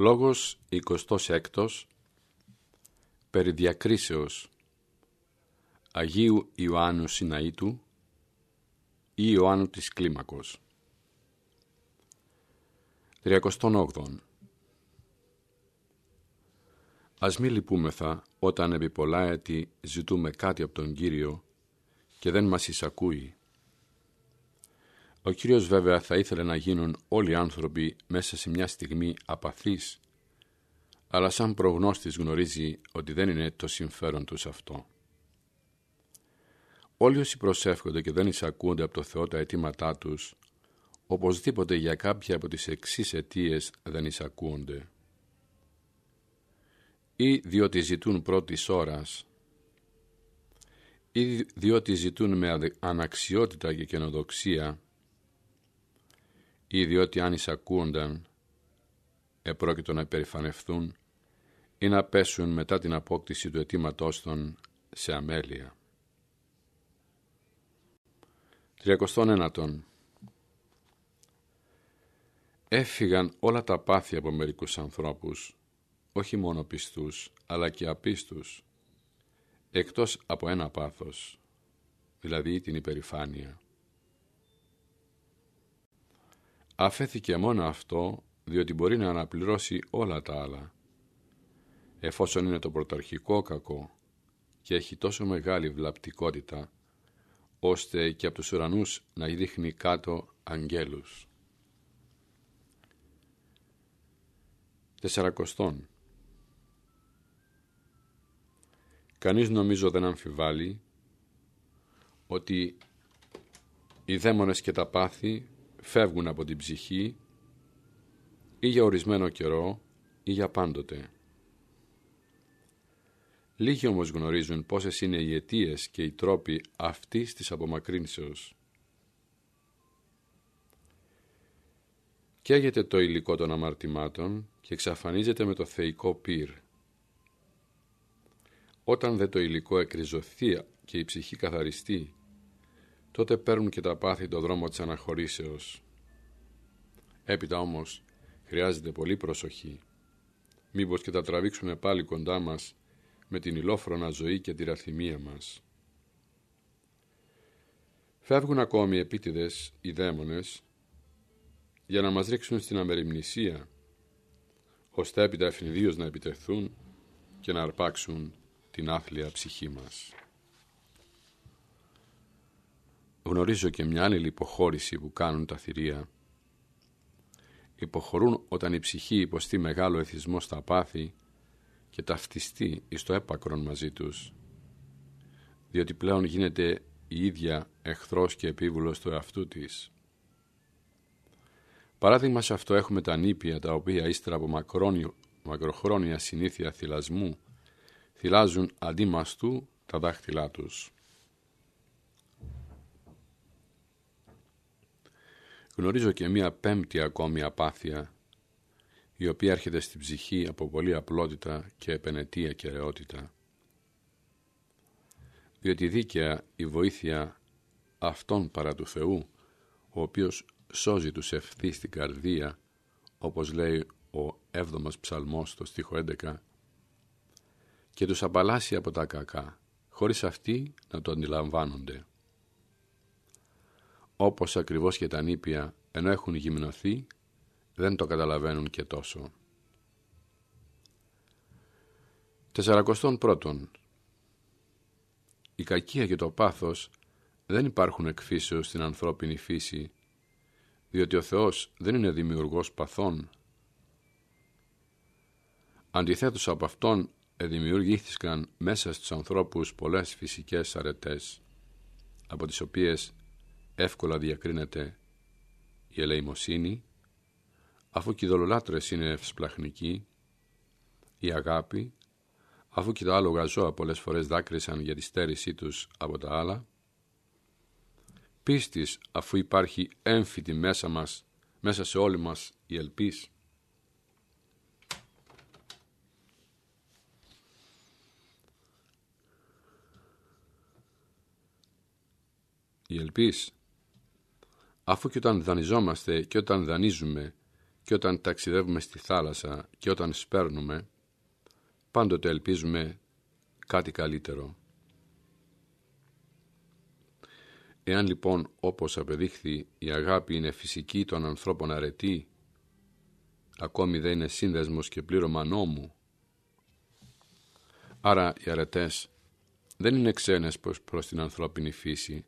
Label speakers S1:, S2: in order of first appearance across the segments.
S1: Λόγος 26 περί διακρίσεως Αγίου Ιωάννου Συναήτου ή Ιωάννου της Κλίμακος. 38. Ας μη λυπούμεθα όταν επί πολλά έτη ζητούμε κάτι από τον Κύριο και δεν μας εισακούει. Ο Κύριος βέβαια θα ήθελε να γίνουν όλοι οι άνθρωποι μέσα σε μια στιγμή απαθείς, αλλά σαν προγνώστης γνωρίζει ότι δεν είναι το συμφέρον τους αυτό. Όλοι όσοι προσεύχονται και δεν εισακούνται από το Θεό τα αιτήματά τους, οπωσδήποτε για κάποια από τις εξής αιτίες δεν εισακούνται. Ή διότι ζητούν πρώτης ώρας, ή διότι ζητούν με αναξιότητα και καινοδοξία, ή διότι αν εισακούνταν, επρόκειτο να υπερηφανευθούν ή να πέσουν μετά την απόκτηση του αιτήματός των σε αμέλεια. 39. Έφυγαν όλα τα πάθη από μερικούς ανθρώπους, όχι μόνο πιστούς, αλλά και απίστους, εκτός από ένα πάθος, δηλαδή την υπερηφάνεια. Αφέθηκε μόνο αυτό, διότι μπορεί να αναπληρώσει όλα τα άλλα. Εφόσον είναι το πρωταρχικό κακό και έχει τόσο μεγάλη βλαπτικότητα, ώστε και από τους ουρανούς να δείχνει κάτω αγγέλους. Τεσσαρακοστόν. Κανείς νομίζω δεν αμφιβάλλει ότι οι δαίμονες και τα πάθη φεύγουν από την ψυχή ή για ορισμένο καιρό ή για πάντοτε. Λίγοι όμως γνωρίζουν πόσες είναι οι αιτίες και οι τρόποι αυτής της απομακρύνσεως. Καίγεται το υλικό των αμαρτημάτων και εξαφανίζεται με το θεϊκό πυρ. Όταν δε το υλικό εκριζωθεί και η ψυχή καθαριστεί, τότε παίρνουν και τα πάθη το δρόμο της αναχωρήσεως. Έπειτα όμως χρειάζεται πολύ προσοχή. Μήπως και τα τραβήξουν πάλι κοντά μας με την ηλόφρονα ζωή και τη ραθυμία μας. Φεύγουν ακόμη επίτηδες οι δαίμονες για να μας ρίξουν στην αμεριμνησία, ώστε έπειτα ευνηδίως να επιτεθούν και να αρπάξουν την άθλια ψυχή μας. Γνωρίζω και μια άλλη υποχώρηση που κάνουν τα θηρία. Υποχωρούν όταν η ψυχή υποστεί μεγάλο εθισμό στα πάθη και ταυτιστεί εις το έπακρον μαζί τους, διότι πλέον γίνεται η ίδια εχθρός και επίβουλος του εαυτού της. Παράδειγμα σε αυτό έχουμε τα νήπια τα οποία ύστερα από μακρόνιο, μακροχρόνια συνήθεια θυλασμού θυλάζουν αντί μαστού τα δάχτυλά τους. Γνωρίζω και μία πέμπτη ακόμη απάθεια, η οποία έρχεται στην ψυχή από πολύ απλότητα και επενετή ακαιρεότητα. Διότι δίκαια η βοήθεια αυτών παρά του Θεού, ο οποίος σώζει τους ευθύς στην καρδία, όπως λέει ο έβδομος ψαλμός στο στίχο 11, και τους απαλλάσσει από τα κακά, χωρίς αυτοί να το αντιλαμβάνονται όπως ακριβώς και τα νήπια ενώ έχουν γυμνοθεί δεν το καταλαβαίνουν και τόσο. Τεσσαρακοστών πρώτον Η κακία και το πάθος δεν υπάρχουν εκφύσεως στην ανθρώπινη φύση διότι ο Θεός δεν είναι δημιουργός παθών. Αντιθέτως από Αυτόν δημιουργήθηκαν μέσα στους ανθρώπους πολλές φυσικές αρετές από τις οποίες εύκολα διακρίνεται η ελεημοσύνη, αφού και οι δολολάτρες είναι ευσπλαχνικοί, η αγάπη, αφού και τα άλογα ζώα πολλές φορές δάκρυσαν για τη στέρησή τους από τα άλλα, πίστης αφού υπάρχει έμφυτη μέσα μας, μέσα σε όλοι μας η ελπίς, η ελπίς αφού και όταν δανειζόμαστε και όταν δανείζουμε και όταν ταξιδεύουμε στη θάλασσα και όταν σπέρνουμε, πάντοτε ελπίζουμε κάτι καλύτερο. Εάν λοιπόν όπως απεδείχθη η αγάπη είναι φυσική των ανθρώπων αρετή, ακόμη δεν είναι σύνδεσμος και πλήρωμα νόμου, άρα οι αρετές δεν είναι ξένες προς, προς την ανθρώπινη φύση.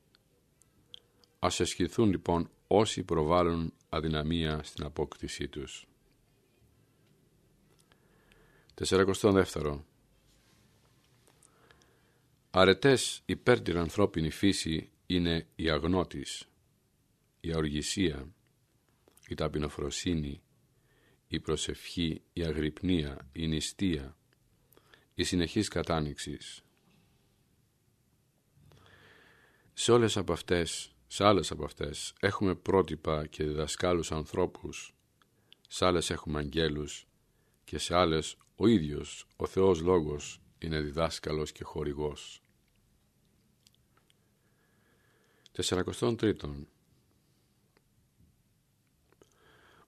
S1: Ας εσχηθούν λοιπόν όσοι προβάλλουν αδυναμία στην απόκτησή τους. 42. Αρετές υπέρ την ανθρώπινη φύση είναι η αγνότης, η αοργησία, η ταπεινοφροσύνη, η προσευχή, η αγρυπνία, η νηστεία, η συνεχής κατάνοιξης. Σε όλες από αυτές, σε άλλες από αυτές, έχουμε πρότυπα και διδασκάλους ανθρώπους, σε άλλες έχουμε αγγέλους και σε άλλες ο ίδιος, ο Θεός Λόγος, είναι διδάσκαλος και χορηγός. 43.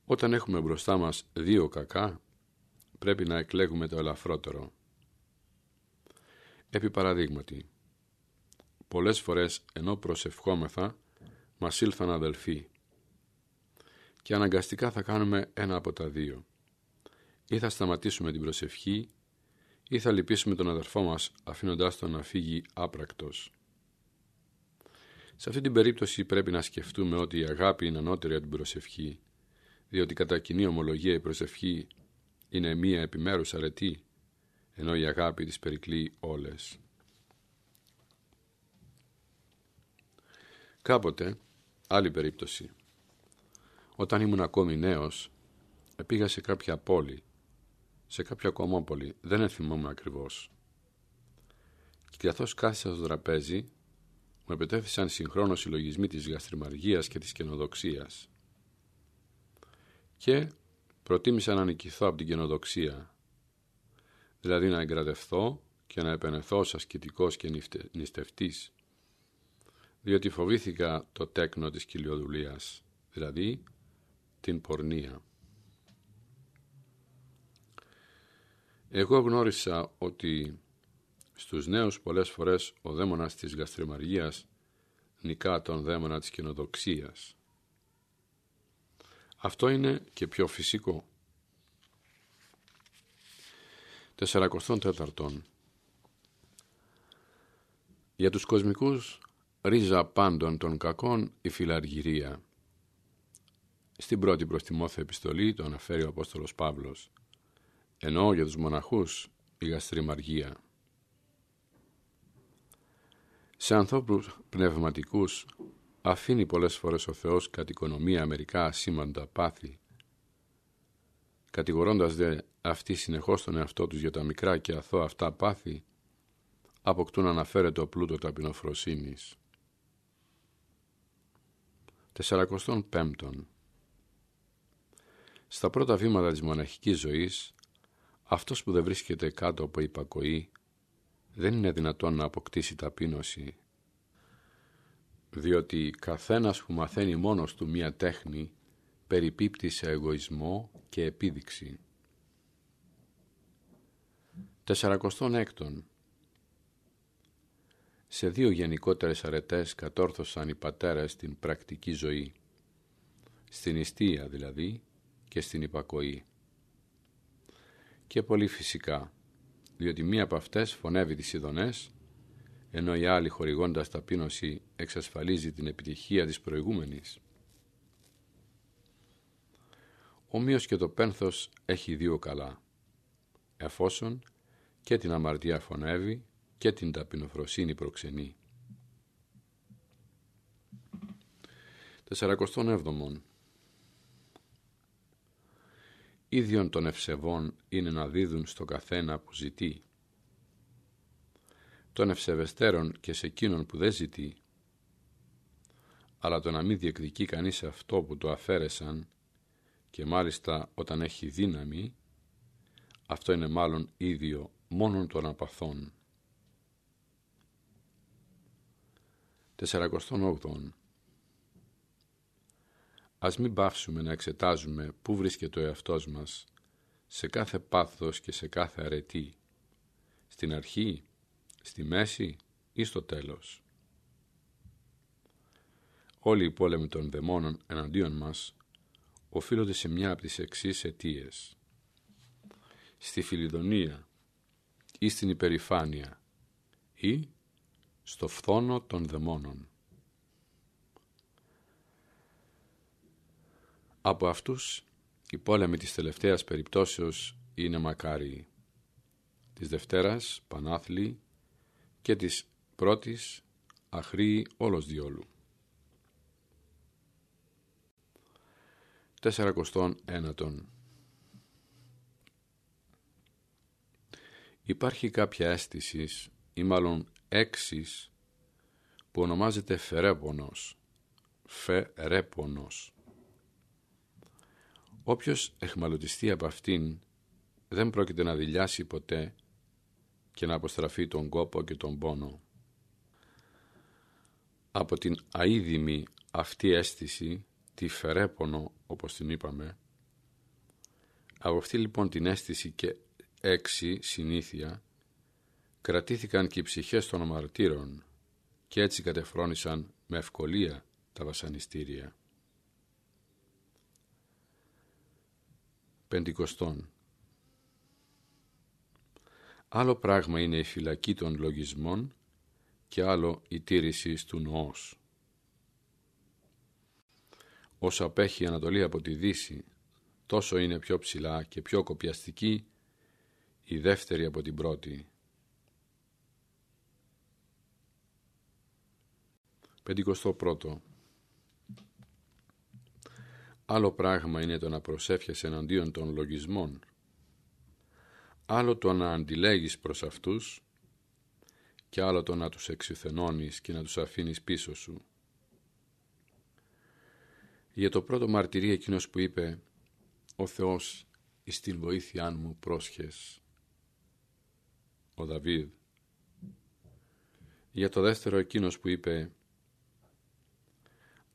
S1: Όταν έχουμε μπροστά μας δύο κακά, πρέπει να εκλέγουμε το ελαφρότερο. Επί παραδείγματι, πολλές φορές ενώ προσευχόμεθα, μας ήλθαν αδελφοί και αναγκαστικά θα κάνουμε ένα από τα δύο. Ή θα σταματήσουμε την προσευχή ή θα λυπήσουμε τον αδερφό μας αφήνοντάς τον να φύγει άπρακτος. Σε αυτή την περίπτωση πρέπει να σκεφτούμε ότι η αγάπη είναι ανώτερη από την προσευχή, διότι κατά κοινή ομολογία η προσευχή είναι μία επιμέρους αρετή, ενώ η αγάπη της περικλεί όλες. Κάποτε, άλλη περίπτωση, όταν ήμουν ακόμη νέος, πήγα σε κάποια πόλη, σε κάποια κομμόπολη, δεν ενθυμόμαι ακριβώς. Και καθώς κάθισα στο τραπέζι, μου επιτέθησαν συγχρόνως συλλογισμοί της γαστριμαργίας και της καινοδοξίας. Και προτίμησα να νικηθώ από την καινοδοξία, δηλαδή να εγκρατευθώ και να επενεθώ ως ασκητικός και νηστευτής, διότι φοβήθηκα το τέκνο της κοιλιοδουλίας, δηλαδή την πορνεία. Εγώ γνώρισα ότι στους νέους πολλές φορές ο δαίμονας της γαστριμαργίας νικά τον δαίμονα της κοινοδοξίας. Αυτό είναι και πιο φυσικό. 44. Για τους κοσμικούς ρίζα πάντων των κακών η φιλαργυρία. Στην πρώτη προς Τιμόθεο επιστολή το αναφέρει ο Απόστολος Παύλος, ενώ για τους μοναχούς η γαστριμαργία. Σε ανθρώπους πνευματικούς αφήνει πολλές φορές ο Θεός κατ' οικονομία μερικά σήμαντα πάθη. Κατηγορώντας δε αυτοί συνεχώς τον εαυτό τους για τα μικρά και αθώα αυτά πάθη, αποκτούν αναφέρεται ο πλούτο ταπεινοφροσύνης. 45. Στα πρώτα βήματα της μοναχικής ζωής, αυτός που δεν βρίσκεται κάτω από υπακοή δεν είναι δυνατόν να αποκτήσει ταπείνωση, διότι καθένας που μαθαίνει μόνος του μία τέχνη περιπίπτει σε εγωισμό και επίδειξη. έκτον Σε δύο γενικότερες αρετές κατόρθωσαν οι πατέρες την πρακτική ζωή, στην ιστία δηλαδή και στην υπακοή. Και πολύ φυσικά, διότι μία από αυτές φωνεύει τις ειδονές, ενώ η άλλη χορηγώντας ταπείνωση εξασφαλίζει την επιτυχία της προηγούμενης. Ομοίως και το πένθος έχει δύο καλά, εφόσον και την αμαρτία φωνεύει και την ταπεινοφροσύνη προξενεί. 47 ίδιον των ευσεβών είναι να δίδουν στο καθένα που ζητεί. Των ευσεβεστέρων και σε εκείνον που δεν ζητεί, αλλά το να μην διεκδικεί κανείς αυτό που το αφαίρεσαν και μάλιστα όταν έχει δύναμη, αυτό είναι μάλλον ίδιο μόνον των απαθών. 48. Ας μην πάυσουμε να εξετάζουμε πού βρίσκεται ο εαυτός μας σε κάθε πάθος και σε κάθε αρετή, στην αρχή, στη μέση ή στο τέλος. Όλοι οι πόλεμοι των δαιμόνων εναντίον μας οφείλονται σε μια από τις εξής αιτίες. Στη φιλιδονία ή στην υπερηφάνεια ή στο φθόνο των δαιμόνων. Από αυτούς οι πόλεμοι της τελευταίας περιπτώσεως είναι μακάριοι. Της Δευτέρας πανάθλοι και της πρώτης αχρή όλος διόλου. Τεσσαρακοστών ένατον Υπάρχει κάποια αίσθηση ή μάλλον έξις που ονομάζεται φερέπονος, φερέπονος. Όποιος εχμαλωτιστεί από αυτήν δεν πρόκειται να δηλιάσει ποτέ και να αποστραφεί τον κόπο και τον πόνο. Από την αίδημη αυτή αίσθηση, τη φερέπονο όπως την είπαμε, από αυτή λοιπόν την αίσθηση και έξι συνήθεια, κρατήθηκαν και οι ψυχές των μαρτύρων και έτσι κατεφρόνησαν με ευκολία τα βασανιστήρια. Πεντηκοστών Άλλο πράγμα είναι η φυλακή των λογισμών και άλλο η τήρηση του νοός. Όσο απέχει η Ανατολή από τη Δύση, τόσο είναι πιο ψηλά και πιο κοπιαστική η δεύτερη από την πρώτη. Πεντηκοστό πρώτο. Άλλο πράγμα είναι το να προσεύχεσαι εναντίον των λογισμών άλλο το να αντιλέγεις προς αυτούς και άλλο το να τους εξουθενώνεις και να τους αφήνεις πίσω σου. Για το πρώτο μαρτυρία εκείνος που είπε «Ο Θεός εις την βοήθειά μου πρόσχες» ο Δαβίδ. Για το δεύτερο εκείνος που είπε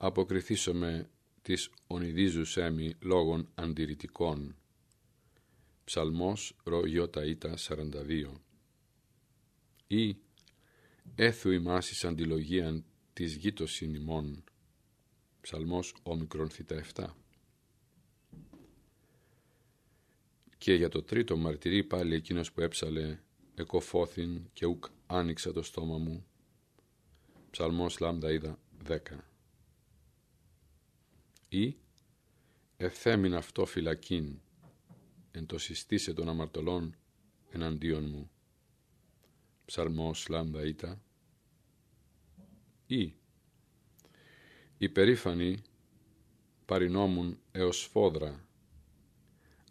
S1: «Αποκριθήσομαι της ονειδίζους έμι λόγων αντιρρητικών» Ψαλμός ρο Ιώτα 42 ή έθου ημάς εις αντιλογίαν της γήτωσιν ημών Ψαλμός όμικρον θήτα 7 και για το τρίτο μαρτυρεί πάλι εκείνος που έψαλε εκοφώθην και ουκ άνοιξε το στόμα μου Ψαλμός λάμδα είδα 10 ή ευθέμην αυτό φυλακήν εν το συστήσε των αμαρτωλών εναντίον μου. Ψαρμός λάμδα ήτα. Ή οι περήφανοι παρινόμουν έως φόδρα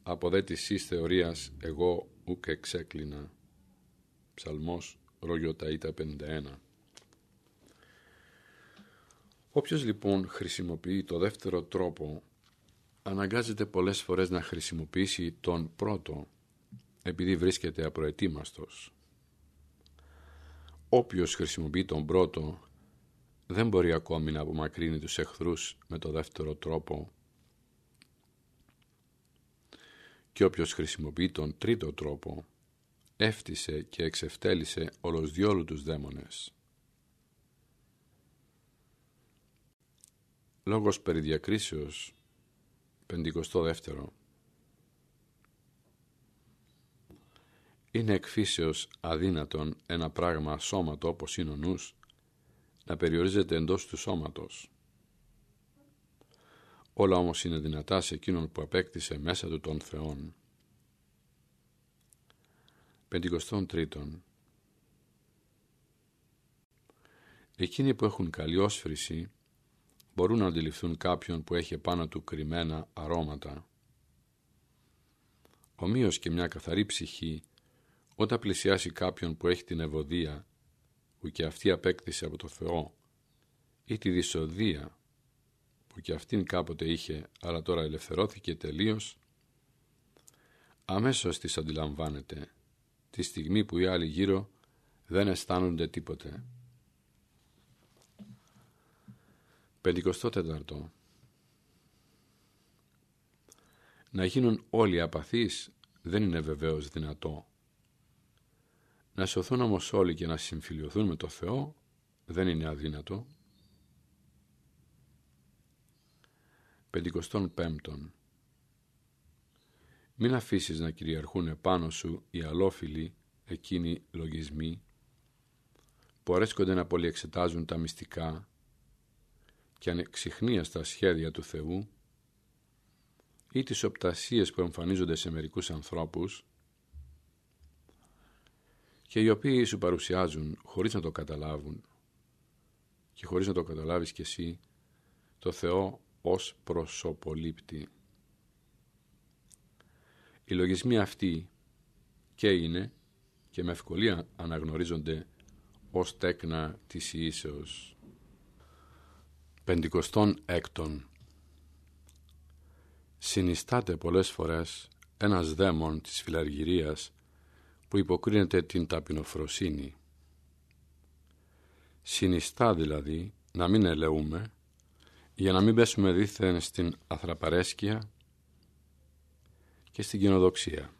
S1: από δε της θεωρίας εγώ ουκ εξέκλεινα. Ψαλμός Ρογιοταΐτα 51 Όποιος λοιπόν χρησιμοποιεί το δεύτερο τρόπο αναγκάζεται πολλές φορές να χρησιμοποιήσει τον πρώτο επειδή βρίσκεται απροετοίμαστος. Όποιος χρησιμοποιεί τον πρώτο δεν μπορεί ακόμη να απομακρύνει τους εχθρούς με το δεύτερο τρόπο και όποιος χρησιμοποιεί τον τρίτο τρόπο έφτισε και εξευτέλισε όλος διόλου τους δαίμονες. Λόγος περί διακρίσεως Πεντηκοστό δεύτερο. Είναι εκφύσεως αδύνατον ένα πράγμα σώματο όπως είναι ο νους να περιορίζεται εντός του σώματος. Όλα όμως είναι δυνατά σε εκείνον που απέκτησε μέσα του τον Θεόν. Πεντηκοστόν τρίτον. Εκείνοι που έχουν καλή όσφρηση μπορούν να αντιληφθούν κάποιον που έχει πάνω του κρυμμένα αρώματα. Ομοίως και μια καθαρή ψυχή, όταν πλησιάσει κάποιον που έχει την ευωδία, που και αυτή απέκτησε από το Θεό, ή τη δυσοδεία, που και αυτήν κάποτε είχε, αλλά τώρα ελευθερώθηκε τελείως, αμέσως τις αντιλαμβάνεται, τη στιγμή που οι άλλοι γύρω δεν αισθάνονται τίποτε. Πεντηκοστό τέταρτο. Να γίνουν όλοι απαθείς δεν είναι βεβαίως δυνατό. Να σωθούν όμως όλοι και να συμφιλειωθούν με το Θεό δεν είναι αδύνατο. Πεντηκοστών πέμπτον Μην αφήσεις να κυριαρχούν επάνω σου οι αλόφιλοι εκείνοι λογισμοί που αρέσκονται να πολυεξετάζουν τα μυστικά και ανεξιχνία στα σχέδια του Θεού ή τις οπτασίες που εμφανίζονται σε μερικούς ανθρώπους και οι οποίοι σου παρουσιάζουν χωρίς να το καταλάβουν και χωρίς να το καταλάβεις κι εσύ το Θεό ως προσωπολήπτη. Οι λογισμοί αυτοί και είναι και με ευκολία αναγνωρίζονται ως τέκνα της Ιησεως. 56. Συνιστάται πολλές φορές ένας δαίμον της φιλαργυρίας που υποκρίνεται την ταπεινοφροσύνη. Συνιστά δηλαδή να μην ελεούμε για να μην πέσουμε δίθεν στην αθραπαρέσκεια και στην κοινοδοξία.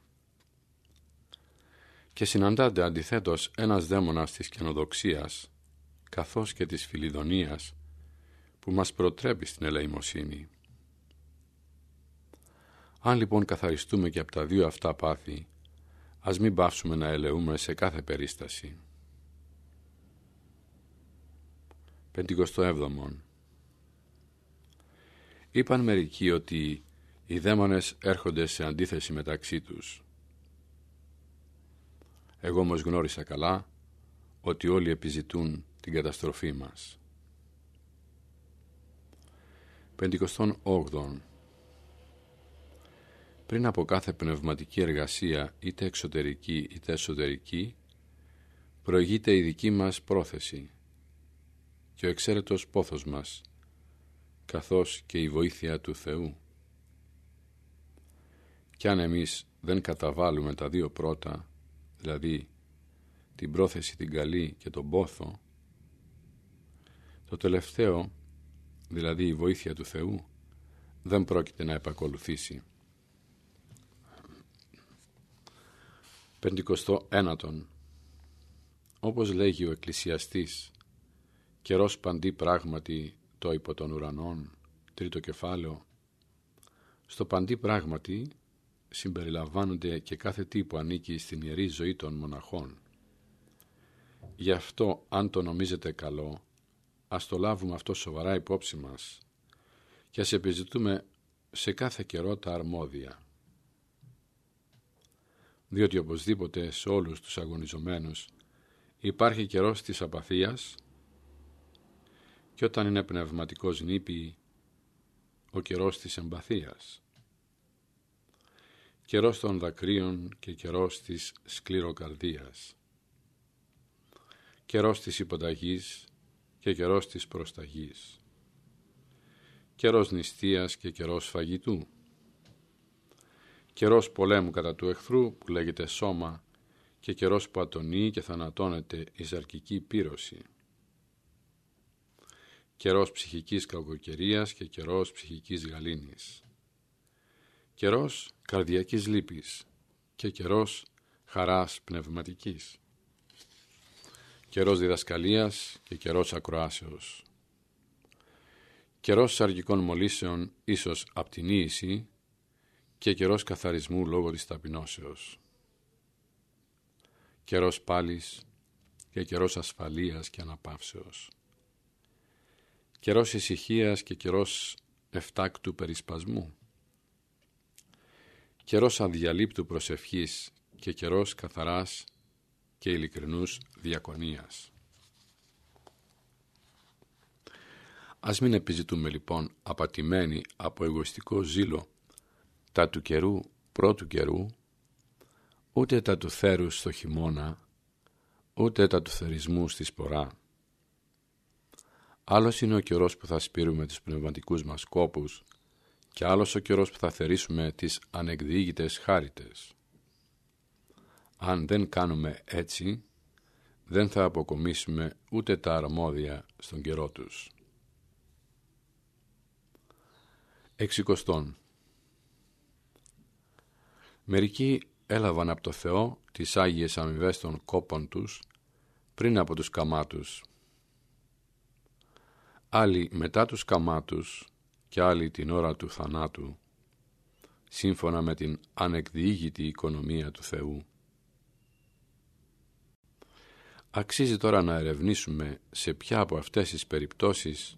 S1: Και συναντάται αντιθέτως ένας δαίμονας της κοινοδοξίας καθώς και της φιλιδονίας που μας προτρέπει στην ελεημοσύνη. Αν λοιπόν καθαριστούμε και από τα δύο αυτά πάθη, ας μην πάψουμε να ελεούμε σε κάθε περίσταση. 57. Είπαν μερικοί ότι οι δαίμονες έρχονται σε αντίθεση μεταξύ τους. Εγώ όμως γνώρισα καλά ότι όλοι επιζητούν την καταστροφή μας. 58. Πριν από κάθε πνευματική εργασία, είτε εξωτερική είτε εσωτερική, προηγείται η δική μας πρόθεση και ο εξαίρετος πόθος μας, καθώς και η βοήθεια του Θεού. Κι αν εμείς δεν καταβάλουμε τα δύο πρώτα, δηλαδή την πρόθεση την καλή και τον πόθο, το τελευταίο, δηλαδή η βοήθεια του Θεού, δεν πρόκειται να επακολουθήσει. Πεντηκοστό ένατον Όπως λέγει ο εκκλησιαστής «Καιρός παντή πράγματι το υπό των ουρανών» τρίτο κεφάλαιο στο παντή πράγματι συμπεριλαμβάνονται και κάθε τι που ανήκει στην ιερή ζωή των μοναχών. Γι' αυτό αν το νομίζετε καλό ας το λάβουμε αυτό σοβαρά υπόψη μας και ας επιζητούμε σε κάθε καιρό τα αρμόδια. Διότι οπωσδήποτε σε όλους τους αγωνιζομένους υπάρχει καιρός της απαθίας και όταν είναι πνευματικός νήπι ο καιρός της εμπαθίας. Καιρός των δακρύων και καιρός της σκληροκαρδίας. Καιρός της υποταγής και καιρός της προσταγής καιρός νηστείας και καιρός φαγητού καιρός πολέμου κατά του εχθρού που λέγεται σώμα και καιρός που ατονεί και θανατώνεται η ζαρκική πύρωση. Καιρός ψυχικής κακοκαιρίας και καιρός ψυχικής γαλήνης. Καιρός καρδιακής λύπης και καιρός χαράς πνευματικής. Καιρός διδασκαλίας και καιρός ακροάσεως. Καιρός σαργικών μολύσεων ίσως απ' την και καιρός καθαρισμού λόγω της ταπεινώσεως. Καιρός πάλης και καιρός ασφαλείας και αναπαύσεως. Καιρός ησυχίας και καιρός εφτάκτου περισπασμού. Καιρός αδιαλείπτου προσευχής και καιρός καθαράς και ειλικρινούς διακονίας. Ας μην επιζητούμε λοιπόν απατημένοι από εγωιστικό ζήλο τα του καιρού πρώτου καιρού, ούτε τα του θέρους στο χειμώνα, ούτε τα του θερισμού στη σπορά. Άλλος είναι ο καιρός που θα σπείρουμε τους πνευματικούς μας κόπους και άλλος ο καιρός που θα θερήσουμε τις ανεκδίγητες χάριτες. Αν δεν κάνουμε έτσι, δεν θα αποκομίσουμε ούτε τα αρμόδια στον καιρό τους. Εξικοστών Μερικοί έλαβαν από το Θεό τις Άγιες αμοιβές των κόπων τους πριν από τους καμάτους. Άλλοι μετά τους καμάτους και άλλοι την ώρα του θανάτου, σύμφωνα με την ανεκδιήγητη οικονομία του Θεού. Αξίζει τώρα να ερευνήσουμε σε ποια από αυτές τις περιπτώσεις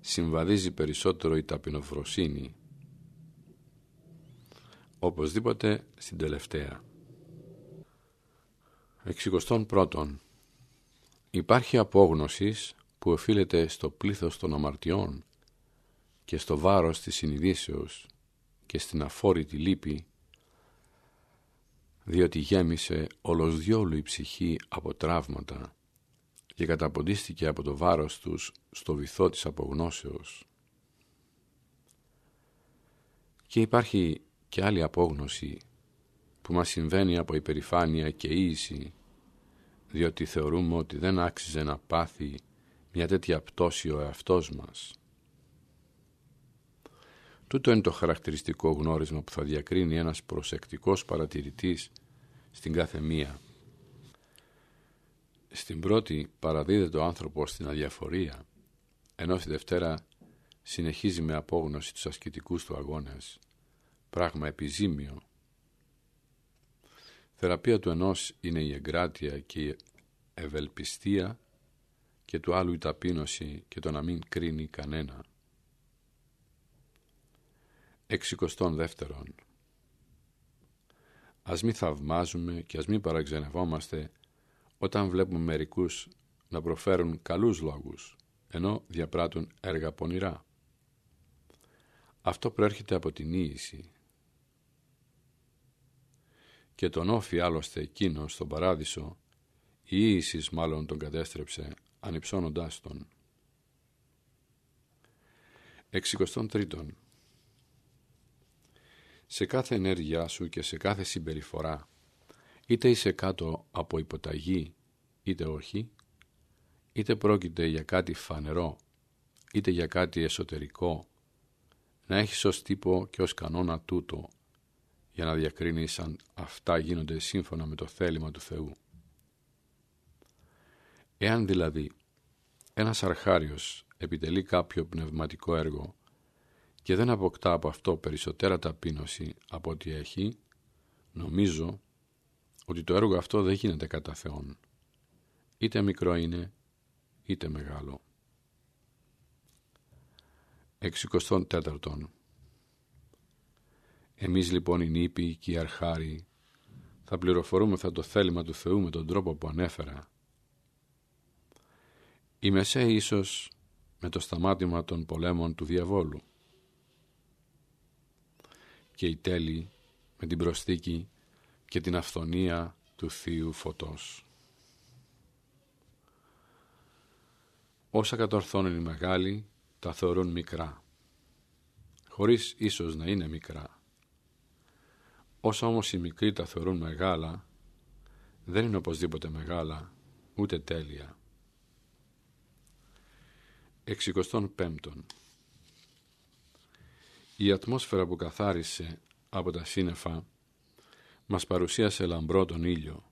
S1: συμβαδίζει περισσότερο η ταπεινοφροσύνη. Οπωσδήποτε στην τελευταία. Εξικοστών πρώτον. Υπάρχει απόγνωσης που οφείλεται στο πλήθος των αμαρτιών και στο βάρος της συνειδήσεως και στην αφόρητη λύπη διότι γέμισε ολοσδιόλου η ψυχή από τραύματα και καταποντίστηκε από το βάρος τους στο βυθό της απογνώσεως. Και υπάρχει και άλλη απόγνωση που μας συμβαίνει από υπερηφάνεια και ίηση, διότι θεωρούμε ότι δεν άξιζε να πάθει μια τέτοια πτώση ο εαυτός μας. Τούτο είναι το χαρακτηριστικό γνώρισμα που θα διακρίνει ένας προσεκτικός παρατηρητής στην κάθε μία. Στην πρώτη παραδίδεται ο άνθρωπος στην αδιαφορία, ενώ στη Δευτέρα συνεχίζει με απόγνωση τους ασκητικούς του αγώνες, πράγμα επιζήμιο. Θεραπεία του ενός είναι η εγκράτεια και η ευελπιστία και του άλλου η ταπείνωση και το να μην κρίνει κανένα. Εξικοστών δεύτερον. Ας μην θαυμάζουμε και ας μην παραξενευόμαστε όταν βλέπουμε μερικούς να προφέρουν καλούς λόγους, ενώ διαπράττουν έργα πονηρά. Αυτό προέρχεται από την ίηση. Και τον όφη άλλωστε εκείνο στον παράδεισο, η ίησης μάλλον τον κατέστρεψε, ανυψώνοντάς τον. Εξικοστών τρίτον σε κάθε ενέργειά σου και σε κάθε συμπεριφορά, είτε είσαι κάτω από υποταγή είτε όχι, είτε πρόκειται για κάτι φανερό, είτε για κάτι εσωτερικό, να έχεις ως τύπο και ως κανόνα τούτο, για να διακρίνεις αν αυτά γίνονται σύμφωνα με το θέλημα του Θεού. Εάν δηλαδή ένας αρχάριος επιτελεί κάποιο πνευματικό έργο και δεν αποκτά από αυτό περισσότερα ταπείνωση από ό,τι έχει, νομίζω ότι το έργο αυτό δεν γίνεται κατά Θεόν. Είτε μικρό είναι, είτε μεγάλο. Εξικοστών τέταρτον. Εμείς λοιπόν οι νήποι και οι αρχάροι θα πληροφορούμε θα το θέλημα του Θεού με τον τρόπο που ανέφερα. Οι μεσαίοι ίσως με το σταμάτημα των πολέμων του διαβόλου και η τέλη με την προσθήκη και την αυθονία του Θείου Φωτός. Όσα κατορθώνουν οι μεγάλοι τα θεωρούν μικρά, χωρίς ίσως να είναι μικρά. Όσα όμως οι μικροί τα θεωρούν μεγάλα, δεν είναι οπωσδήποτε μεγάλα, ούτε τέλεια. Εξικοστών πέμπτον. Η ατμόσφαιρα που καθάρισε από τα σύννεφα μας παρουσίασε λαμπρό τον ήλιο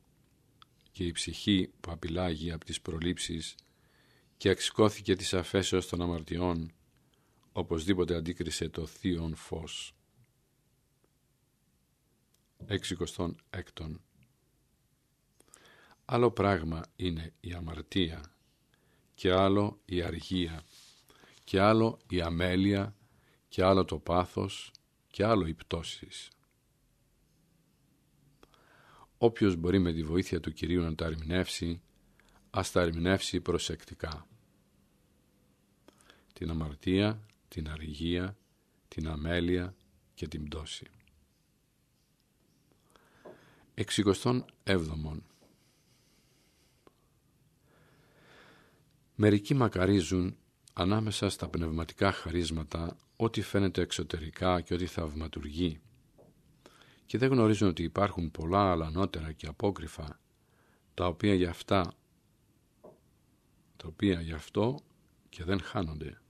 S1: και η ψυχή που απειλάγει από τις προλήψεις και αξικώθηκε της αφέσεως των αμαρτιών οπωσδήποτε αντίκρισε το θείον φως. Έξικοστον έκτον. Άλλο πράγμα είναι η αμαρτία και άλλο η αργία και άλλο η αμέλεια και άλλο το πάθος και άλλο οι πτώσεις. Όποιος μπορεί με τη βοήθεια του Κυρίου να τα ερμηνεύσει, ας τα ερμηνεύσει προσεκτικά. Την αμαρτία, την αργία, την αμέλεια και την πτώση. Εξικοστών έβδομον. Μερικοί μακαρίζουν ανάμεσα στα πνευματικά χαρίσματα ό,τι φαίνεται εξωτερικά και ό,τι θαυματουργεί και δεν γνωρίζουν ότι υπάρχουν πολλά άλλα ανώτερα και απόκριφα τα οποία για αυτά τα οποία γι' αυτό και δεν χάνονται.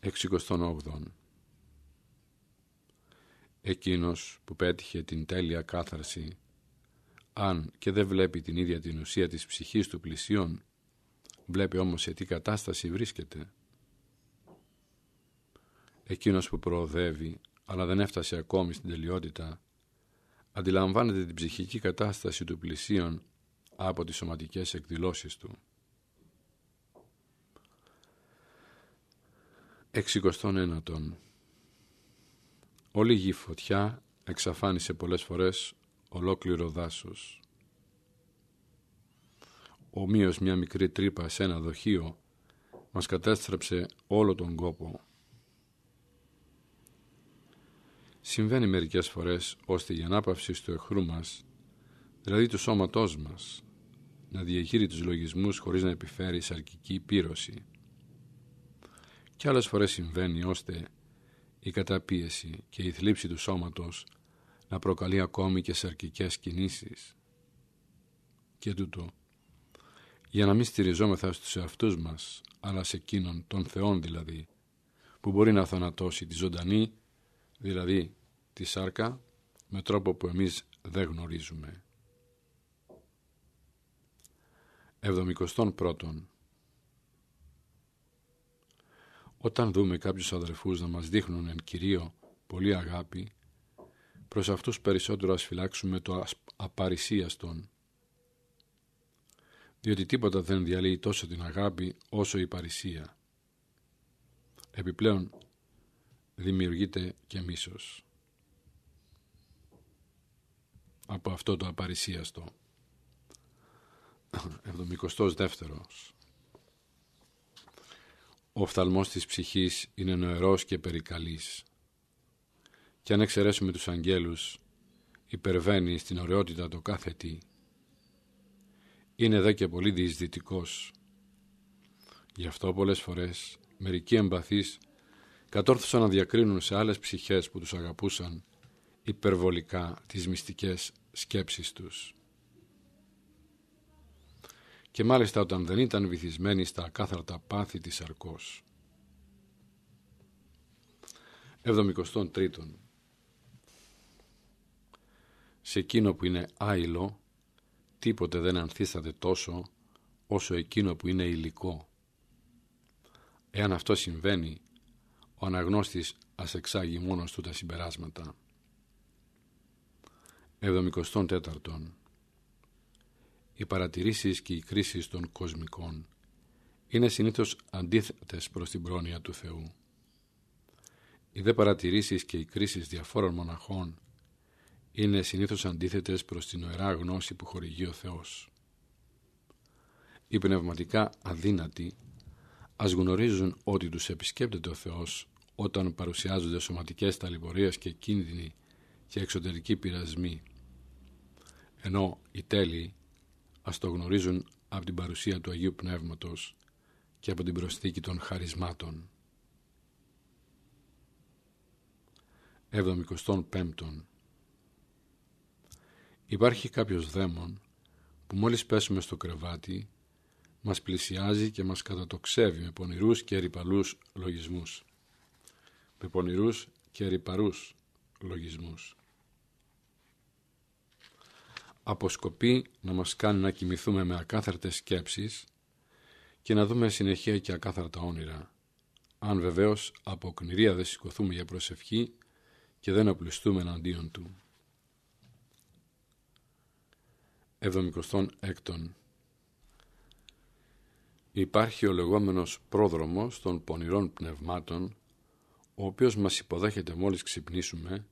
S1: 68. Εκείνος που πέτυχε την τέλεια κάθαρση, αν και δεν βλέπει την ίδια την ουσία της ψυχής του πλησίον, βλέπει όμως σε τι κατάσταση βρίσκεται. Εκείνος που προοδεύει, αλλά δεν έφτασε ακόμη στην τελειότητα, αντιλαμβάνεται την ψυχική κατάσταση του πλησίον από τις σωματικές εκδηλώσεις του. Εξικοστόν ένατον Όλη η γη φωτιά εξαφάνισε πολλές φορές ολόκληρο δάσος. Ομοίως μια μικρή τρύπα σε ένα δοχείο μας κατέστρεψε όλο τον κόπο. Συμβαίνει μερικές φορές ώστε η ανάπαυση του εχθρού μας, δηλαδή του σώματός μας, να διαχείρει τους λογισμούς χωρίς να επιφέρει σαρκική πύρωση. Και άλλες φορές συμβαίνει ώστε η καταπίεση και η θλίψη του σώματος να προκαλεί ακόμη και σαρκικές κινήσεις. Και τούτο, για να μην στηριζόμεθα στους εαυτούς μας, αλλά σε εκείνον των Θεών δηλαδή, που μπορεί να θανατώσει τη ζωντανή, δηλαδή τη σάρκα, με τρόπο που εμείς δεν γνωρίζουμε. Εβδομικοστών πρώτον Όταν δούμε κάποιους αδερφούς να μας δείχνουν εν κυρίω πολύ αγάπη, προς αυτούς περισσότερο ας φυλάξουμε το απαρισίαστον. Διότι τίποτα δεν διαλύει τόσο την αγάπη όσο η παρησία. Επιπλέον δημιουργείται και μίσος. Από αυτό το απαρισίαστο. 72 ο οφθαλμός της ψυχής είναι νοερός και περικαλής. Και αν εξαιρέσουμε τους αγγέλους, υπερβαίνει στην ωραιότητα το κάθε τι. Είναι δε και πολύ διεισδυτικός. Γι' αυτό πολλές φορές μερικοί εμπαθείς κατόρθωσαν να διακρίνουν σε άλλες ψυχές που τους αγαπούσαν υπερβολικά τις μυστικές σκέψεις τους και μάλιστα όταν δεν ήταν βυθισμένη στα ακάθαρτα πάθη της αρκός. 73. Σε εκείνο που είναι άειλο, τίποτε δεν ανθίσταται τόσο όσο εκείνο που είναι υλικό. Εάν αυτό συμβαίνει, ο αναγνώστης ας εξάγει μόνος του τα συμπεράσματα. 74 οι παρατηρήσεις και οι κρίσεις των κοσμικών είναι συνήθως αντίθετες προς την πρόνοια του Θεού. Οι δε παρατηρήσεις και οι κρίσεις διαφόρων μοναχών είναι συνήθως αντίθετες προς την οερά γνώση που χορηγεί ο Θεός. Οι πνευματικά αδύνατοι ας γνωρίζουν ότι τους επισκέπτεται ο Θεός όταν παρουσιάζονται σωματικές ταλαιπωρίες και κίνδυνοι και εξωτερικοί πειρασμοί, ενώ οι τέλειοι ας το γνωρίζουν από την παρουσία του Αγίου Πνεύματος και από την προσθήκη των χαρισμάτων. 75. Υπάρχει κάποιος δαίμον που μόλις πέσουμε στο κρεβάτι μας πλησιάζει και μας κατατοξεύει με πονηρούς και ρηπαλούς λογισμούς. Με πονηρούς και ρηπαρούς λογισμούς αποσκοπεί να μας κάνει να κοιμηθούμε με ακάθαρτες σκέψεις και να δούμε συνεχεία και ακάθαρτα όνειρα, αν βεβαίως από κνηρία δεν σηκωθούμε για προσευχή και δεν οπλιστούμε εναντίον του. 76. Υπάρχει ο λεγόμενος πρόδρομος των πονηρών πνευμάτων, ο οποίος μας υποδέχεται μόλις ξυπνήσουμε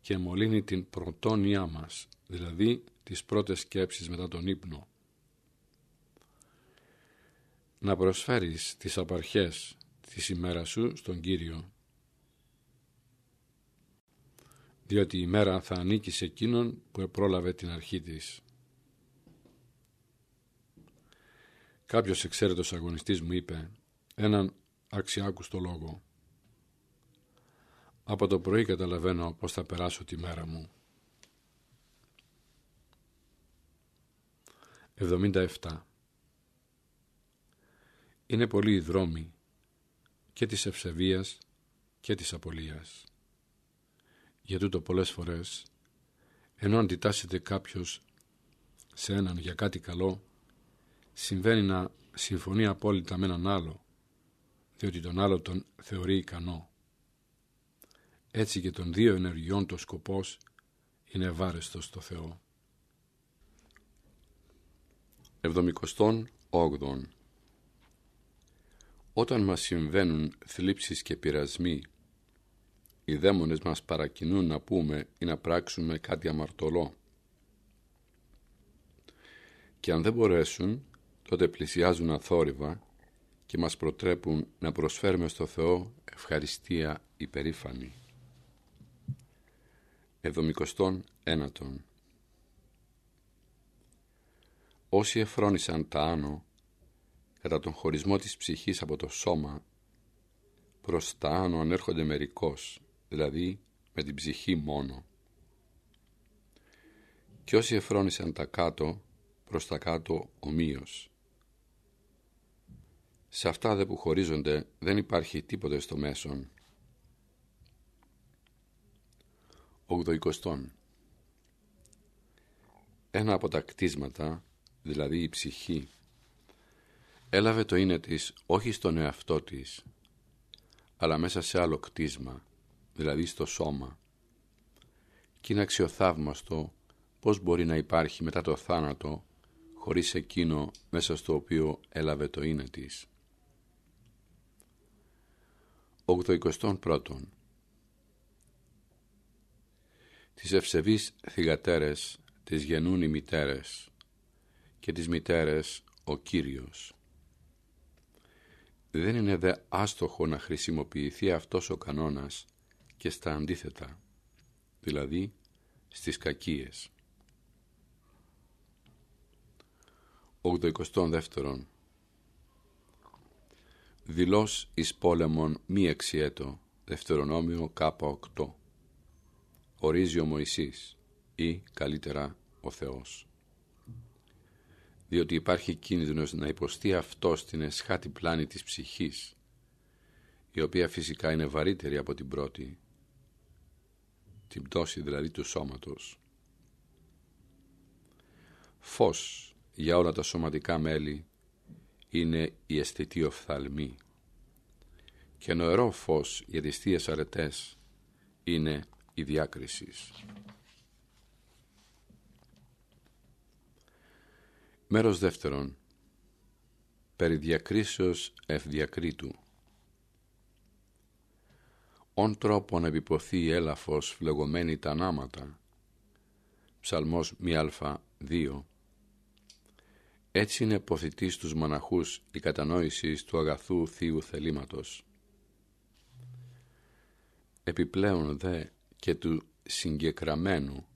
S1: και μολύνει την πρωτόνια μας, δηλαδή τις πρώτες σκέψεις μετά τον ύπνο. Να προσφέρεις τις απαρχές της ημέρας σου στον Κύριο, διότι η μέρα θα ανήκει σε εκείνον που επρόλαβε την αρχή της. Κάποιος εξαίρετος αγωνιστής μου είπε έναν αξιάκουστο λόγο από το πρωί καταλαβαίνω πώς θα περάσω τη μέρα μου. 77. Είναι πολλοί οι δρόμοι και της ευσεβίας και της απολίας. Για τούτο πολλές φορές, ενώ αντιτάσσεται κάποιος σε έναν για κάτι καλό, συμβαίνει να συμφωνεί απόλυτα με έναν άλλο, διότι τον άλλο τον θεωρεί ικανό. Έτσι και των δύο ενεργειών το σκοπός είναι ευάρεστος στο Θεό. 78. Όταν μας συμβαίνουν θλίψεις και πειρασμοί, οι δαίμονες μας παρακινούν να πούμε ή να πράξουμε κάτι αμαρτωλό. Και αν δεν μπορέσουν, τότε πλησιάζουν αθόρυβα και μας προτρέπουν να προσφέρουμε στο Θεό ευχαριστία υπερήφανη. Εβδομικοστόν ένατον Όσοι εφρόνησαν τα άνω κατά τον χωρισμό της ψυχής από το σώμα προς τα άνω ανέρχονται μερικώς, δηλαδή με την ψυχή μόνο. Και όσοι εφρόνησαν τα κάτω προς τα κάτω ομοίως. Σε αυτά δε που χωρίζονται δεν υπάρχει τίποτε στο μέσον. Ογδοικοστόν. Ένα από τα κτίσματα, δηλαδή η ψυχή, έλαβε το είναι της όχι στον εαυτό της, αλλά μέσα σε άλλο κτίσμα, δηλαδή στο σώμα. Και είναι αξιοθαύμαστο πώς μπορεί να υπάρχει μετά το θάνατο χωρίς εκείνο μέσα στο οποίο έλαβε το είναι της. 81. Τις ευσεβείς θυγατέρες τις γεννούν οι μητέρες και τις μητέρες ο Κύριος. Δεν είναι δε άστοχο να χρησιμοποιηθεί αυτός ο κανόνας και στα αντίθετα, δηλαδή στις κακίες. 82. Δηλώς εις πόλεμον μη εξιέτο, Δευτερονόμιο Κάπα 8. Ορίζει ο Μωυσής ή καλύτερα ο Θεός. Διότι υπάρχει κίνδυνος να υποστεί αυτός στην εσχάτη πλάνη της ψυχής, η οποία φυσικά είναι βαρύτερη από την πρώτη, την πτώση δηλαδή του σώματος. Φως για όλα τα σωματικά μέλη είναι η αισθητή οφθαλμή και νοερό φως για τις θείες αρετές είναι η διάκριση. Μέρος δεύτερον Περί διακρίσεως ευδιακρίτου Ον τρόπο να επιποθεί η έλαφος φλεγωμένη τα νάματα Ψαλμός α 2 έτσι είναι ποθητής στους μοναχούς η κατανόηση του αγαθού θείου θελήματος. Επιπλέον δε και του συγκεκραμένου,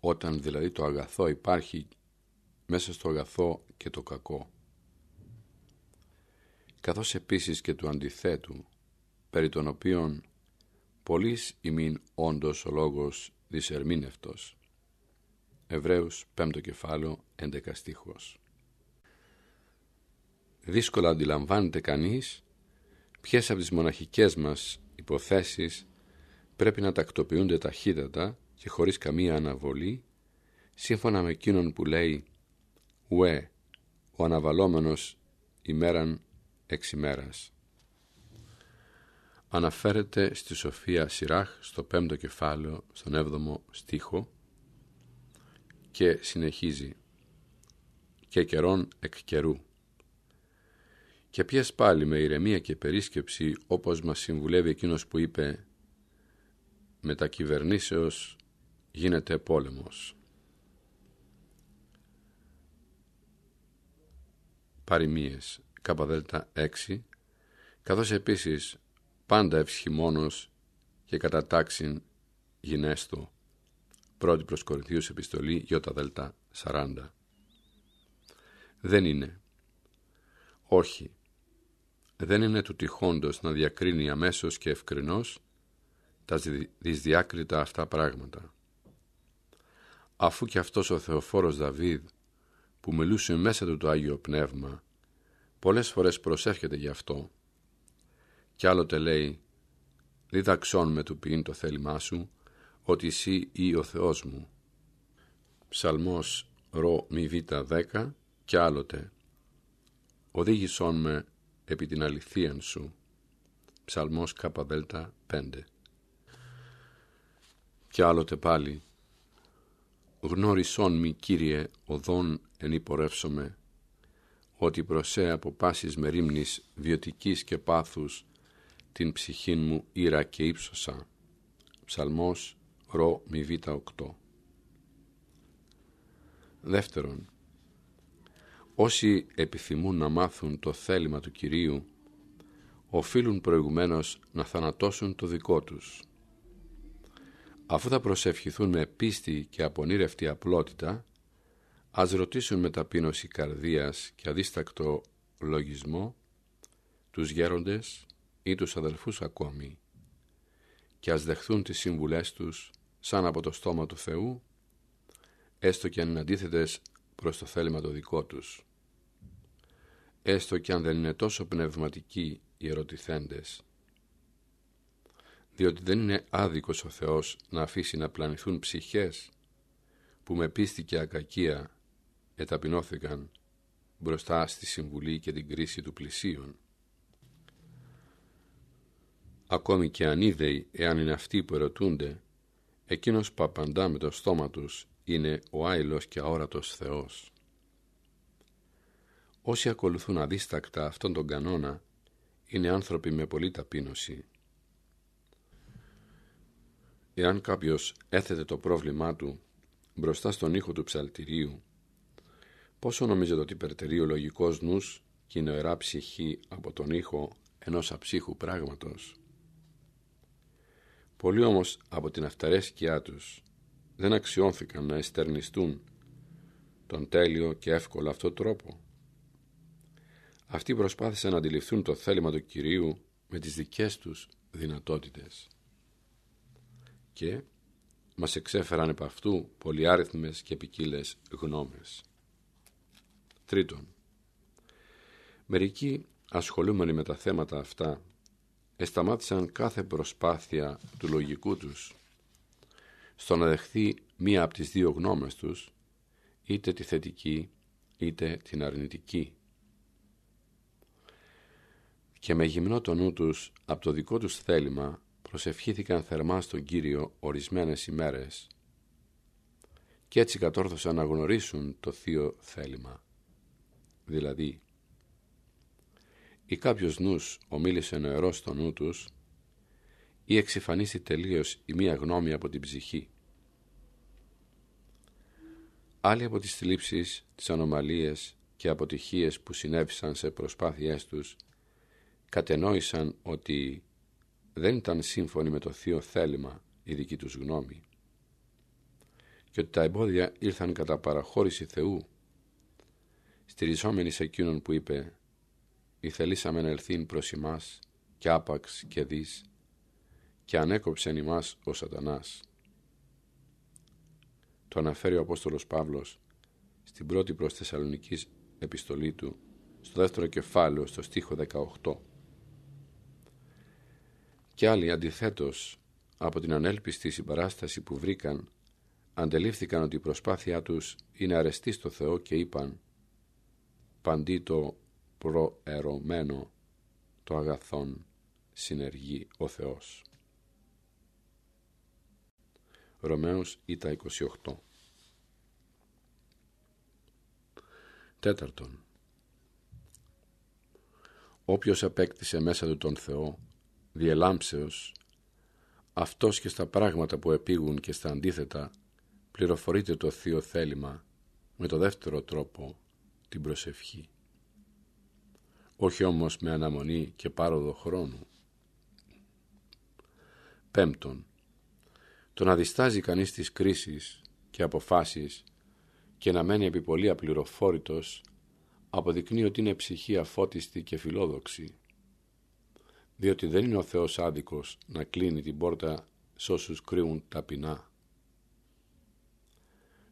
S1: όταν δηλαδή το αγαθό υπάρχει μέσα στο αγαθό και το κακό. Καθώς επίσης και του αντιθέτου, περί των οποίων πολλής ημίν όντως ο λόγος δυσερμήνευτος. Εβραίους 5 κεφάλαιο 11 στίχος δύσκολα αντιλαμβάνεται κανείς ποιες από τις μοναχικές μας υποθέσεις πρέπει να τακτοποιούνται ταχύτατα και χωρίς καμία αναβολή σύμφωνα με εκείνον που λέει «Ουε, ο αναβαλόμενος ημέραν εξ ημέρας». Αναφέρεται στη Σοφία Σιράχ στο πέμπτο κεφάλαιο, στον έβδομο στίχο και συνεχίζει «Και καιρόν εκ καιρού» και πιες πάλι με ηρεμία και περίσκεψη όπως μας συμβουλεύει εκείνος που είπε «Μετακυβερνήσεως γίνεται πόλεμος». Παριμίες, καπαδέλτα 6, καθώς επίσης πάντα ευσχημόνος και κατά τάξιν γυναίστο. Πρώτη προς Κορινθίους επιστολή δέλτα 40. Δεν είναι. Όχι δεν είναι του τυχόντος να διακρίνει αμέσως και ευκρινώς τα δυσδιάκριτα αυτά πράγματα. Αφού και αυτός ο Θεοφόρος Δαβίδ που μιλούσε μέσα του το Άγιο Πνεύμα πολλές φορές προσεύχεται γι' αυτό κι άλλοτε λέει διδαξών με του ποιήν το θέλημά σου ότι εσύ ή ο Θεός μου. Ψαλμός ρο μη β 10 κι άλλοτε. Οδήγησόν με επί την αληθείαν σου. Ψαλμός δέλτα 5 Κι άλλοτε πάλι. Γνώρισόν μη Κύριε οδόν εν υπορεύσομαι ότι προσέ από πάσης μερίμνης βιωτικής και πάθους την ψυχήν μου ήρα και ύψωσα. Ψαλμός ρο μη β 8 Δεύτερον, όσοι επιθυμούν να μάθουν το θέλημα του Κυρίου, οφείλουν προηγουμένως να θανατώσουν το δικό τους. Αφού θα προσευχηθούν με πίστη και απονήρευτη απλότητα, ας ρωτήσουν με ταπείνωση καρδίας και αδίστακτο λογισμό τους γέροντες ή τους αδελφούς ακόμη και ας δεχθούν τις συμβουλές τους σαν από το στόμα του Θεού έστω και αν είναι αντίθετες προς το θέλημα το δικό τους έστω και αν δεν είναι τόσο πνευματικοί οι ερωτηθέντες διότι δεν είναι άδικος ο Θεός να αφήσει να πλανηθούν ψυχές που με πίστη και ακακία εταπεινώθηκαν μπροστά στη συμβουλή και την κρίση του πλησίον. Ακόμη και ανίδεοι, εάν είναι αυτοί που ερωτούνται, εκείνος που απαντά με το στόμα τους είναι ο άειλος και αόρατος Θεός. Όσοι ακολουθούν αδίστακτα αυτόν τον κανόνα είναι άνθρωποι με πολύ ταπείνωση. Εάν κάποιος έθετε το πρόβλημά του μπροστά στον ήχο του ψαλτηρίου, πόσο νομίζετε ότι περτερεί ο λογικός νους και η νοερά ψυχή από τον ήχο ενός αψύχου πράγματος; Πολλοί όμως από την αυταρέσκειά τους δεν αξιώθηκαν να εστερνιστούν τον τέλειο και εύκολο αυτό τρόπο. Αυτοί προσπάθησαν να αντιληφθούν το θέλημα του Κυρίου με τις δικές τους δυνατότητες. Και μας εξέφεραν επ' αυτού πολυάριθμες και ποικίλες γνώμες. Τρίτον, μερικοί ασχολούμενοι με τα θέματα αυτά εσταμάτησαν κάθε προσπάθεια του λογικού τους στο να δεχθεί μία από τις δύο γνώμες τους είτε τη θετική είτε την αρνητική και με γυμνό το νου τους από το δικό τους θέλημα προσευχήθηκαν θερμά στον Κύριο ορισμένες ημέρες και έτσι κατόρθωσαν να γνωρίσουν το θείο θέλημα. Δηλαδή, ή κάποιος νους ομίλησε νεαρό στο νου τους ή εξυφανίσει τελείως η μία γνώμη από την ψυχή. Άλλοι από τις θλίψεις, τις ανομαλίες και αποτυχίες που συνέβησαν σε προσπάθειές τους κατενόησαν ότι δεν ήταν σύμφωνοι με το θείο θέλημα η δική τους γνώμη και ότι τα εμπόδια ήρθαν κατά παραχώρηση Θεού στηριζόμενοι σε εκείνον που είπε «Ηθελήσαμε να ελθύν προς εμάς και άπαξ και δις και ανέκοψεν ημάς ο σατανάς». Το αναφέρει ο Απόστολος Παύλος στην πρώτη προς Θεσσαλονικής επιστολή του στο δεύτερο κεφάλαιο στο στίχο 18. Και άλλοι αντιθέτως από την ανέλπιστη συμπαράσταση που βρήκαν αντελήφθηκαν ότι η προσπάθειά τους είναι αρεστή στο Θεό και είπαν «Παντί το προερωμένο το αγαθόν συνεργεί ο Θεός». Ρωμαίος Ήτα 28 Τέταρτον Όποιος απέκτησε μέσα του τον Θεό διελάμψεως αυτός και στα πράγματα που επίγουν και στα αντίθετα πληροφορείται το θείο θέλημα με το δεύτερο τρόπο την προσευχή. Όχι όμως με αναμονή και πάροδο χρόνου. Πέμπτον το να διστάζει κανείς τις κρίσεις και αποφάσεις και να μένει επί πολύ απληροφόρητος αποδεικνύει ότι είναι ψυχή αφώτιστη και φιλόδοξη διότι δεν είναι ο Θεός άδικος να κλείνει την πόρτα σε όσους κρύβουν ταπεινά.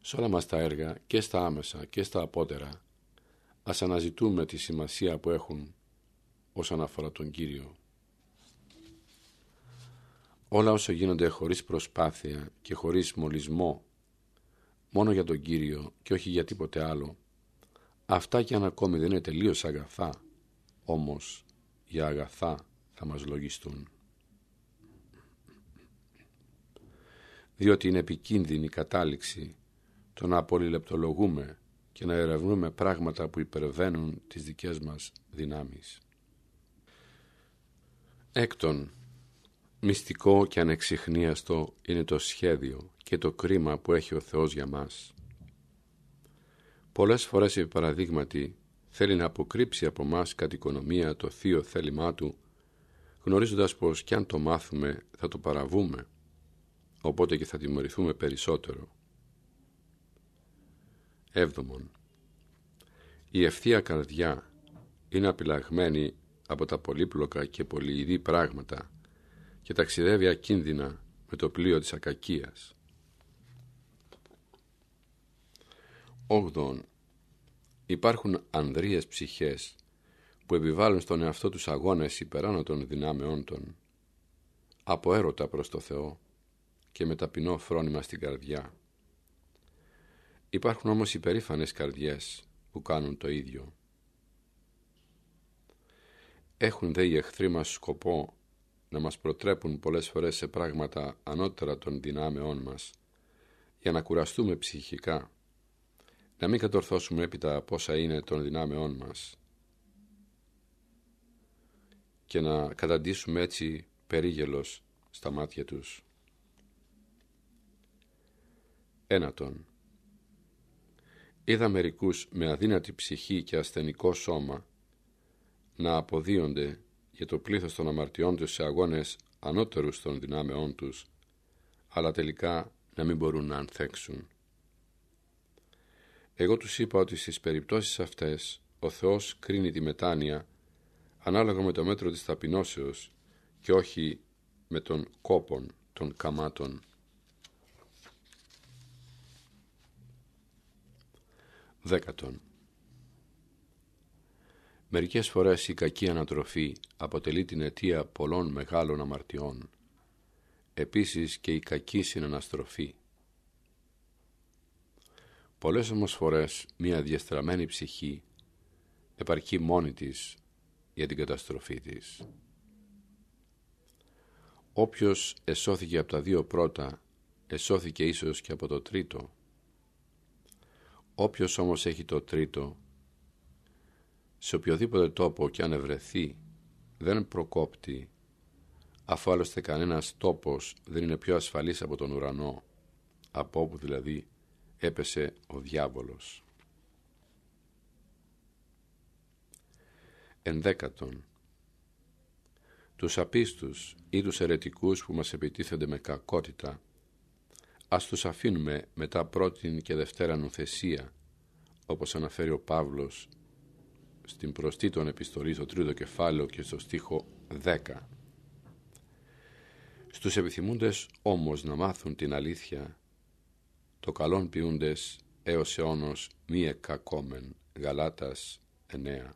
S1: Σε όλα μας τα έργα και στα άμεσα και στα απότερα ας αναζητούμε τη σημασία που έχουν όσον αφορά τον Κύριο. όλα όσο γίνονται χωρίς προσπάθεια και χωρίς μολυσμό, μόνο για τον Κύριο και όχι για τίποτε άλλο, αυτά και αν ακόμη δεν είναι τελείως αγαθά, όμως για αγαθά θα μας λογιστούν. Διότι είναι επικίνδυνη η κατάληξη το να απολυλεπτολογούμε και να ερευνούμε πράγματα που υπερβαίνουν τις δικές μας δυνάμεις. Έκτον, μυστικό και ανεξιχνίαστο είναι το σχέδιο και το κρίμα που έχει ο Θεός για μας. Πολλές φορές, επί παραδείγματι, θέλει να αποκρύψει από μας κατ' οικονομία το θείο θέλημά του, γνωρίζοντας πως κι αν το μάθουμε θα το παραβούμε, οπότε και θα τιμωρηθούμε περισσότερο. Έβδομον. Η ευθεία καρδιά είναι απειλαγμένη από τα πολύπλοκα και πολυειδή πράγματα και ταξιδεύει ακίνδυνα με το πλοίο της ακακίας. Όγδον, υπάρχουν ανδρείες ψυχές που επιβάλλουν στον εαυτό τους αγώνες υπεράνω των δυνάμεών των, από έρωτα προς το Θεό και με ταπεινό φρόνημα στην καρδιά. Υπάρχουν όμως υπερήφανες καρδιές που κάνουν το ίδιο. Έχουν δε οι εχθροί μας σκοπό να μας προτρέπουν πολλές φορές σε πράγματα ανώτερα των δυνάμεών μας για να κουραστούμε ψυχικά, να μην κατορθώσουμε έπειτα πόσα είναι των δυνάμεών μας και να καταντήσουμε έτσι περίγελος στα μάτια τους. Ένατον. Είδα μερικούς με αδύνατη ψυχή και ασθενικό σώμα να αποδίονται για το πλήθος των αμαρτιών τους σε αγώνες ανώτερους των δυνάμεών τους, αλλά τελικά να μην μπορούν να ανθέξουν. Εγώ τους είπα ότι στις περιπτώσεις αυτές ο Θεός κρίνει τη μετάνοια ανάλογα με το μέτρο της ταπεινώσεως και όχι με τον κόπον των καμάτων. Δέκατον. Μερικές φορές η κακή ανατροφή αποτελεί την αιτία πολλών μεγάλων αμαρτιών. Επίσης και η κακή συναναστροφή. Πολλές όμως φορές μια διαστραμμένη ψυχή επαρκεί μόνη της για την καταστροφή της. Όποιος εσώθηκε από τα δύο πρώτα, εσώθηκε ίσως και από το τρίτο. Όποιος όμως έχει το τρίτο, σε οποιοδήποτε τόπο και αν ευρεθεί, δεν προκόπτει, αφού άλλωστε κανένας τόπος δεν είναι πιο ασφαλής από τον ουρανό, από όπου δηλαδή έπεσε ο διάβολος. Ενδέκατον. Τους απίστους ή τους ερετικούς που μας επιτίθενται με κακότητα, ας τους αφήνουμε μετά πρώτην και δευτέρα νουθεσία, όπως αναφέρει ο Παύλος στην προστή των επιστολή στο τρίτο κεφάλαιο και στο στίχο 10. Στους επιθυμούντες όμως να μάθουν την αλήθεια, το καλόν ποιούντες έως αιώνος μη εκακόμεν, Γαλάτας 9.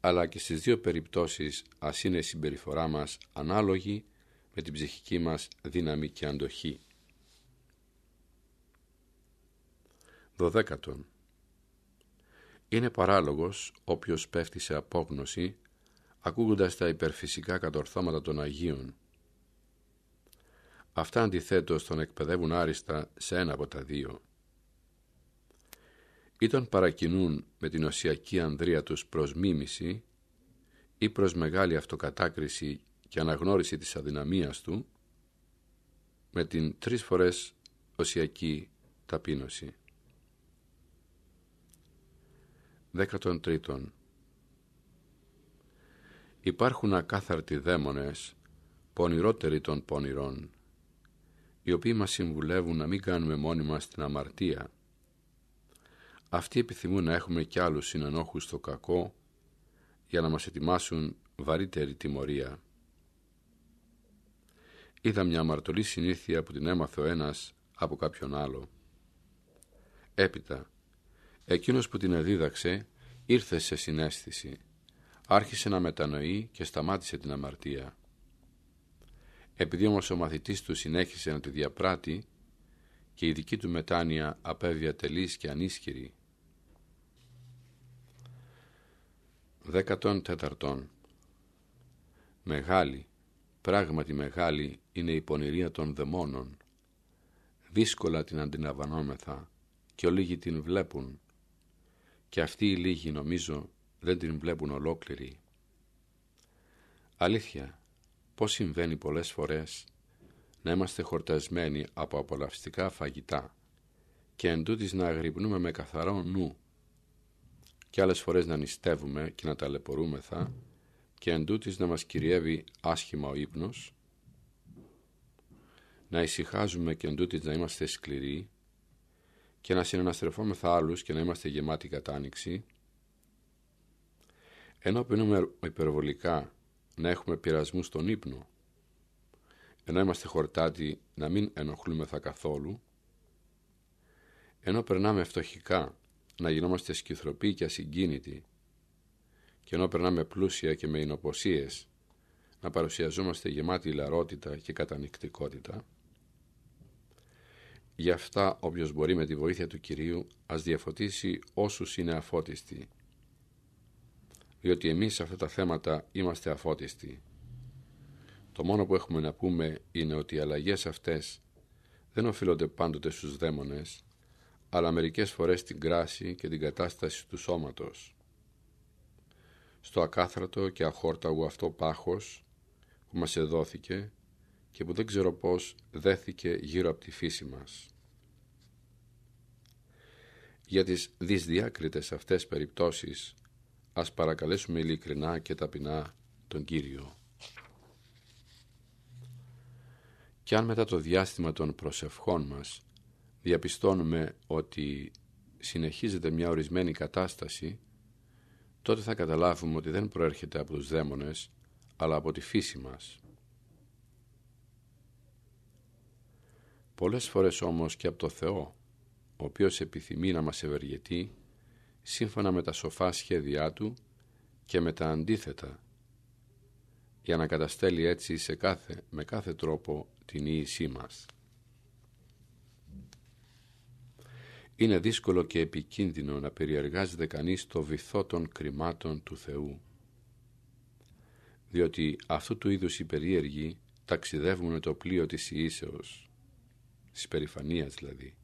S1: Αλλά και στις δύο περιπτώσεις ας είναι η συμπεριφορά μας ανάλογη με την ψυχική μας δύναμη και αντοχή. Δωδέκατον. Είναι παράλογος όποιος πέφτει σε απόγνωση ακούγοντας τα υπερφυσικά κατορθώματα των Αγίων. Αυτά αντιθέτως τον εκπαιδεύουν άριστα σε ένα από τα δύο. Ή τον παρακινούν με την οσιακή ανδρεία τους προς μίμηση ή προς μεγάλη αυτοκατάκριση και αναγνώριση της αδυναμίας του με την τρεις φορές οσιακή ταπείνωση. Δέκατον τρίτον. Υπάρχουν ακάθαρτοι δαίμονες, πονηρότεροι των πονηρών, οι οποίοι μας συμβουλεύουν να μην κάνουμε μόνοι μας την αμαρτία. Αυτοί επιθυμούν να έχουμε κι άλλους συνενόχους στο κακό για να μας ετοιμάσουν βαρύτερη τιμωρία. Είδα μια αμαρτωλή συνήθεια που την έμαθε ο ένας από κάποιον άλλο. Έπειτα, Εκείνος που την εδίδαξε ήρθε σε συνέστηση, άρχισε να μετανοεί και σταμάτησε την αμαρτία. Επειδή όμως ο μαθητής του συνέχισε να τη διαπράττει και η δική του μετάνοια απέβει ατελής και ανίσχυρη. Δέκατον τέταρτον Μεγάλη, πράγματι μεγάλη είναι η πονηρία των δαιμόνων. Δύσκολα την αντιλαμβανόμεθα και ολίγοι την βλέπουν και αυτοί οι λίγοι νομίζω δεν την βλέπουν ολόκληρη. Αλήθεια, πώς συμβαίνει πολλές φορές να είμαστε χορτασμένοι από απολαυστικά φαγητά και εν να αγρυπνούμε με καθαρό νου και άλλες φορές να νηστεύουμε και να ταλαιπωρούμεθα και εν να μας κυριεύει άσχημα ο ύπνος να ησυχάζουμε και εν να είμαστε σκληροί και να συναναστρεφόμεθα άλλους και να είμαστε γεμάτοι κατάνοιξη ενώ πίνουμε υπερβολικά να έχουμε πειρασμούς στον ύπνο ενώ είμαστε χορτάτοι να μην ενοχλούμεθα καθόλου ενώ περνάμε φτωχικά να γινόμαστε σκυθροποί και ασυγκίνητοι και ενώ περνάμε πλούσια και με εινοποσίες να παρουσιαζόμαστε γεμάτοι λαρότητα και κατανυκτικότητα Γι' αυτά όποιος μπορεί με τη βοήθεια του Κυρίου ας διαφωτίσει όσους είναι αφώτιστοι. Διότι εμείς σε αυτά τα θέματα είμαστε αφώτιστοι. Το μόνο που έχουμε να πούμε είναι ότι οι αλλαγές αυτές δεν οφείλονται πάντοτε στους δαίμονες, αλλά μερικές φορές στην κράση και την κατάσταση του σώματος. Στο ακάθρατο και αχόρταγο αυτό πάχος που μας εδόθηκε και που δεν ξέρω πώς δέθηκε γύρω από τη φύση μας. Για τις δυσδιάκριτες αυτές περιπτώσεις ας παρακαλέσουμε ειλικρινά και ταπεινά τον Κύριο. Και αν μετά το διάστημα των προσευχών μας διαπιστώνουμε ότι συνεχίζεται μια ορισμένη κατάσταση, τότε θα καταλάβουμε ότι δεν προέρχεται από τους δαίμονες, αλλά από τη φύση μας. Πολλές φορές όμως και από το Θεό, ο οποίος επιθυμεί να μας ευεργετεί, σύμφωνα με τα σοφά σχέδιά Του και με τα αντίθετα, για να καταστέλει έτσι σε κάθε, με κάθε τρόπο την ίησή μας. Είναι δύσκολο και επικίνδυνο να περιεργάζεται κανείς το βυθό των κρυμάτων του Θεού, διότι αυτού του είδους οι περίεργοι ταξιδεύουν με το πλοίο της Ιήσεως, της περηφανίας δηλαδή.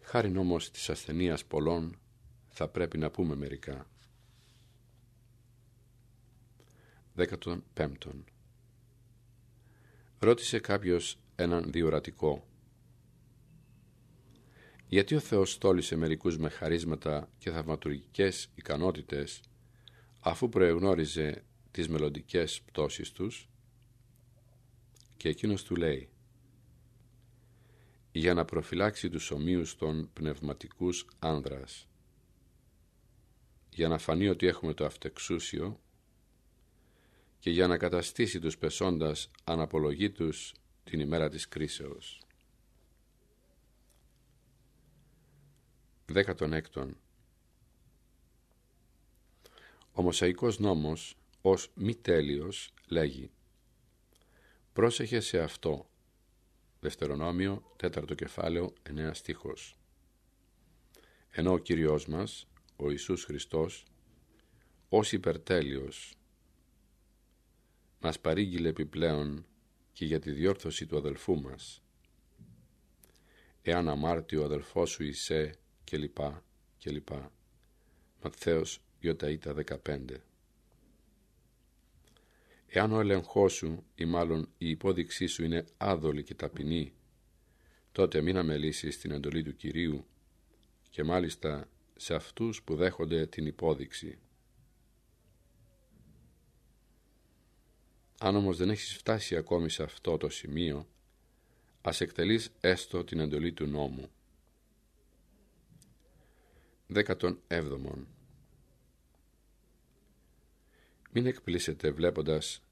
S1: Χάριν όμως της ασθενείας πολλών θα πρέπει να πούμε μερικά. Δέκατον πέμπτον. Ρώτησε κάποιος έναν διορατικό γιατί ο Θεός στόλισε μερικούς με χαρίσματα και θαυματουργικές ικανότητες αφού προεγνώριζε τις μελλοντικές πτώσεις τους; Και εκείνος του λέει για να προφυλάξει τους ομοίους των πνευματικούς άνδρας για να φανεί ότι έχουμε το αυτεξούσιο και για να καταστήσει τους πεσόντας αναπολογή τους την ημέρα της κρίσεως. Δέκατον έκτον. Ο Μοσαϊκός νόμος ως μη τέλειος λέγει «Πρόσεχε σε αυτό». Δευτερονόμιο, τέταρτο κεφάλαιο, εννέα στίχος. Ενώ ο Κύριος μας, ο Ιησούς Χριστός, ως υπερτέλειος, μας παρήγγειλε επιπλέον και για τη διόρθωση του αδελφού μας. Εάν αμάρτει ο αδελφός σου είσαι και λοιπά και λοιπά. Ματθαίος Ιωταΐτα 15 Εάν ο έλεγχός σου ή μάλλον η υπόδειξή σου είναι άδολη και ταπεινή, τότε μην αμελήσεις την εντολή του Κυρίου και μάλιστα σε αυτούς που δέχονται την υπόδειξη. Αν όμως δεν έχεις φτάσει ακόμη σε αυτό το σημείο, ας εκτελείς έστω την εντολή του νόμου. Δέκατον έβδομον Μην εκπλήσετε βλέποντας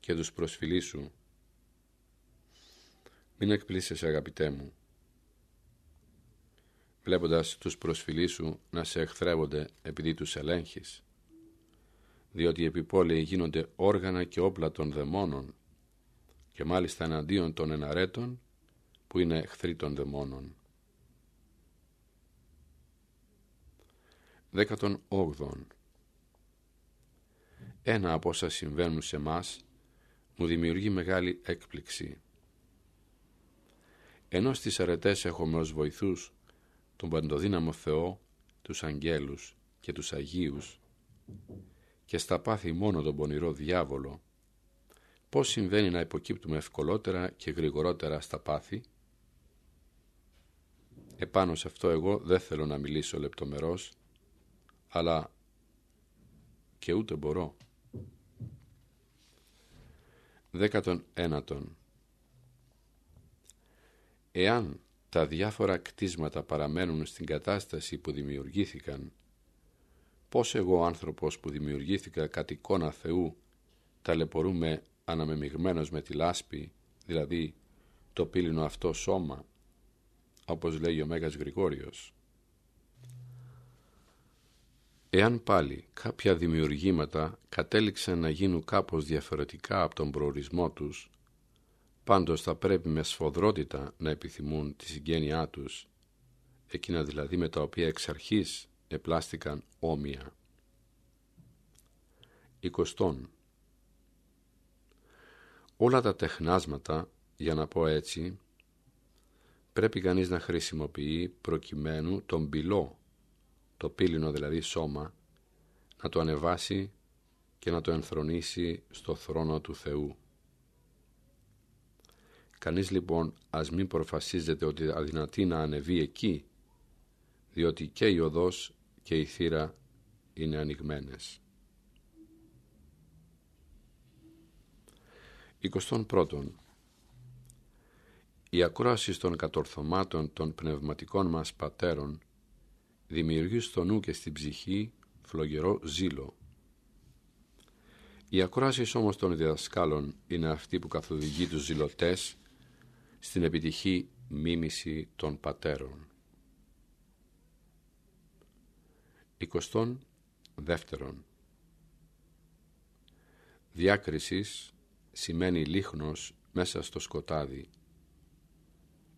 S1: και τους προσφυλείς σου. Μην εκπλήσεσαι αγαπητέ μου. Βλέποντας τους προσφυλείς σου να σε εχθρεύονται επειδή τους ελέγχεις. διότι οι επιπόλαιοι γίνονται όργανα και όπλα των δαιμόνων και μάλιστα εναντίον των εναρέτων που είναι εχθροί των δαιμόνων. 18. Ένα από όσα συμβαίνουν σε μας μου δημιουργεί μεγάλη έκπληξη. Ενώ στις αρετές έχουμε ως βοηθούς τον παντοδύναμο Θεό, τους αγγέλους και τους Αγίους και στα πάθη μόνο τον πονηρό διάβολο, πώς συμβαίνει να υποκύπτουμε ευκολότερα και γρηγορότερα στα πάθη; Επάνω σε αυτό εγώ δεν θέλω να μιλήσω λεπτομερώς, αλλά και ούτε μπορώ. Δέκατον ένατον. Εάν τα διάφορα κτίσματα παραμένουν στην κατάσταση που δημιουργήθηκαν, πώς εγώ άνθρωπος που δημιουργήθηκα κατ' εικόνα Θεού ταλαιπωρούμε αναμεμειγμένος με τη λάσπη, δηλαδή το πύληνο αυτό σώμα, όπως λέει ο Μέγας Γρηγόριος; Εάν πάλι κάποια δημιουργήματα κατέληξαν να γίνουν κάπως διαφορετικά από τον προορισμό τους, πάντως θα πρέπει με σφοδρότητα να επιθυμούν τη συγγένειά τους, εκείνα δηλαδή με τα οποία εξ αρχής επλάστηκαν όμοια. Εικοστόν. Όλα τα τεχνάσματα, για να πω έτσι, πρέπει κανείς να χρησιμοποιεί προκειμένου τον πυλό το πύληνο δηλαδή σώμα, να το ανεβάσει και να το ενθρονήσει στο θρόνο του Θεού. Κανείς λοιπόν ας μην προφασίζεται ότι αδυνατεί να ανεβεί εκεί, διότι και η οδός και η θύρα είναι ανοιγμένες. 21. Η ακρόαση των κατορθωμάτων των πνευματικών μας πατέρων δημιουργείς στο νου και στην ψυχή φλογερό ζήλο. Η ακρόαση όμως των διδασκάλων είναι αυτή που καθοδηγεί τους ζηλωτές στην επιτυχή μίμηση των πατέρων. 22. Δεύτερον. Διάκρισης σημαίνει λίχνος μέσα στο σκοτάδι.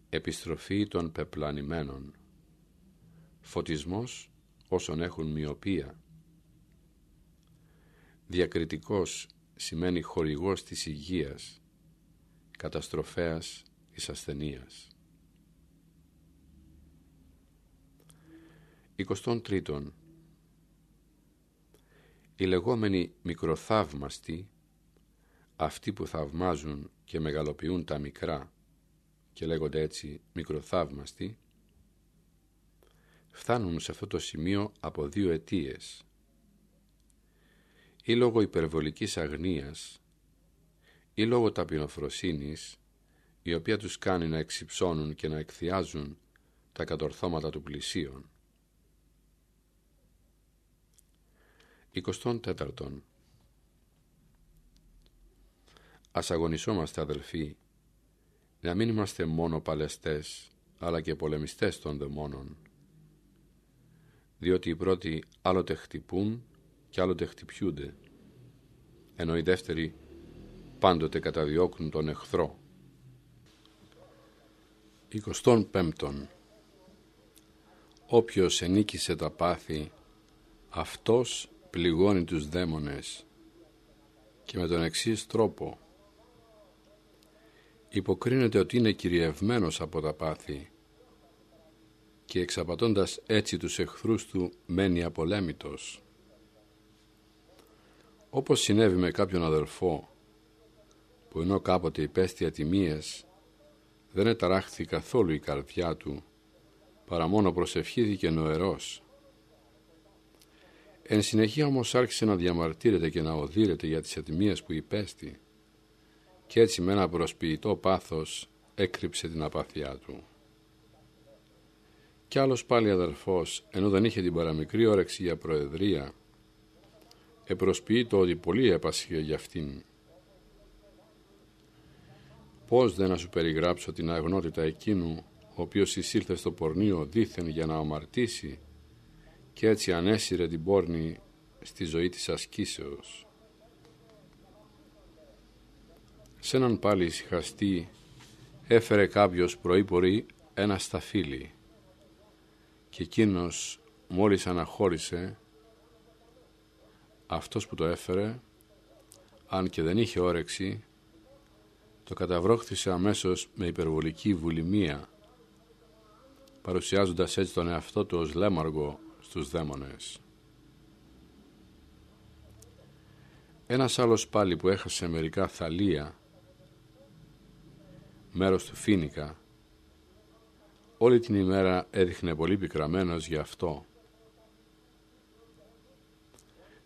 S1: Επιστροφή των πεπλανημένων φωτισμός όσων έχουν μοιοπία. Διακριτικός σημαίνει χορηγός της υγείας, καταστροφέας της ασθενείας. 23. Οι λεγόμενοι μικροθαύμαστοι, αυτοί που θαυμάζουν και μεγαλοποιούν τα μικρά και λέγονται έτσι μικροθαύμαστοι, φτάνουν σε αυτό το σημείο από δύο αιτίες. Ή λόγω υπερβολικής αγνίας, ή λόγω ταπεινοφροσύνης, η οποία τους κάνει να εξυψώνουν και να εκθιάζουν τα κατορθώματα του πλησίον. 24. Ας αγωνισόμαστε αδελφοί, να μην είμαστε μόνο παλαιστές, αλλά και πολεμιστές των δαιμόνων διότι οι πρώτοι άλλοτε χτυπούν και άλλοτε χτυπιούνται, ενώ οι δεύτεροι πάντοτε καταδιώκουν τον εχθρό. 25. Όποιος ενίκησε τα πάθη, αυτός πληγώνει τους δαίμονες και με τον εξής τρόπο υποκρίνεται ότι είναι κυριευμένος από τα πάθη και εξαπατώντας έτσι τους εχθρούς του μένει απολέμητος. Όπως συνέβη με κάποιον αδελφό που ενώ κάποτε υπέστη ατιμίες δεν εταράχθη καθόλου η καρδιά του παρά μόνο προσευχήθηκε νοερός. Εν συνεχεία όμως άρχισε να διαμαρτύρεται και να οδύρεται για τις ατιμίες που υπέστη και έτσι με ένα προσποιητό πάθος έκρυψε την απάθειά του. Κι άλλος πάλι αδερφός, ενώ δεν είχε την παραμικρή όρεξη για προεδρία, επροσποιεί το ότι πολύ έπασχε για αυτήν. Πώς δεν να σου περιγράψω την αγνότητα εκείνου, ο οποίος εισήλθε στο πορνείο δήθεν για να αμαρτήσει και έτσι ανέσυρε την πόρνη στη ζωή της ασκήσεως. Σ' έναν πάλι ησυχαστή έφερε κάποιος πρωί πορεί ένα σταφύλι και εκείνος μόλις αναχώρησε αυτός που το έφερε αν και δεν είχε όρεξη το καταβρόχθησε αμέσως με υπερβολική βουλημία παρουσιάζοντας έτσι τον εαυτό του ως λέμαργο στους δαίμονες. Ένας άλλος πάλι που έχασε μερικά θαλία μέρος του Φίνικα όλη την ημέρα έδειχνε πολύ πικραμένος γι' αυτό.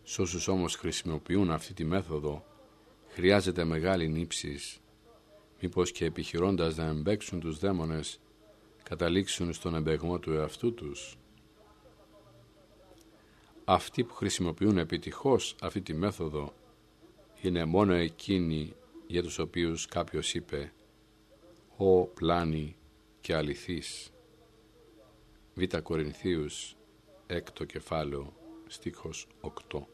S1: Σ' όσους όμως χρησιμοποιούν αυτή τη μέθοδο χρειάζεται μεγάλη νύψης μήπως και επιχειρώντας να εμπέξουν τους δαίμονες καταλήξουν στον εμπεγμό του εαυτού τους. Αυτοί που χρησιμοποιούν επιτυχώς αυτή τη μέθοδο είναι μόνο εκείνοι για τους οποίους κάποιος είπε «Ο πλάνη και αληθής». Β. Κορινθίους, έκτο κεφάλαιο, στίχος 8.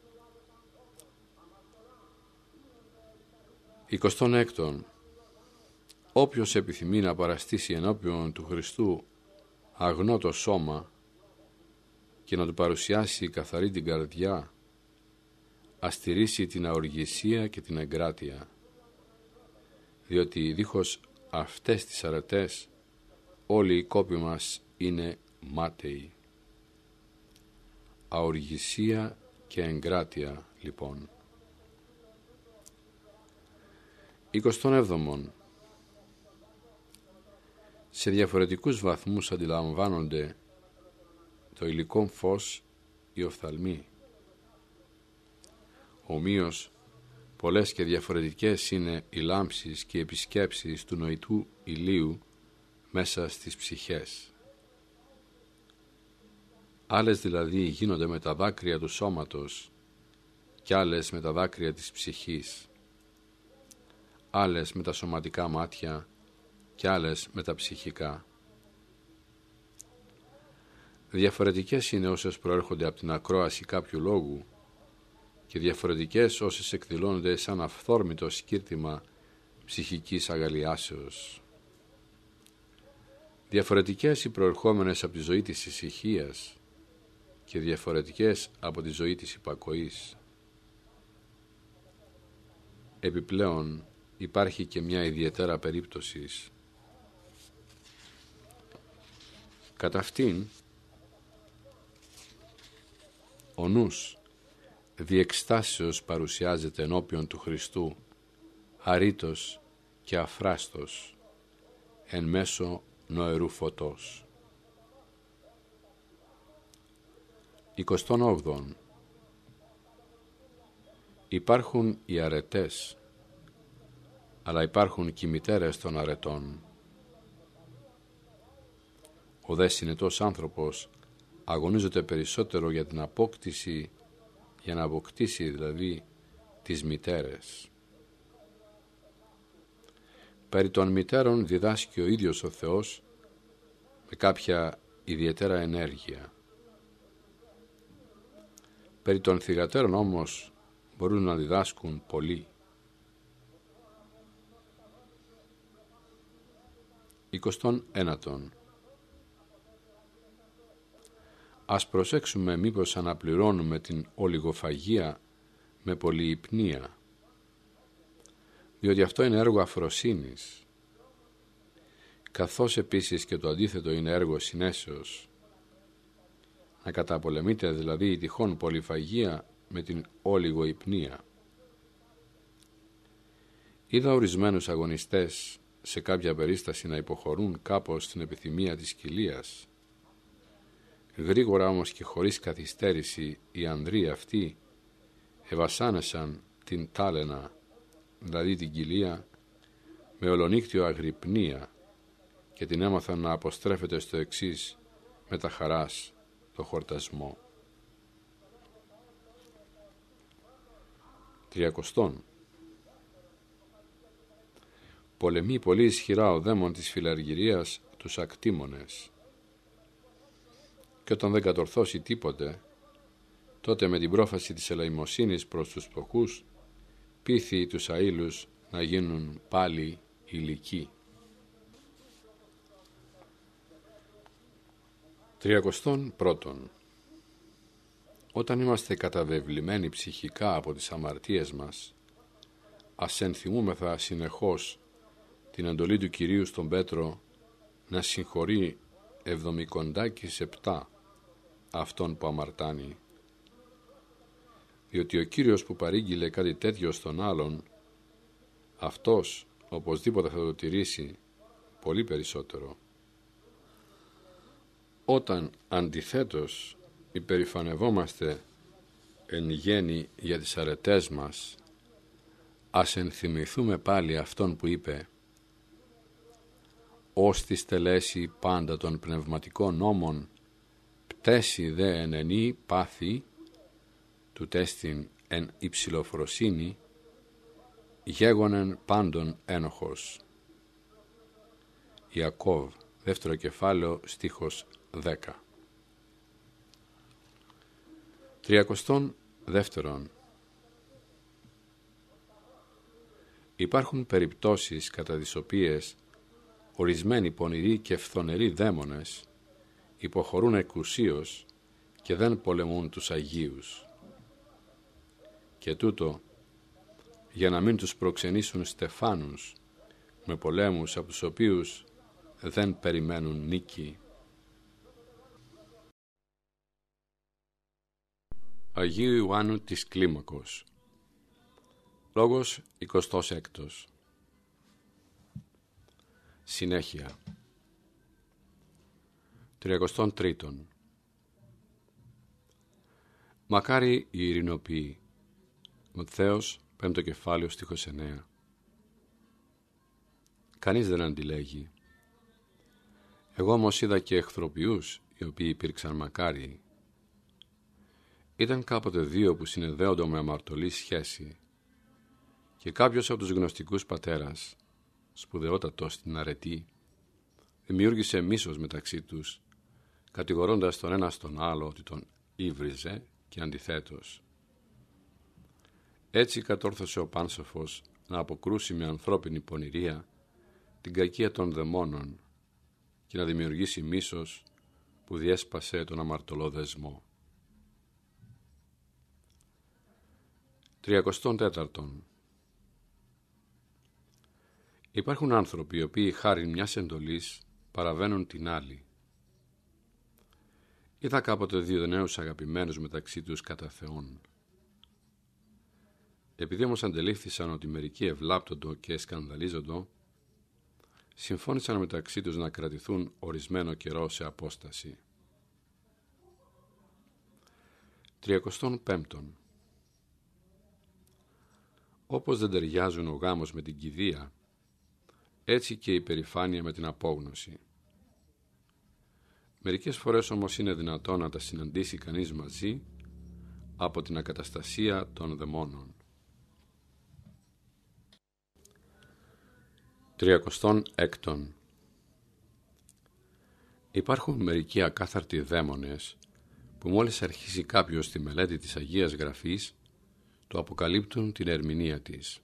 S1: 26. Όποιος επιθυμεί να παραστήσει ενώπιον του Χριστού αγνό το σώμα και να του παρουσιάσει καθαρή την καρδιά, αστηρίσει την αοργησία και την εγκράτεια, διότι δίχως αυτές τις αρετές όλοι οι κόποι μας είναι μάταιοι. Αοργησία και εγκράτεια λοιπόν. 27. Σε διαφορετικούς βαθμούς αντιλαμβάνονται το υλικό φως οι οφθαλμοί. Ομοίως, πολλές και διαφορετικές είναι οι λάμψεις και οι επισκέψεις του νοητού ηλίου μέσα στις ψυχές. Άλλες δηλαδή γίνονται με τα δάκρυα του σώματος και άλλες με τα δάκρυα της ψυχής. Άλλες με τα σωματικά μάτια και άλλες με τα ψυχικά. Διαφορετικές είναι όσες προέρχονται από την ακρόαση κάποιου λόγου και διαφορετικές όσες εκδηλώνονται σαν αυθόρμητο σκύρτημα ψυχικής αγαλιάσεως. Διαφορετικές οι προερχόμενες από τη ζωή της ησυχίας και διαφορετικές από τη ζωή της υπακοής. Επιπλέον υπάρχει και μια ιδιαίτερα περίπτωσης. Κατά αυτήν, ο νους διεκστάσεως παρουσιάζεται ενώπιον του Χριστού, αρήτος και αφράστος, εν μέσω νοερού φωτός. 28. Υπάρχουν οι αρετές, αλλά υπάρχουν και οι μητέρες των αρετών. Ο δε συνετός άνθρωπος αγωνίζεται περισσότερο για την απόκτηση, για να αποκτήσει δηλαδή τις μητέρες. Περί των μητέρων διδάσκει ο ίδιος ο Θεός με κάποια ιδιαίτερα ενέργεια. Περί των θυγατέρων όμως μπορούν να διδάσκουν πολύ. 21. Ας προσέξουμε μήπως αναπληρώνουμε την ολιγοφαγία με πολυυπνία, διότι αυτό είναι έργο αφροσύνης, καθώς επίσης και το αντίθετο είναι έργο συνέσεως. Να καταπολεμείτε δηλαδή η τυχόν πολυφαγία με την ολιγοϊπνία. Είδα ορισμένους αγωνιστές σε κάποια περίσταση να υποχωρούν κάπως στην επιθυμία της κοιλίας, Γρήγορα όμως και χωρίς καθυστέρηση οι ανδροί αυτοί ευασάνεσαν την τάλαινα, δηλαδή την κοιλία, με ολονύκτιο αγρυπνία και την έμαθαν να αποστρέφεται στο εξής με τα χαράς το χορτασμό. Τριακοστόν Πολεμεί πολύ ισχυρά ο δαίμον της φιλαργυρίας τους ακτήμονες και όταν δεν κατορθώσει τίποτε, τότε με την πρόφαση της ελεημοσύνης προς τους φτωχούς πείθει τους αήλους να γίνουν πάλι ηλικοί. Τριακοστόν πρώτον Όταν είμαστε καταβεβλημένοι ψυχικά από τις αμαρτίες μας, ας ενθυμούμεθα συνεχώς την εντολή του Κυρίου στον Πέτρο να συγχωρεί εβδομικοντάκι επτά αυτόν που αμαρτάνει. Διότι ο Κύριος που παρήγγειλε κάτι τέτοιο στον άλλον, αυτός οπωσδήποτε θα το τηρήσει πολύ περισσότερο. Όταν αντιθέτως υπερηφανευόμαστε εν γέννη για τις αρετές μας, ας ενθυμηθούμε πάλι αυτόν που είπε «Ως τη στελέσει πάντα των πνευματικών νόμων, πτέσει δε ενενή πάθη, του τέστην εν υψηλοφροσύνη, γέγονεν πάντων ένοχος». Ιακώβ, δεύτερο κεφάλαιο, στίχος 10. Τριακοστόν δεύτερον. Υπάρχουν περιπτώσεις κατά τις οποίες ορισμένοι πονηροί και φθονεροί δαίμονες υποχωρούν εκουσίως και δεν πολεμούν τους Αγίους. Και τούτο για να μην τους προξενήσουν στεφάνους με πολέμους από τους οποίους δεν περιμένουν νίκη. Αγίου Ιωάννου της Κλίμακος. Λόγος 26 Συνέχεια. 33 Μακάρι η ειρηνοποιή Ματθαίος 5ο κεφάλαιο στίχος 9 Κανείς δεν αντιλέγει. Εγώ όμως είδα και εχθροποιούς οι οποίοι υπήρξαν μακάριοι ήταν κάποτε δύο που συνεδέονται με αμαρτωλή σχέση. Και κάποιος από τους γνωστικούς πατέρας, σπουδαιότατος στην αρετή, δημιούργησε μίσος μεταξύ τους, κατηγορώντας τον ένα στον άλλο ότι τον ύβριζε και αντιθέτως. Έτσι κατόρθωσε ο Πάνσοφος να αποκρούσει με ανθρώπινη πονηρία την κακία των δαιμόνων και να δημιουργήσει μίσος που διέσπασε τον αμαρτωλό δεσμό. 34. Υπάρχουν άνθρωποι οι οποίοι χάρη μιας εντολής παραβαίνουν την άλλη. Είδα κάποτε δύο νέους αγαπημένους μεταξύ τους κατά Θεόν. Επειδή όμως αντελήφθησαν ότι μερικοί ευλάπτοντο και σκανδαλίζοντο, συμφώνησαν μεταξύ τους να κρατηθούν ορισμένο καιρό σε απόσταση. 35. Όπως δεν ταιριάζουν ο γάμος με την κηδεία, έτσι και η περηφάνεια με την απόγνωση. Μερικές φορές όμως είναι δυνατό να τα συναντήσει κανείς μαζί από την ακαταστασία των δαιμόνων. 36. Υπάρχουν μερικοί ακάθαρτοι δαίμονες που μόλις αρχίσει κάποιος τη μελέτη της Αγίας Γραφής το αποκαλύπτουν την ερμηνεία της.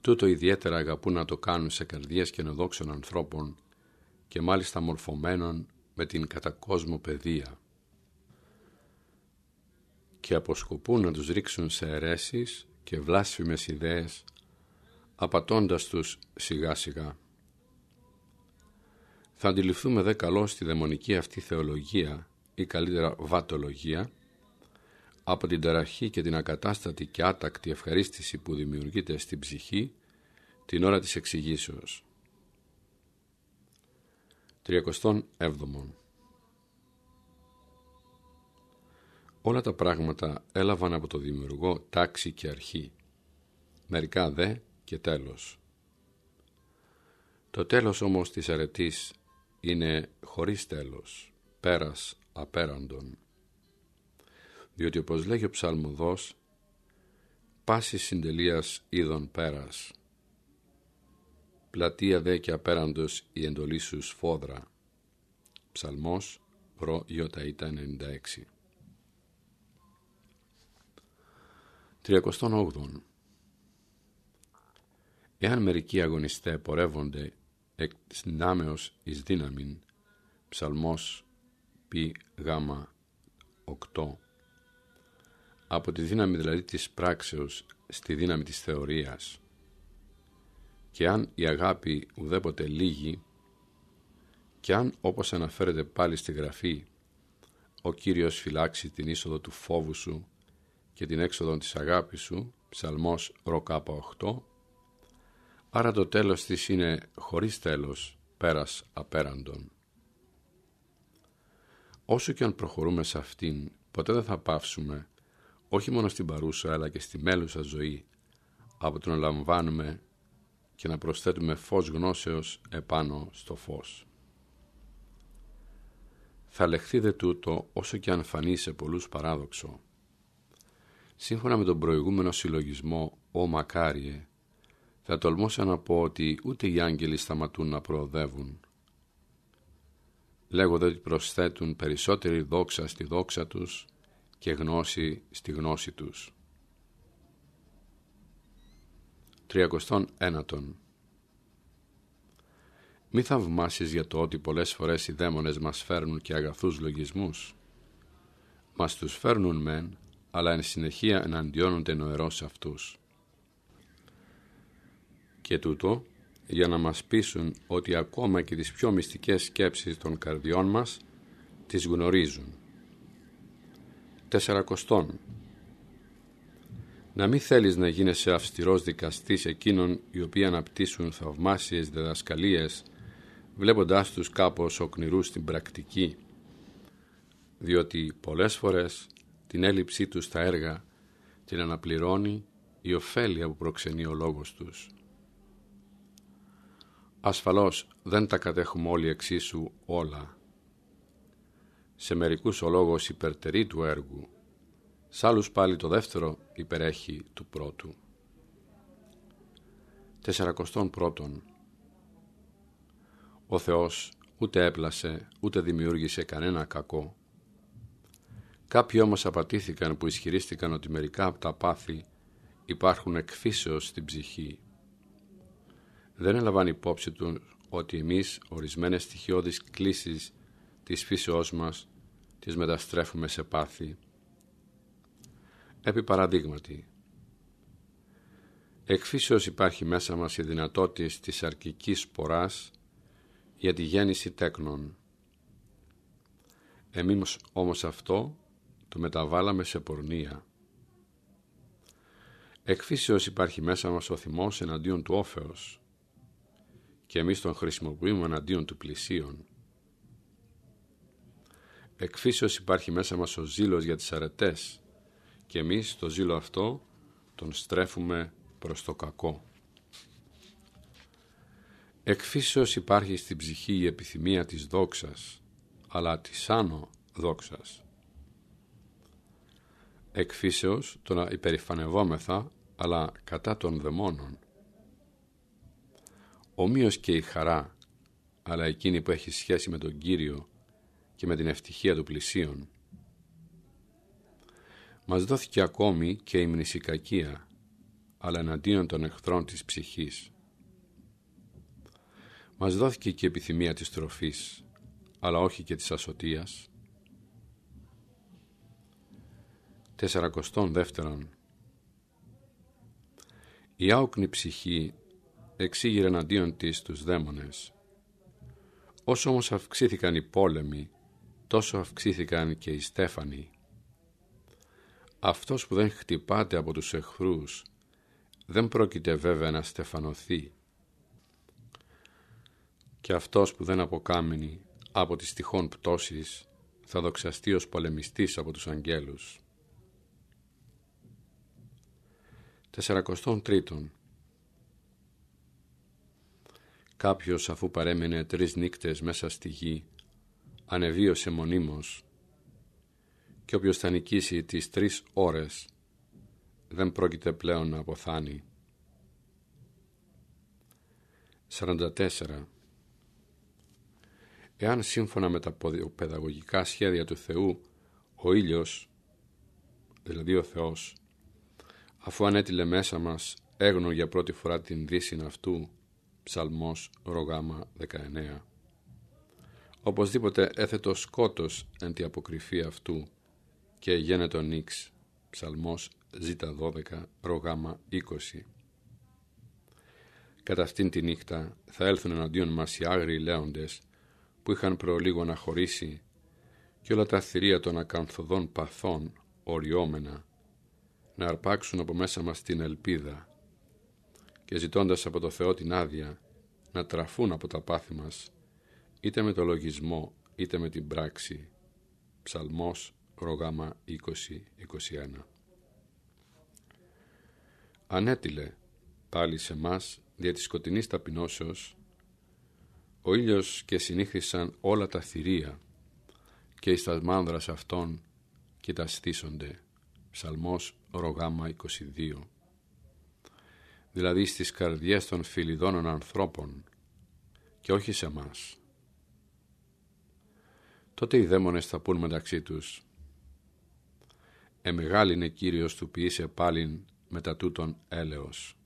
S1: Τούτο ιδιαίτερα αγαπούν να το κάνουν σε καρδιές καινοδόξων ανθρώπων και μάλιστα μορφωμένων με την κατακόσμο παιδεία και αποσκοπούν να τους ρίξουν σε αιρέσεις και βλάσφημες ιδέες απατώντας τους σιγά σιγά. Θα αντιληφθούμε δε καλώς τη δαιμονική αυτή θεολογία ή καλύτερα βατολογία από την ταραχή και την ακατάστατη και άτακτη ευχαρίστηση που δημιουργείται στην ψυχή την ώρα της εξηγήσεως. 37. Όλα τα πράγματα έλαβαν από το δημιουργό τάξη και αρχή, μερικά δε και τέλος. Το τέλος όμως της αρετής είναι χωρίς τέλος, πέρας απέραντον διότι όπως λέγει ο ψαλμοδός «Πάσης συντελείας είδων πέρας, πλατεία δε και απέραντος η εντολή σου σφόδρα». Ψαλμός προ Ιωταΐτα 96 38. Εάν μερικοί αγωνιστέ πορεύονται εκ της δυνάμεως εις δύναμην, ψαλμός π γάμα 8, από τη δύναμη δηλαδή της πράξεως στη δύναμη της θεωρίας, και αν η αγάπη ουδέποτε λίγη, και αν όπως αναφέρεται πάλι στη γραφή, ο Κύριος φυλάξει την είσοδο του φόβου σου και την έξοδο της αγάπης σου, ψαλμός ροκάπα 8, άρα το τέλος της είναι χωρίς τέλος, πέρας απέραντον. Όσο και αν προχωρούμε σε αυτήν, ποτέ δεν θα πάυσουμε, όχι μόνο στην παρούσα αλλά και στη μέλουσα ζωή, από το να λαμβάνουμε και να προσθέτουμε φως γνώσεως επάνω στο φως. Θα λεχθεί δε τούτο όσο και αν φανεί σε πολλούς παράδοξο. Σύμφωνα με τον προηγούμενο συλλογισμό «Ο Μακάριε», θα τολμούσα να πω ότι ούτε οι άγγελοι σταματούν να προοδεύουν. Λέγονται ότι προσθέτουν περισσότερη δόξα στη δόξα τους και γνώση στη γνώση τους. 31. Μη θαυμάσεις για το ότι πολλές φορές οι δαίμονες μας φέρνουν και αγαθούς λογισμούς. Μας τους φέρνουν μεν, αλλά εν συνεχεία εναντιώνονται νοερός αυτούς. Και τούτο για να μας πείσουν ότι ακόμα και τις πιο μυστικές σκέψεις των καρδιών μας τις γνωρίζουν. Τεσσαρακοστών. Να μην θέλεις να γίνεσαι αυστηρός δικαστής εκείνων οι οποίοι αναπτύσσουν θαυμάσιες διδασκαλίες βλέποντάς τους κάπως οκνηρούς στην πρακτική διότι πολλές φορές την έλλειψή τους στα έργα την αναπληρώνει η ωφέλεια που προξενεί ο λόγος τους. Ασφαλώς δεν τα κατέχουμε όλοι εξίσου όλα. Σε μερικούς ο λόγος υπερτερεί του έργου, σ' άλλους πάλι το δεύτερο υπερέχει του πρώτου. Τεσσαρακοστών πρώτον. Ο Θεός ούτε έπλασε ούτε δημιούργησε κανένα κακό. Κάποιοι όμως απατήθηκαν που ισχυρίστηκαν ότι μερικά από τα πάθη υπάρχουν εκφύσεως στην ψυχή δεν έλαβαν υπόψη τους ότι εμείς ορισμένες στοιχειώδεις κλίσεις της φύσεώς μας τις μεταστρέφουμε σε πάθη. Επί παραδείγματι, εκφύσεως υπάρχει μέσα μας η δυνατότητα της αρκικής σποράς για τη γέννηση τέκνων. Εμείς όμως αυτό το μεταβάλαμε σε πορνεία. Εκφύσεως υπάρχει μέσα μας ο θυμός εναντίον του όφεως και εμείς τον χρησιμοποιούμε εναντίον του πλησίον. Εκφύσεως υπάρχει μέσα μας ο ζήλος για τις αρετές και εμείς το ζήλο αυτό τον στρέφουμε προς το κακό. Εκφύσεως υπάρχει στην ψυχή η επιθυμία της δόξας, αλλά της άνω δόξας. Εκφύσεως το να υπερηφανευόμεθα, αλλά κατά των δαιμόνων ομοίως και η χαρά, αλλά εκείνη που έχει σχέση με τον Κύριο και με την ευτυχία του πλησίον. Μας δόθηκε ακόμη και η μνησικακία, αλλά εναντίον των εχθρών της ψυχής. Μας δόθηκε και η επιθυμία της τροφής, αλλά όχι και της ασωτείας. Τεσσαρακοστών δεύτερον. Η άοκνη ψυχή εξήγηρε εναντίον της τους δαίμονες. Όσο όμως αυξήθηκαν οι πόλεμοι, τόσο αυξήθηκαν και οι στέφανοι. Αυτός που δεν χτυπάται από τους εχθρούς, δεν πρόκειται βέβαια να στεφανωθεί. Και αυτός που δεν αποκάμινει από τις τυχόν πτώσεις, θα δοξαστεί ως πολεμιστής από τους αγγέλους. 43. Κάποιος αφού παρέμενε τρεις νύκτες μέσα στη γη, ανεβίωσε μονίμως και όποιος θα νικήσει τις τρεις ώρες δεν πρόκειται πλέον να αποθάνει. 44. Εάν σύμφωνα με τα παιδαγωγικά σχέδια του Θεού ο ήλιος, δηλαδή ο Θεός, αφού ανέτειλε μέσα μας έγνω για πρώτη φορά την δύση αυτού, ψαλμός ρογάμα 19. Οπωσδήποτε έθετο σκότος εν τη αποκρυφή αυτού και γένετο νίξ, ψαλμός ζήτα 12, ρογάμα 20. Κατά αυτήν τη νύχτα θα έλθουν εναντίον μας οι άγριοι λέοντες που είχαν προλίγο να χωρίσει και όλα τα θηρία των ακανθοδών παθών οριόμενα να αρπάξουν από μέσα μας την ελπίδα και ζητώντας από το Θεό την άδεια να τραφούν από τα πάθη μας είτε με το λογισμό είτε με την πράξη. Ψαλμός ρογάμα 20-21 Ανέτειλε πάλι σε μας δια της σκοτεινής ταπεινώσεως ο ήλιος και συνήχθησαν όλα τα θηρία και εις τα μάνδρας αυτών κοιταστήσονται. Ψαλμός ρογάμα 22 δηλαδή στις καρδιές των φιλιδώνων ανθρώπων και όχι σε μας. Τότε οι δαίμονες θα πούν μεταξύ τους «Εμεγάλ είναι Κύριος του ποιήσε πάλιν μετά τούτον έλεος».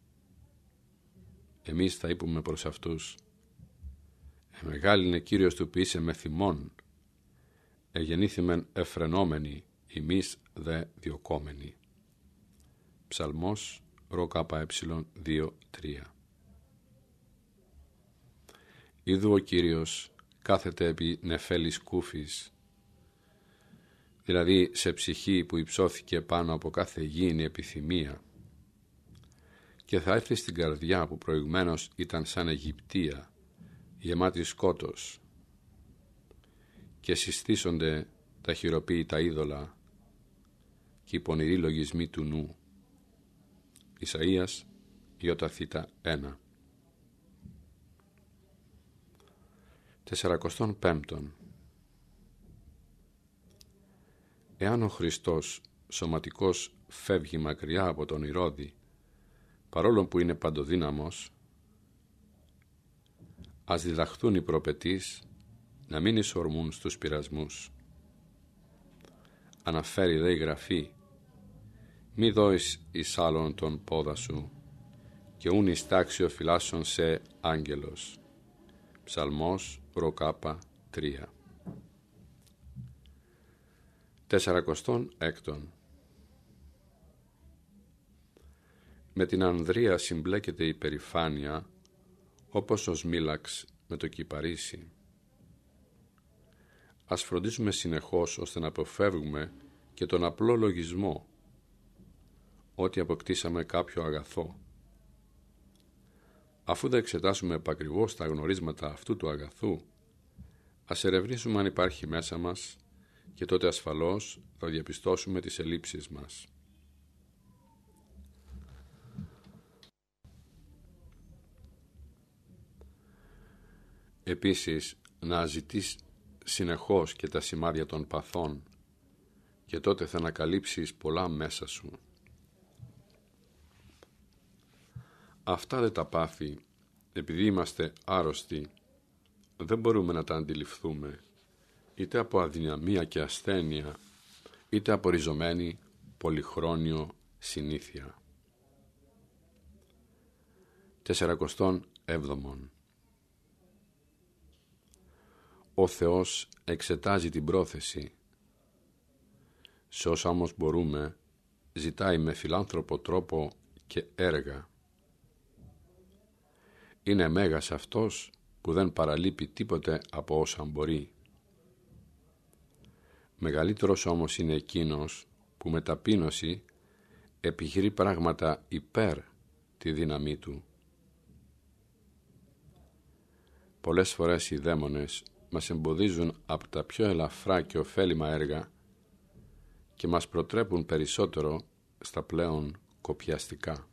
S1: Εμείς θα είπουμε προς αυτούς «Εμεγάλ είναι Κύριος του ποιήσε με θυμών, εγεννήθημεν εφρενόμενοι, ημείς δε διοκόμενοι». Ψαλμός ΡΚΕ 2-3 Είδου ο Κύριος κάθεται επί νεφέλης κούφης, δηλαδή σε ψυχή που υψώθηκε πάνω από κάθε γήινη επιθυμία και θα έρθει στην καρδιά που προηγουμένως ήταν σαν Αιγυπτία, γεμάτη σκότος και συστήσονται τα χειροποίητα είδωλα και οι πονηροί λογισμοί του νου. Ισαΐας Ιωταθήτα 1 Τεσσαρακοστόν πέμπτον Εάν ο Χριστός σωματικός φεύγει μακριά από τον Ηρώδη παρόλο που είναι παντοδύναμος ας διδαχθούν οι προπετείς να μην εισορμούν στους πειρασμούς. Αναφέρει δε η Γραφή μη δώεις εις άλλον τον πόδα σου και ούν εις τάξιο φυλάσσον σε άγγελος. Ψαλμός Ροκάπα 3 Τεσσαρακοστόν έκτον Με την Ανδρία συμπλέκεται η περηφάνεια όπως ο Σμίλαξ με το κυπαρίσι. Ας φροντίσουμε συνεχώς ώστε να αποφεύγουμε και τον απλό λογισμό ότι αποκτήσαμε κάποιο αγαθό. Αφού δεν εξετάσουμε επακριβώς τα γνωρίσματα αυτού του αγαθού, ας ερευνήσουμε αν υπάρχει μέσα μας και τότε ασφαλώς θα διαπιστώσουμε τις ελλείψεις μας. Επίσης, να ζητείς συνεχώς και τα σημάδια των παθών και τότε θα ανακαλύψεις πολλά μέσα σου. Αυτά δεν τα πάθη, επειδή είμαστε άρρωστοι, δεν μπορούμε να τα αντιληφθούμε, είτε από αδυναμία και ασθένεια, είτε από ριζωμένη πολυχρόνιο συνήθεια. Τεσσαρακοστόν έβδομον Ο Θεός εξετάζει την πρόθεση. Σε όσα όμως μπορούμε, ζητάει με φιλάνθρωπο τρόπο και έργα. Είναι μέγας αυτός που δεν παραλείπει τίποτε από όσα μπορεί. Μεγαλύτερος όμως είναι εκείνος που με ταπείνωση επιχειρεί πράγματα υπέρ τη δύναμή του. Πολλές φορές οι δαίμονες μας εμποδίζουν από τα πιο ελαφρά και ωφέλιμα έργα και μας προτρέπουν περισσότερο στα πλέον κοπιαστικά.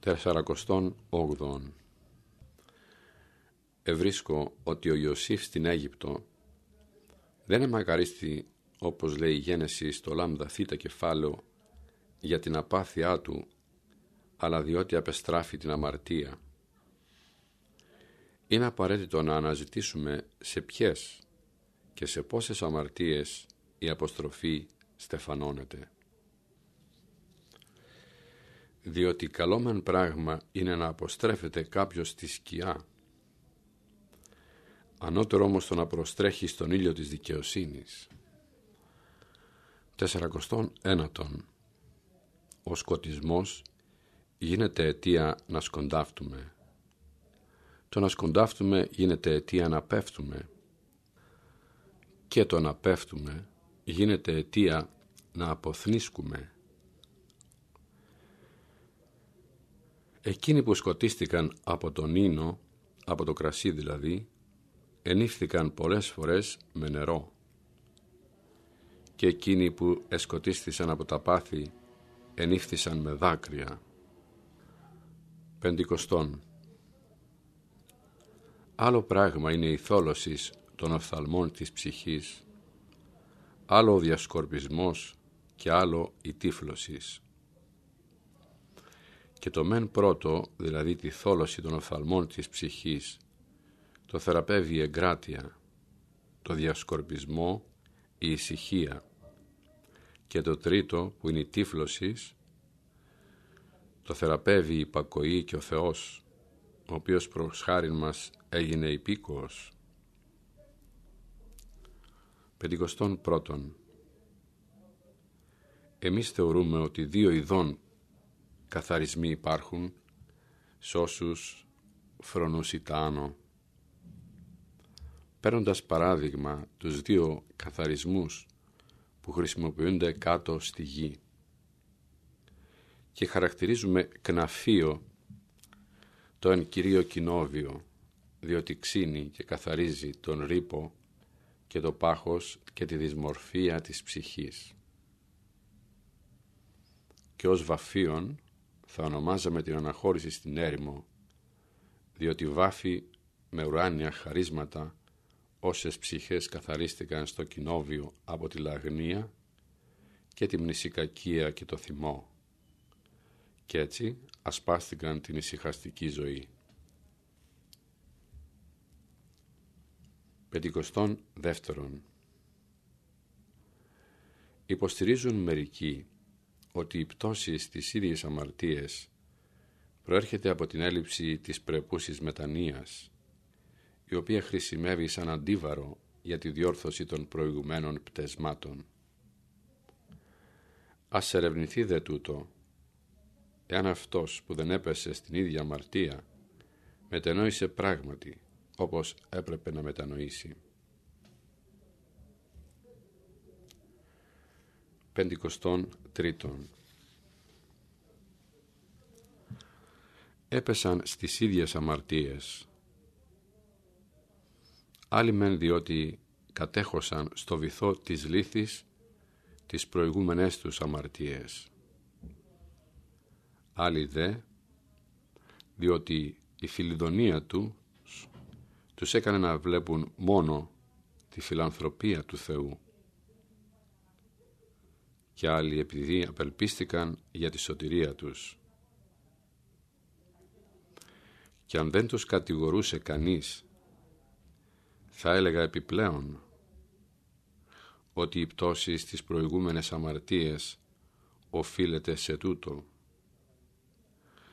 S1: Τεσσαρακοστών όγδοον Ευρίσκω ότι ο Ιωσήφ στην Αίγυπτο δεν εμακαρίστη όπως λέει η Γένεση στο λάμδα θήτα κεφάλαιο για την απάθειά του αλλά διότι απεστράφει την αμαρτία είναι απαραίτητο να αναζητήσουμε σε ποιες και σε πόσες αμαρτίες η αποστροφή στεφανώνεται. Διότι καλό μεν πράγμα είναι να αποστρέφεται κάποιος στη σκιά, ανώτερο όμως το να προστρέχει στον ήλιο της δικαιοσύνης. ένατον Ο σκοτισμός γίνεται αιτία να σκοντάφτουμε. Το να σκοντάφτουμε γίνεται αιτία να πέφτουμε. Και το να πέφτουμε γίνεται αιτία να αποθνίσκουμε. Εκείνοι που σκοτίστηκαν από τον ίνο, από το κρασί δηλαδή, ενύφθηκαν πολλές φορές με νερό. Και εκείνοι που εσκοτίστησαν από τα πάθη, ενύφθησαν με δάκρυα. Πεντηκοστών. Άλλο πράγμα είναι η θόλωσης των οφθαλμών της ψυχής, άλλο ο διασκορπισμός και άλλο η τύφλωσης. Και το μεν πρώτο, δηλαδή τη θόλωση των οφθαλμών της ψυχής, το θεραπεύει η εγκράτεια, το διασκορπισμό, η ησυχία και το τρίτο που είναι η τύφλωσης, το θεραπεύει η υπακοή και ο Θεός, ο οποίος προς χάριν μας έγινε υπήκοος. Πεντηκοστών πρώτον. Εμείς θεωρούμε ότι δύο ειδών καθαρισμοί υπάρχουν σε όσους φρονούς ητάνο. Παίρνοντας παράδειγμα τους δύο καθαρισμούς που χρησιμοποιούνται κάτω στη γη και χαρακτηρίζουμε κναφείο το εν κυρίω κοινόβιο διότι ξύνει και καθαρίζει τον ρήπο και το πάχος και τη δυσμορφία της ψυχής. Και ως βαφίον θα ονομάζαμε την αναχώρηση στην έρημο, διότι βάφει με ουράνια χαρίσματα όσες ψυχές καθαρίστηκαν στο κοινόβιο από τη λαγνία και τη μνησικακία και το θυμό και έτσι ασπάστηκαν την ησυχαστική ζωή. Πεντηκοστών δεύτερον Υποστηρίζουν μερικοί ότι η πτώση στις ίδιες αμαρτίες προέρχεται από την έλλειψη της πρεπούσης μετανοίας, η οποία χρησιμεύει σαν αντίβαρο για τη διόρθωση των προηγουμένων πτεσμάτων. Ας ερευνηθεί δε τούτο, εάν αυτός που δεν έπεσε στην ίδια αμαρτία μετενόησε πράγματι όπως έπρεπε να μετανοήσει. Πεντηκοστών τρίτον Έπεσαν στις ίδιες αμαρτίες. Άλλοι μεν διότι κατέχωσαν στο βυθό της λύθης τις προηγούμενες τους αμαρτίες. Άλλοι δε, διότι η φιλιδονία τους τους έκανε να βλέπουν μόνο τη φιλανθρωπία του Θεού και άλλοι επειδή απελπίστηκαν για τη σωτηρία τους. Και αν δεν τους κατηγορούσε κανείς, θα έλεγα επιπλέον ότι η πτώση στις προηγούμενες αμαρτίες οφείλεται σε τούτο,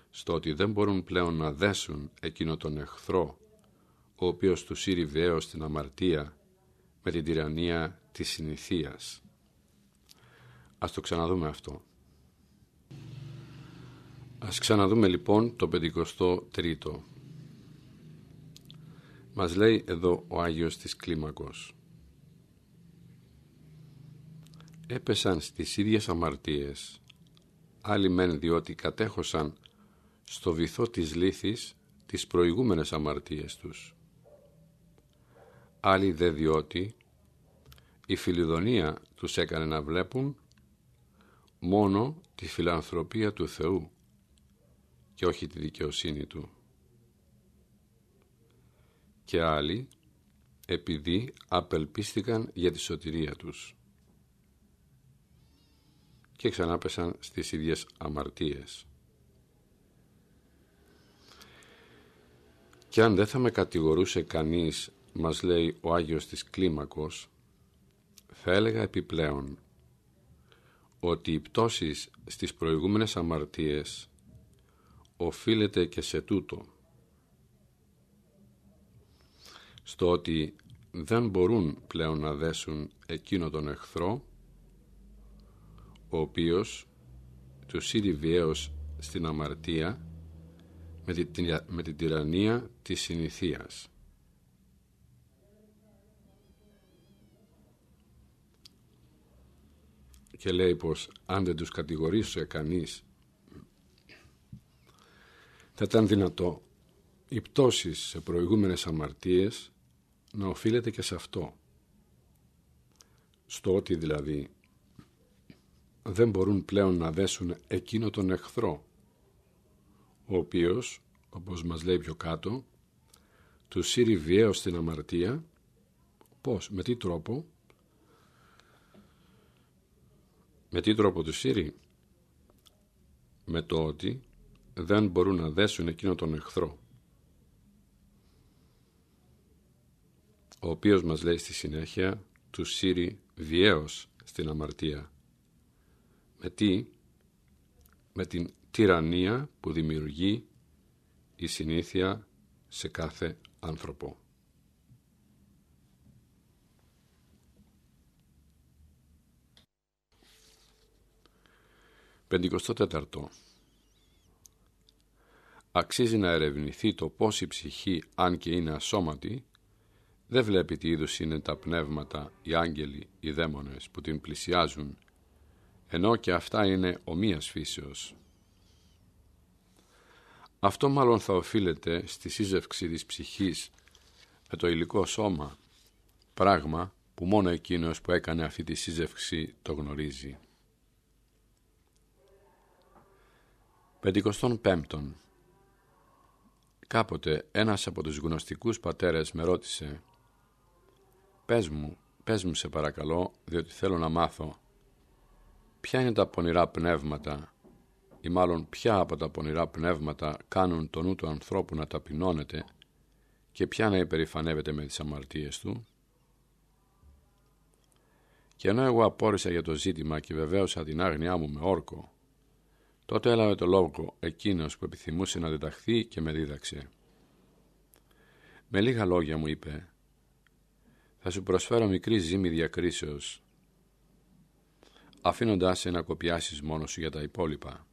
S1: στο ότι δεν μπορούν πλέον να δέσουν εκείνο τον εχθρό ο οποίος τους σύριβε έως την αμαρτία με την τυραννία της συνηθίας. Ας το ξαναδούμε αυτό. Ας ξαναδούμε λοιπόν το 53ο. Μας λέει εδώ ο Άγιος της Κλίμακος. Έπεσαν στις ίδιες αμαρτίες, άλλοι μεν διότι κατέχωσαν στο βυθό της λύθης τις προηγούμενες αμαρτίες τους άλλοι δε διότι η φιλιδονία τους έκανε να βλέπουν μόνο τη φιλανθρωπία του Θεού και όχι τη δικαιοσύνη Του. Και άλλοι επειδή απελπίστηκαν για τη σωτηρία τους και ξανάπεσαν στις ίδιες αμαρτίες. Και αν δεν θα με κατηγορούσε κανείς μας λέει ο Άγιος της Κλίμακος, θα έλεγα επιπλέον ότι η πτώση στις προηγούμενες αμαρτίες οφείλεται και σε τούτο. Στο ότι δεν μπορούν πλέον να δέσουν εκείνο τον εχθρό ο οποίος τους σύρει βιαίως στην αμαρτία με την, με την τυραννία της συνηθίας. Και λέει πως αν δεν τους κατηγορήσει κανείς θα ήταν δυνατό η πτώση σε προηγούμενες αμαρτίες να οφείλεται και σε αυτό. Στο ότι δηλαδή δεν μπορούν πλέον να δέσουν εκείνο τον εχθρό, ο οποίος, όπως μας λέει πιο κάτω, τους σύρει βιαίως στην αμαρτία, πώς, με τι τρόπο, με τι τρόπο τους σύρει, με το ότι δεν μπορούν να δέσουν εκείνο τον εχθρό. Ο οποίος μας λέει στη συνέχεια τους σύρει βιαίως στην αμαρτία. Με τι; Με την τυραννία που δημιουργεί η συνήθεια σε κάθε άνθρωπο. Πεντηκοστό τέταρτο αξίζει να ερευνηθεί το πώς η ψυχή, αν και είναι ασώματη, δεν βλέπει τι είδους είναι τα πνεύματα, οι άγγελοι, οι δαίμονες που την πλησιάζουν, ενώ και αυτά είναι ομοίας φύσεως. Αυτό μάλλον θα οφείλεται στη σύζευξη της ψυχής με το υλικό σώμα, πράγμα που μόνο εκείνος που έκανε αυτή τη σύζευξη το γνωρίζει. Πεντηκοστόν πέμπτον Κάποτε ένας από τους γνωστικούς πατέρες με ρώτησε «Πες μου, πες μου σε παρακαλώ, διότι θέλω να μάθω, ποια είναι τα πονηρά πνεύματα ή μάλλον ποια από τα πονηρά πνεύματα κάνουν τον νου του ανθρώπου να ταπεινώνεται και ποια να υπερηφανεύεται με τις αμαρτίες του». Και ενώ εγώ απόρρισα για το ζήτημα και βεβαίωσα την άγνοιά μου με όρκο, Τότε έλαβε το λόγο εκείνος που επιθυμούσε να διδαχθεί και με δίδαξε. Με λίγα λόγια μου είπε «Θα σου προσφέρω μικρή ζήμη διακρίσεως, αφήνοντάς σε να κοπιάσεις μόνος σου για τα υπόλοιπα».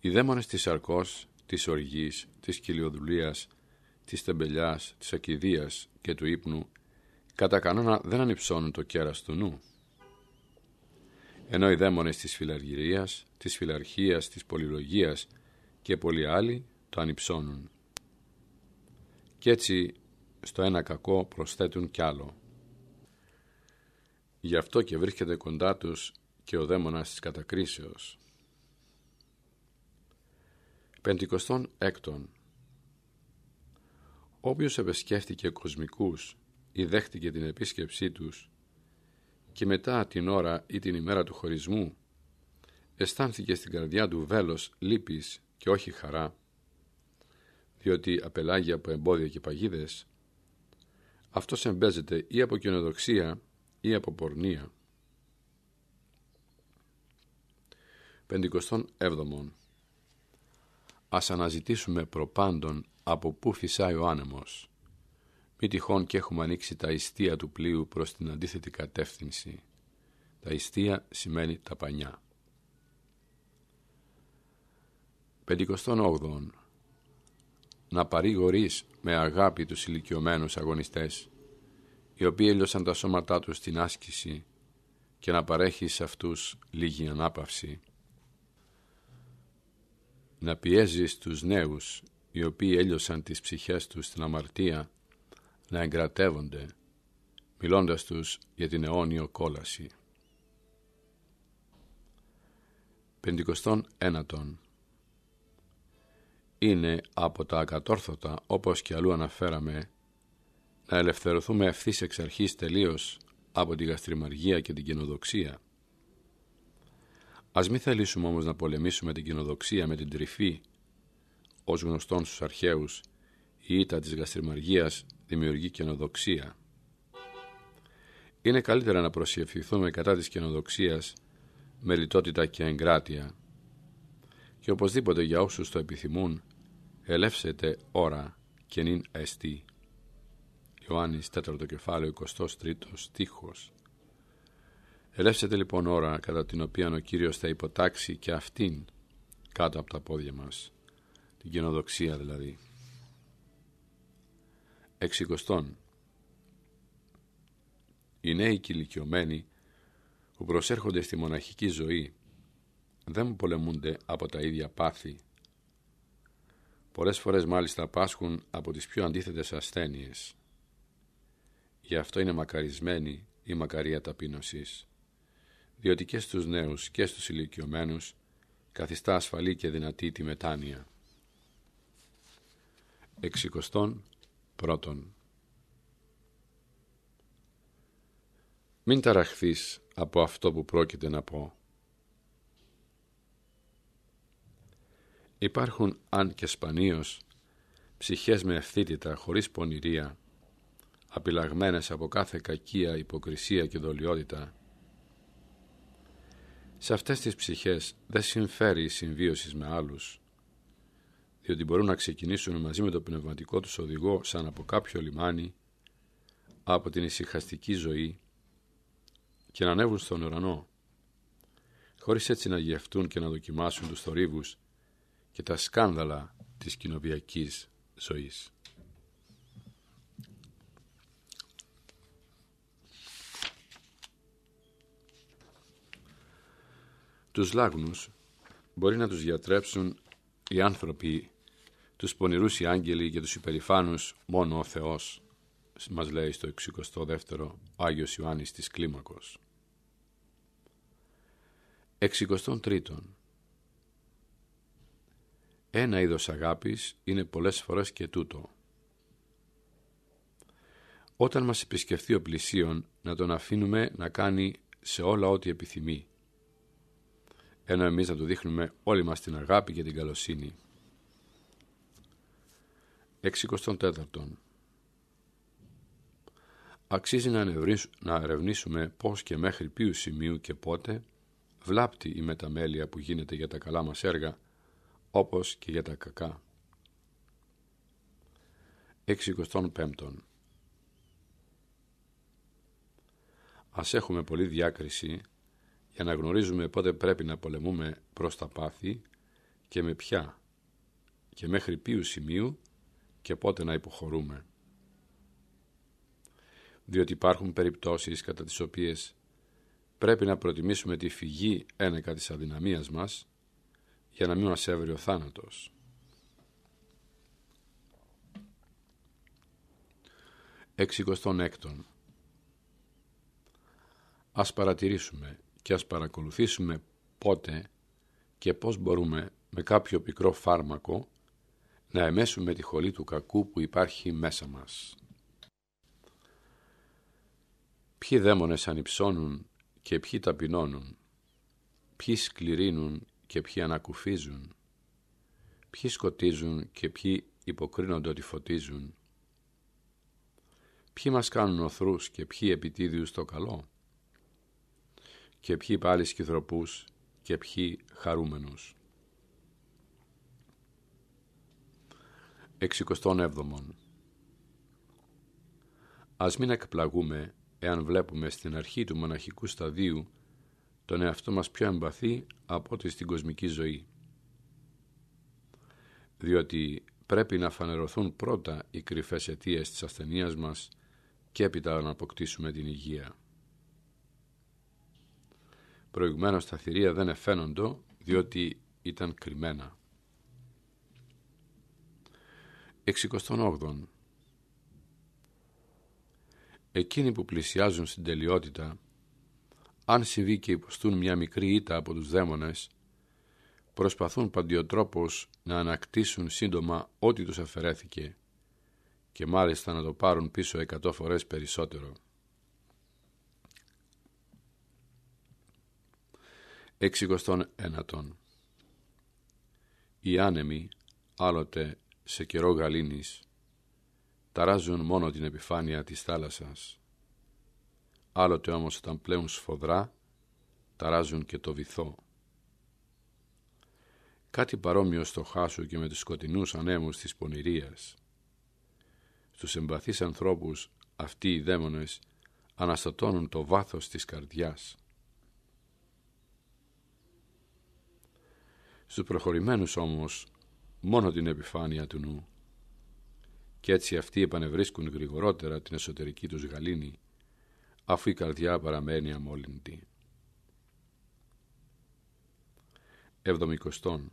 S1: Οι δαίμονες της αρκός, της οργής, της κοιλιοδουλίας, της τεμπελιάς, της ακιδείας και του ύπνου κατά κανόνα δεν ανυψώνουν το κέρας του νου ενώ οι δαίμονες της φιλαργυρίας, της φιλαρχίας, της πολυλογίας και πολλοί άλλοι το ανυψώνουν. Κι έτσι στο ένα κακό προσθέτουν κι άλλο. Γι' αυτό και βρίσκεται κοντά τους και ο δαίμονας της κατακρίσεως. Πεντηκοστών έκτον Όποιος επισκέφτηκε κοσμικούς ή δέχτηκε την επίσκεψή τους και μετά την ώρα ή την ημέρα του χωρισμού αισθάνθηκε στην καρδιά του βέλος λύπης και όχι χαρά διότι απελάγει από εμπόδια και παγίδες. Αυτός εμπέζεται ή από κοινοδοξία ή από πορνεία. Πεντηκοστών έβδομον. Ας αναζητήσουμε προπάντων από πού φυσάει ο άνεμος μη τυχόν και έχουμε ανοίξει τα ιστία του πλοίου προς την αντίθετη κατεύθυνση. Τα ιστία σημαίνει τα πανιά. 58. Να παρηγορείς με αγάπη τους ηλικιωμένους αγωνιστές, οι οποίοι έλειωσαν τα σώματά τους στην άσκηση και να παρέχεις σε αυτούς λίγη ανάπαυση. Να πιέζεις τους νέους, οι οποίοι έλειωσαν τις ψυχές τους στην αμαρτία να εγκρατεύονται, μιλώντας τους για την αιώνιο κόλαση. Πεντηκοστών ένατον είναι από τα ακατόρθωτα, όπως και αλλού αναφέραμε, να ελευθερωθούμε ευθύς εξ αρχής τελείως από την γαστριμαργία και την κοινοδοξία. Ας μη θελήσουμε όμως να πολεμήσουμε την κοινοδοξία με την τρυφή, ως γνωστόν στους αρχαίους, η ήττα της γαστριμαργίας δημιουργεί καινοδοξία. είναι καλύτερα να προσευχηθούμε κατά της καινοδοξίας με λιτότητα και εγκράτεια και οπωσδήποτε για όσους το επιθυμούν ελεύσετε ώρα και νυν εστί. Ιωάννης 4 κεφάλαιο 23 στίχος Ελεύσετε λοιπόν ώρα κατά την οποία ο Κύριος θα υποτάξει και αυτήν κάτω από τα πόδια μας, την κοινοδοξία δηλαδή. Εξικοστών. Οι νέοι κηλικιωμένοι που προσέρχονται στη μοναχική ζωή δεν πολεμούνται από τα ίδια πάθη. Πολλές φορές μάλιστα πάσχουν από τις πιο αντίθετες ασθένειες. Γι' αυτό είναι μακαρισμένη η μακαρία ταπείνωσης διότι και στους νέους και στους ηλικιωμένους καθιστά ασφαλή και δυνατή τη μετάνοια. Εξικοστών πρώτον. Μην ταραχθείς από αυτό που πρόκειται να πω. Υπάρχουν, αν και σπανίως, ψυχές με ευθύτητα, χωρίς πονηρία, απειλαγμένες από κάθε κακία, υποκρισία και δολιότητα, σε αυτές τις ψυχές δεν συμφέρει η συμβίωσης με άλλους, διότι μπορούν να ξεκινήσουν μαζί με το πνευματικό τους οδηγό σαν από κάποιο λιμάνι, από την ησυχαστική ζωή και να ανέβουν στον ουρανό, χωρίς έτσι να γευτούν και να δοκιμάσουν τους θορύβους και τα σκάνδαλα της κοινοβιακής ζωής. Τους λάγνους μπορεί να τους διατρέψουν οι άνθρωποι, τους πονηρούς οι άγγελοι και τους υπερηφάνους μόνο ο Θεός, μας λέει στο 62ο ο Άγιος Ιωάννης της Κλίμακος. 63. Ένα είδος αγάπης είναι πολλές φορές και τούτο. Όταν μας επισκεφθεί ο πλησίον να τον αφήνουμε να κάνει σε όλα ό,τι επιθυμεί ενώ εμείς να του δείχνουμε όλη μας την αγάπη και την καλοσύνη. 64. Αξίζει να ερευνήσουμε πώς και μέχρι ποιου σημείου και πότε βλάπτει η μεταμέλεια που γίνεται για τα καλά μας έργα, όπως και για τα κακά. 65. Ας έχουμε πολλή διάκριση για να γνωρίζουμε πότε πρέπει να πολεμούμε προς τα πάθη και με ποια και μέχρι ποιου σημείου και πότε να υποχωρούμε. Διότι υπάρχουν περιπτώσεις κατά τις οποίες πρέπει να προτιμήσουμε τη φυγή ένεκα της αδυναμίας μας για να μην μας έβρει ο θάνατος. Εξικοστών έκτον. Ας παρατηρήσουμε και ας παρακολουθήσουμε πότε και πώς μπορούμε με κάποιο πικρό φάρμακο να εμέσουμε τη χολή του κακού που υπάρχει μέσα μας. Ποιοι δαίμονες ανυψώνουν και ποιοι ταπεινώνουν, ποιοι σκληρύνουν και ποιοι ανακουφίζουν, ποιοι σκοτίζουν και ποιοι υποκρίνονται ότι φωτίζουν, ποιοι μας κάνουν οθρούς και ποιοι επιτίδιους το καλό και ποιοι πάλι σκυθροπούς και ποιοι χαρούμενους. 67. Ας μην εκπλαγούμε εάν βλέπουμε στην αρχή του μοναχικού σταδίου τον εαυτό μας πιο εμπαθή από ό,τι στην κοσμική ζωή. Διότι πρέπει να φανερωθούν πρώτα οι κρυφές αιτίες της ασθενείας μας και έπειτα να αποκτήσουμε την υγεία. Προηγουμένως τα θηρία δεν εφαίνοντο διότι ήταν κρυμμένα. 68. Εκείνοι που πλησιάζουν στην τελειότητα, αν συμβεί και υποστούν μια μικρή ήττα από τους δαίμονες, προσπαθούν παντιοτρόπως να ανακτήσουν σύντομα ό,τι τους αφαιρέθηκε και μάλιστα να το πάρουν πίσω εκατό φορές περισσότερο. Εξικοστών ένατον. Οι άνεμοι, άλλοτε σε καιρό γαλήνης, ταράζουν μόνο την επιφάνεια της θάλασσας. άλλοτε όμως όταν πλέουν σφοδρά, ταράζουν και το βυθό. Κάτι παρόμοιο στο χάσου και με τους σκοτεινούς ανέμους της πονηρίας. Στους εμπαθείς ανθρώπους αυτοί οι δαίμονες αναστατώνουν το βάθος της καρδιάς. Στους προχωρημένους όμως μόνο την επιφάνεια του νου και έτσι αυτοί επανευρίσκουν γρηγορότερα την εσωτερική τους γαλήνη αφού η καρδιά παραμένει αμόλυντη. Εβδομικοστόν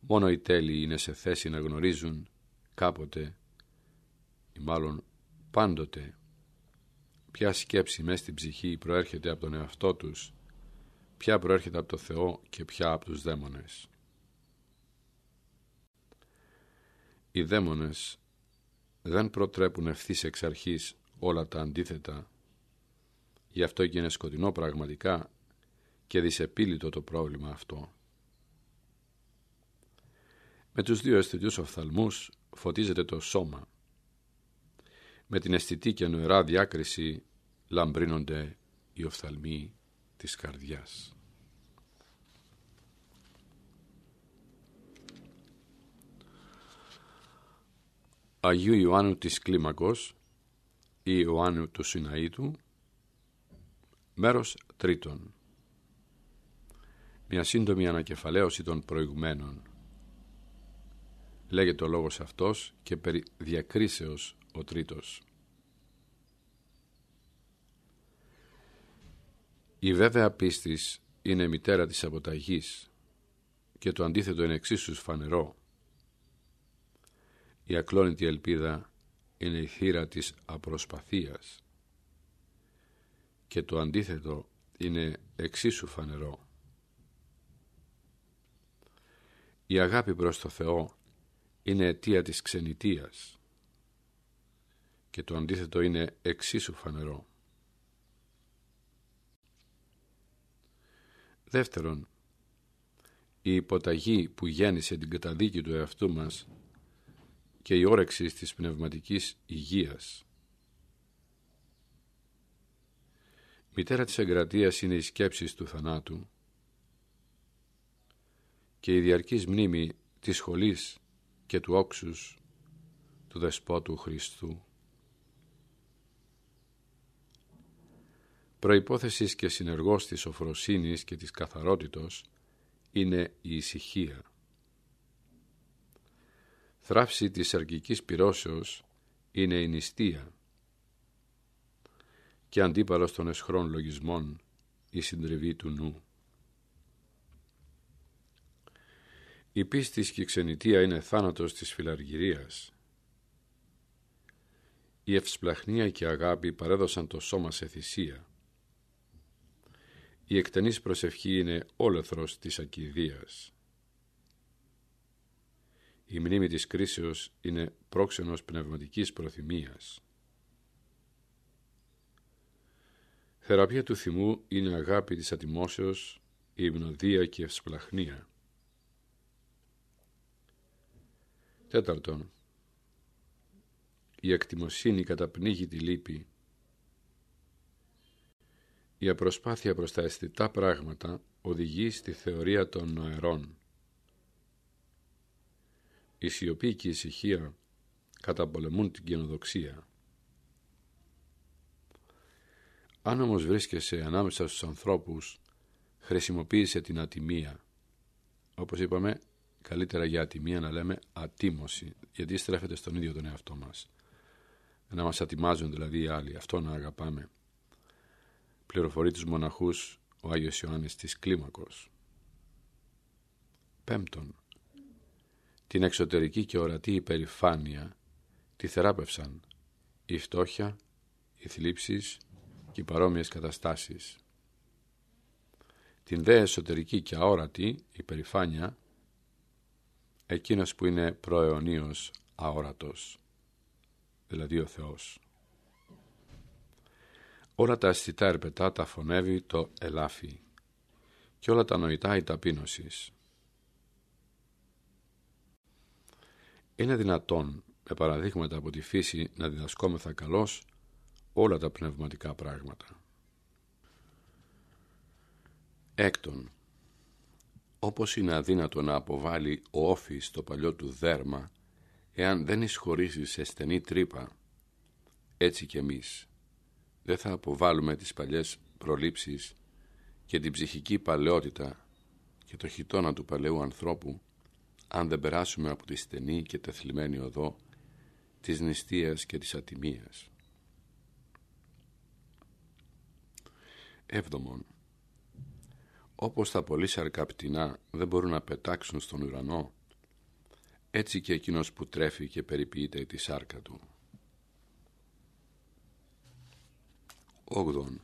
S1: Μόνο οι τέλειοι είναι σε θέση να γνωρίζουν κάποτε ή μάλλον πάντοτε ποια σκέψη μέσα στην ψυχή προέρχεται από τον εαυτό τους, ποια προέρχεται από το Θεό και ποια από τους δαίμονες. Οι δαίμονες δεν προτρέπουν ευθύς εξ αρχής όλα τα αντίθετα, γι' αυτό και είναι σκοτεινό πραγματικά και δυσεπίλητο το πρόβλημα αυτό. Με τους δύο αισθητούς οφθαλμούς φωτίζεται το σώμα. Με την αισθητή και νοερά διάκριση λαμπρύνονται οι οφθαλμοί της καρδιάς. Αγίου Ιωάννου της Κλίμακος ή Ιωάννου του Σιναήτου Μέρος τρίτον Μια σύντομη ανακεφαλαίωση των προηγουμένων Λέγεται ο λόγος αυτός και περί διακρίσεως ο τρίτος. Η βέβαια πίστης είναι μητέρα της αποταγής και το αντίθετο είναι εξίσου φανερό. Η ακλόνητη ελπίδα είναι η θύρα της απροσπαθίας και το αντίθετο είναι εξίσου φανερό. Η αγάπη προς το Θεό είναι αιτία της ξενιτίας και το αντίθετο είναι εξίσου φανερό. Δεύτερον, η υποταγή που γέννησε την καταδίκη του εαυτού μας και η όρεξη της πνευματικής υγείας. Μητέρα της εγκρατείας είναι οι σκέψεις του θανάτου και η διαρκής μνήμη της σχολής και του όξους του Δεσπότου Χριστού. Προϋπόθεσης και συνεργός της οφροσύνης και της καθαρότητος είναι η ησυχία. Θράψη της αρκικής πυρώσεως είναι η νηστεία και αντίπαλος των εσχρών λογισμών η συντριβή του νου. Η πίστη και η ξενιτεία είναι θάνατος της φιλαργυρίας. Η ευσπλαχνία και η αγάπη παρέδωσαν το σώμα σε θυσία. Η εκτενής προσευχή είναι όλεθρος της ακιδείας. Η μνήμη της κρίσεως είναι πρόξενος πνευματικής προθυμίας. Θεραπεία του θυμού είναι αγάπη της ατιμώσεως, η υπνοδία και η ευσπλαχνία. Τέταρτον, η εκτιμοσύνη καταπνίγει τη λύπη. Η απροσπάθεια προς τα αισθητά πράγματα οδηγεί στη θεωρία των νοερών. Η σιωπή και η ησυχία καταπολεμούν την κοινοδοξία. Αν όμως βρίσκεσαι ανάμεσα στους ανθρώπους, χρησιμοποίησε την ατιμία. Όπως είπαμε, καλύτερα για ατιμία να λέμε ατίμωση, γιατί στρέφεται στον ίδιο τον εαυτό μας. Να μας ατιμάζουν δηλαδή οι άλλοι, αυτό να αγαπάμε. Πληροφορεί τους μοναχούς ο Άγιος Ιωάννης της Κλίμακος. Πέμπτον, την εξωτερική και ορατή υπερηφάνεια τη θεράπευσαν η φτώχεια, οι θλίψεις και οι παρόμοιες καταστάσεις. Την δε εσωτερική και αόρατη υπερηφάνεια εκείνος που είναι προαιωνίως αόρατος, δηλαδή ο Θεός. Όλα τα αισθητά ερπετά τα φωνεύει το ελάφι και όλα τα νοητά η ταπείνωσης. Είναι δυνατόν με παραδείγματα από τη φύση να διδασκόμεθα καλώς όλα τα πνευματικά πράγματα. Έκτον, όπως είναι αδύνατο να αποβάλει ο όφης το παλιό του δέρμα, εάν δεν εισχωρήσει σε στενή τρύπα, έτσι κι εμείς δεν θα αποβάλουμε τις παλιές προλήψεις και την ψυχική παλαιότητα και το χιτόνα του παλαιού ανθρώπου, αν δεν περάσουμε από τη στενή και τεθλιμμένη οδό της νηστείας και της ατιμίας. Έβδομον, όπως τα πολύ σαρκαπτηνά δεν μπορούν να πετάξουν στον ουρανό, έτσι και εκείνος που τρέφει και περιποιείται τη σάρκα του. Όγδον.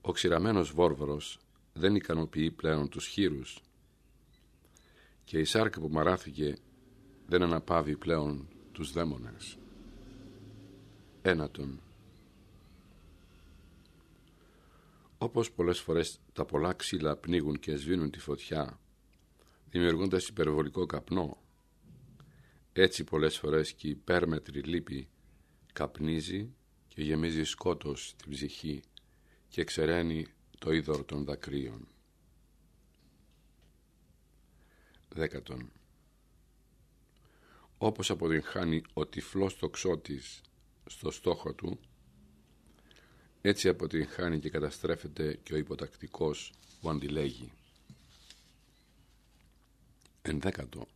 S1: Ο ξηραμένος βόρβορος δεν ικανοποιεί πλέον τους χείρους και η σάρκα που μαράθηκε δεν αναπαύει πλέον τους δαίμονες. Ένατον. Όπως πολλές φορές τα πολλά ξύλα πνίγουν και σβήνουν τη φωτιά, δημιουργώντας υπερβολικό καπνό, έτσι πολλές φορές και η υπέρμετρη λύπη καπνίζει και γεμίζει σκότος στην ψυχή και εξαιρένει το είδωρ των δακρύων. Δέκατον. Όπως αποτυγχάνει ο τυφλός τοξότης στο στόχο του, έτσι αποτυγχάνει και καταστρέφεται και ο υποτακτικός που αντιλέγει. Ενδέκατο.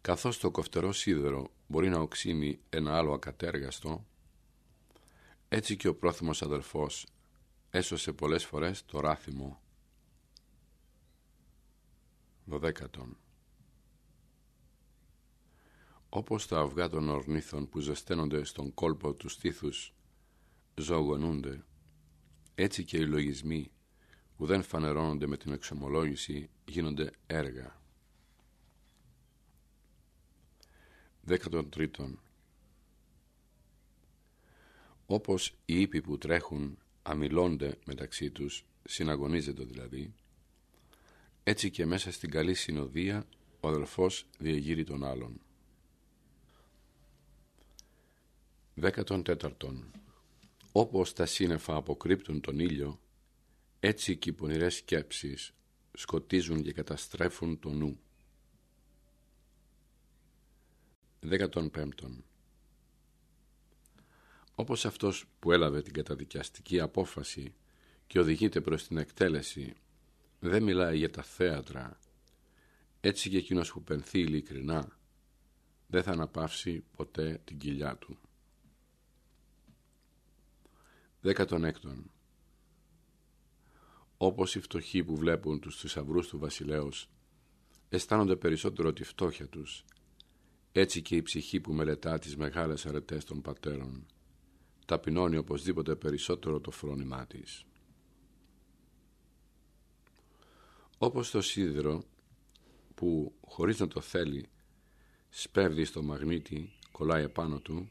S1: Καθώς το κοφτερό σίδερο μπορεί να οξύνει ένα άλλο ακατέργαστο, έτσι και ο πρόθυμος αδελφός έσωσε πολλές φορές το ράθιμο. Δωδέκατον. Όπως τα αυγά των ορνήθων που ζεσταίνονται στον κόλπο τους στήθους ζωογονούνται, έτσι και οι λογισμοί που δεν φανερώνονται με την εξομολόγηση γίνονται έργα. Δέκατον τρίτον. Όπως οι ύποι που τρέχουν αμιλώνται μεταξύ τους, συναγωνίζεται δηλαδή, έτσι και μέσα στην καλή συνοδεία ο αδελφός διεγείρει τον άλλον. Δέκατον τέταρτον. Όπως τα σύννεφα αποκρύπτουν τον ήλιο, έτσι και οι πονηρές σκέψεις σκοτίζουν και καταστρέφουν το νου. Δέκατον πέμπτον. Όπως αυτός που έλαβε την καταδικαστική απόφαση και οδηγείται προς την εκτέλεση δεν μιλάει για τα θέατρα, έτσι και εκείνος που πενθεί ειλικρινά δεν θα αναπαύσει ποτέ την κοιλιά του. Δέκατον έκτον. Όπως οι φτωχοί που βλέπουν τους θησαυρούς του βασιλέως αισθάνονται περισσότερο τη φτώχεια τους, έτσι και η ψυχή που μελετά τις μεγάλες αρετές των πατέρων ταπεινώνει οπωσδήποτε περισσότερο το φρόνημά της. Όπως το σίδερο που χωρίς να το θέλει σπέβδει στο μαγνήτη, κολλάει επάνω του,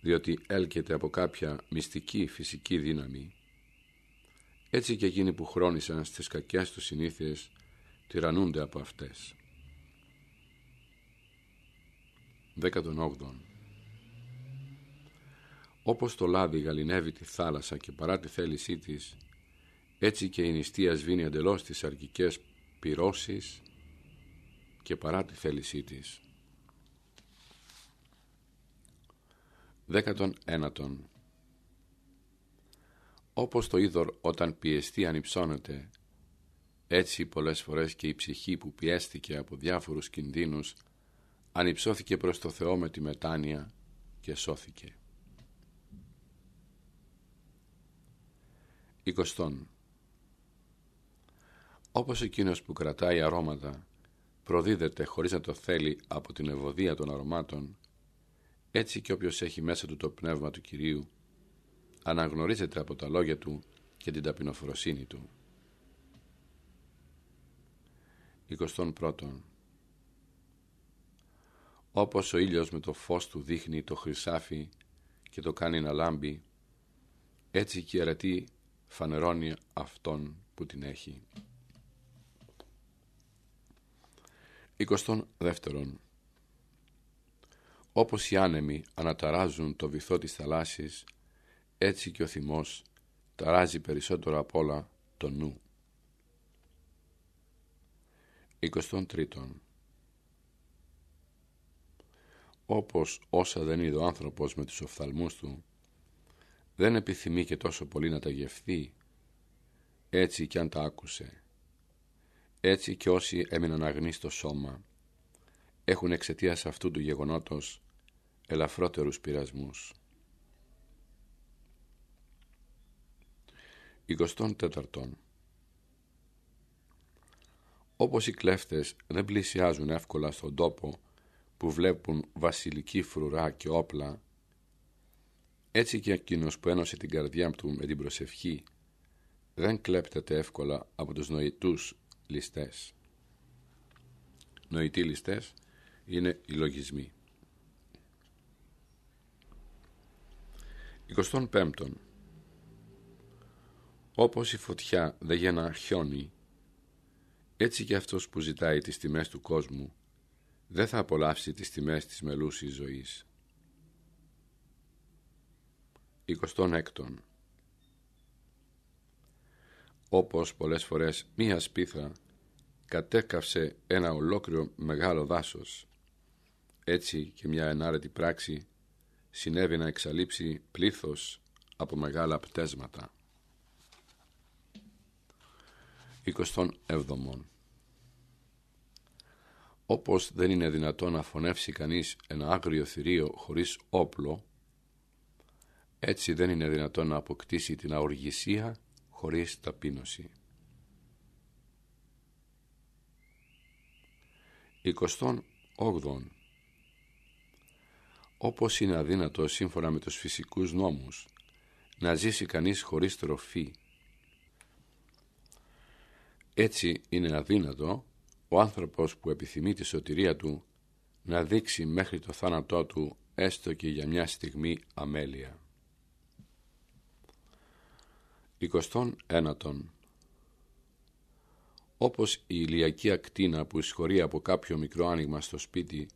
S1: διότι έλκεται από κάποια μυστική φυσική δύναμη, έτσι και εκείνοι που χρόνισαν στις κακές τους συνήθειες τυραννούνται από αυτές. 18. Όπως το λάδι γαλινεύει τη θάλασσα και παρά τη θέλησή της, έτσι και η νηστεία σβήνει εντελώς τις αρκικές πυρώσεις και παρά τη θέλησή της. Δέκατον ένατον Όπως το είδωρ όταν πιεστεί ανυψώνεται, έτσι πολλές φορές και η ψυχή που πιέστηκε από διάφορους κινδύνους ανυψώθηκε προς το Θεό με τη μετάνοια και σώθηκε. Εικοστόν Όπως εκείνος που κρατάει αρώματα προδίδεται χωρίς να το θέλει από την ευωδία των αρωμάτων, έτσι και όποιος έχει μέσα του το πνεύμα του Κυρίου αναγνωρίζεται από τα λόγια του και την ταπεινοφροσύνη του. 21. Όπως ο ήλιος με το φως του δείχνει το χρυσάφι και το κάνει να λάμπει, έτσι και η αρετή φανερώνει αυτόν που την έχει. 22. όπως οι άνεμοι αναταράζουν το βυθό της θαλάσσης, έτσι και ο θυμός ταράζει περισσότερο απ' όλα το νου. 23. Όπως όσα δεν είδε ο άνθρωπος με τους οφθαλμούς του, δεν επιθυμεί και τόσο πολύ να τα γευθεί, έτσι κι αν τα άκουσε. Έτσι και όσοι έμειναν αγνοί στο σώμα, έχουν εξαιτίας αυτού του γεγονότος ελαφρότερους πειρασμούς. 24. Όπως οι κλέφτες δεν πλησιάζουν εύκολα στον τόπο που βλέπουν βασιλική φρουρά και όπλα, έτσι και εκείνος που ένωσε την καρδιά του με την προσευχή δεν κλέπτεται εύκολα από τους νοητούς ληστές. Νοητοί ληστές είναι οι λογισμοί. 25. Όπως η φωτιά δεν γεννά χιόνι, έτσι και αυτός που ζητάει τις τιμές του κόσμου δεν θα απολαύσει τις τιμές της μελούσης ζωής. 26. Όπως πολλές φορές μία σπίθα κατέκαυσε ένα ολόκληρο μεγάλο δάσος, έτσι και μια ενάρετη πράξη συνέβη να εξαλείψει πλήθος από μεγάλα πτέσματα. 27. Όπως δεν είναι δυνατόν να φωνεύσει κανείς ένα άγριο θηρίο χωρίς όπλο, έτσι δεν είναι δυνατόν να αποκτήσει την αοργησία χωρίς ταπείνωση. 28. Όπως είναι αδύνατο σύμφωνα με τους φυσικούς νόμους να ζήσει κανείς χωρίς τροφή, έτσι είναι αδύνατο ο άνθρωπος που επιθυμεί τη σωτηρία του να δείξει μέχρι το θάνατό του έστω και για μια στιγμή αμέλεια. 21. Όπως η ηλιακή ακτίνα που εισχωρεί από κάποιο μικρό άνοιγμα στο σπίτι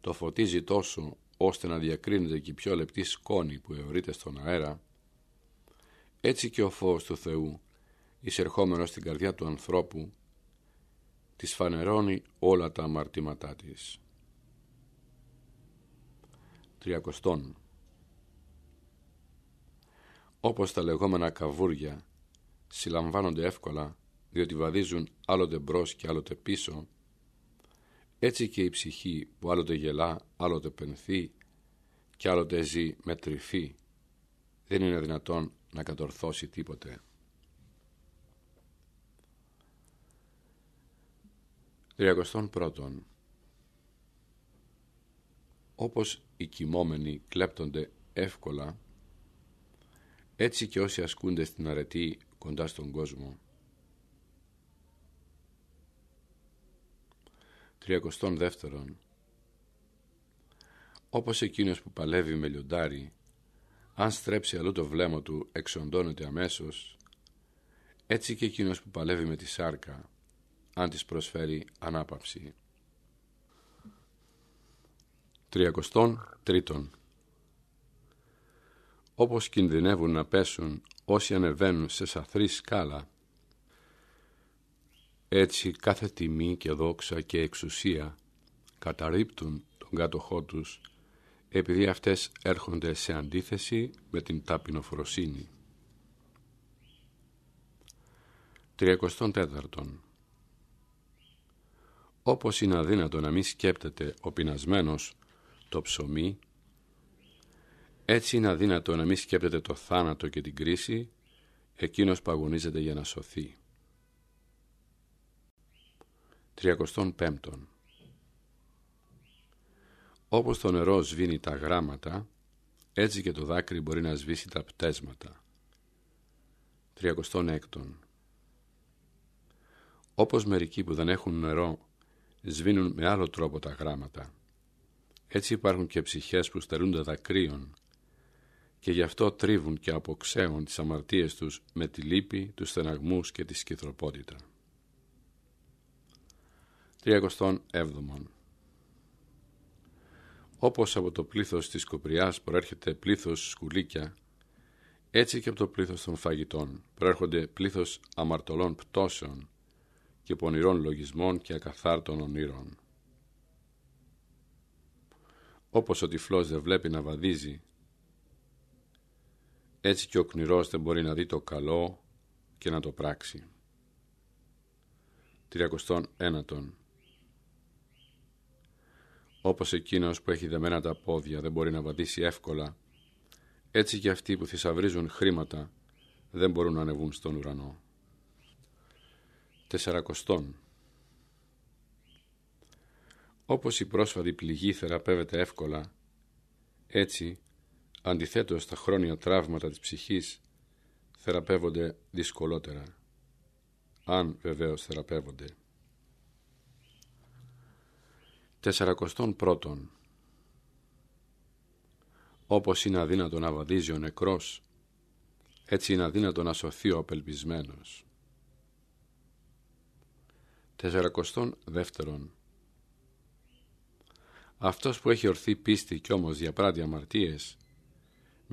S1: το φωτίζει τόσο ώστε να διακρίνεται και η πιο λεπτή σκόνη που εωρείται στον αέρα, έτσι και ο φως του Θεού, εισερχόμενος στην καρδιά του ανθρώπου, της φανερώνει όλα τα αμαρτήματά της. Τριακοστόν Όπως τα λεγόμενα καβούρια συλλαμβάνονται εύκολα διότι βαδίζουν άλλοτε μπρος και άλλοτε πίσω, έτσι και η ψυχή που άλλοτε γελά, άλλοτε πενθεί και άλλοτε ζει με τρυφή, δεν είναι δυνατόν να κατορθώσει τίποτε. 31. Όπως οι κοιμόμενοι κλέπτονται εύκολα, έτσι και όσοι ασκούνται στην αρετή κοντά στον κόσμο. 32. Όπως εκείνος που παλεύει με λιοντάρι, αν στρέψει αλλού το βλέμμα του εξοντώνεται αμέσως, έτσι και εκείνος που παλεύει με τη σάρκα, αν της προσφέρει ανάπαυση. 33. Όπως κινδυνεύουν να πέσουν όσοι ανεβαίνουν σε σαθρή σκάλα, έτσι κάθε τιμή και δόξα και εξουσία καταρρύπτουν τον κάτοχό τους επειδή αυτές έρχονται σε αντίθεση με την ταπεινοφροσύνη. 34. Όπως είναι αδύνατο να μην σκέπτεται ο πεινασμένος το ψωμί, έτσι είναι αδύνατο να μην σκέπτεται το θάνατο και την κρίση εκείνος που αγωνίζεται για να σωθεί. 35. Όπως το νερό σβήνει τα γράμματα, έτσι και το δάκρυ μπορεί να σβήσει τα πτέσματα. 36. Όπως μερικοί που δεν έχουν νερό σβήνουν με άλλο τρόπο τα γράμματα, έτσι υπάρχουν και ψυχές που στερούνται δακρύων και γι' αυτό τρίβουν και αποξέουν τις αμαρτίες τους με τη λύπη, τους στεναγμούς και τη σκυθροπότητα. 37. Όπως από το πλήθος της Κοπριάς προέρχεται πλήθος σκουλίκια, έτσι και από το πλήθος των φαγητών προέρχονται πλήθος αμαρτωλών πτώσεων και πονηρών λογισμών και ακαθάρτων ονείρων. Όπως ο τυφλός δεν βλέπει να βαδίζει, έτσι και ο κνηρός δεν μπορεί να δει το καλό και να το πράξει. 31. Όπως εκείνος που έχει δεμένα τα πόδια δεν μπορεί να βαδίσει εύκολα, έτσι και αυτοί που θησαυρίζουν χρήματα δεν μπορούν να ανεβούν στον ουρανό. Τεσσαρακοστόν. Όπως η πρόσφατη πληγή θεραπεύεται εύκολα, έτσι, αντιθέτως τα χρόνια τραύματα της ψυχής θεραπεύονται δυσκολότερα, αν βεβαίως θεραπεύονται. Τεσσαρακοστόν πρώτον. Όπως είναι αδύνατο να βαδίζει ο νεκρός, έτσι είναι αδύνατο να σωθεί ο απελπισμένος. Τεσσαρακοστόν δεύτερον. Αυτός που έχει ορθή πίστη κι όμως διαπράττει αμαρτίες,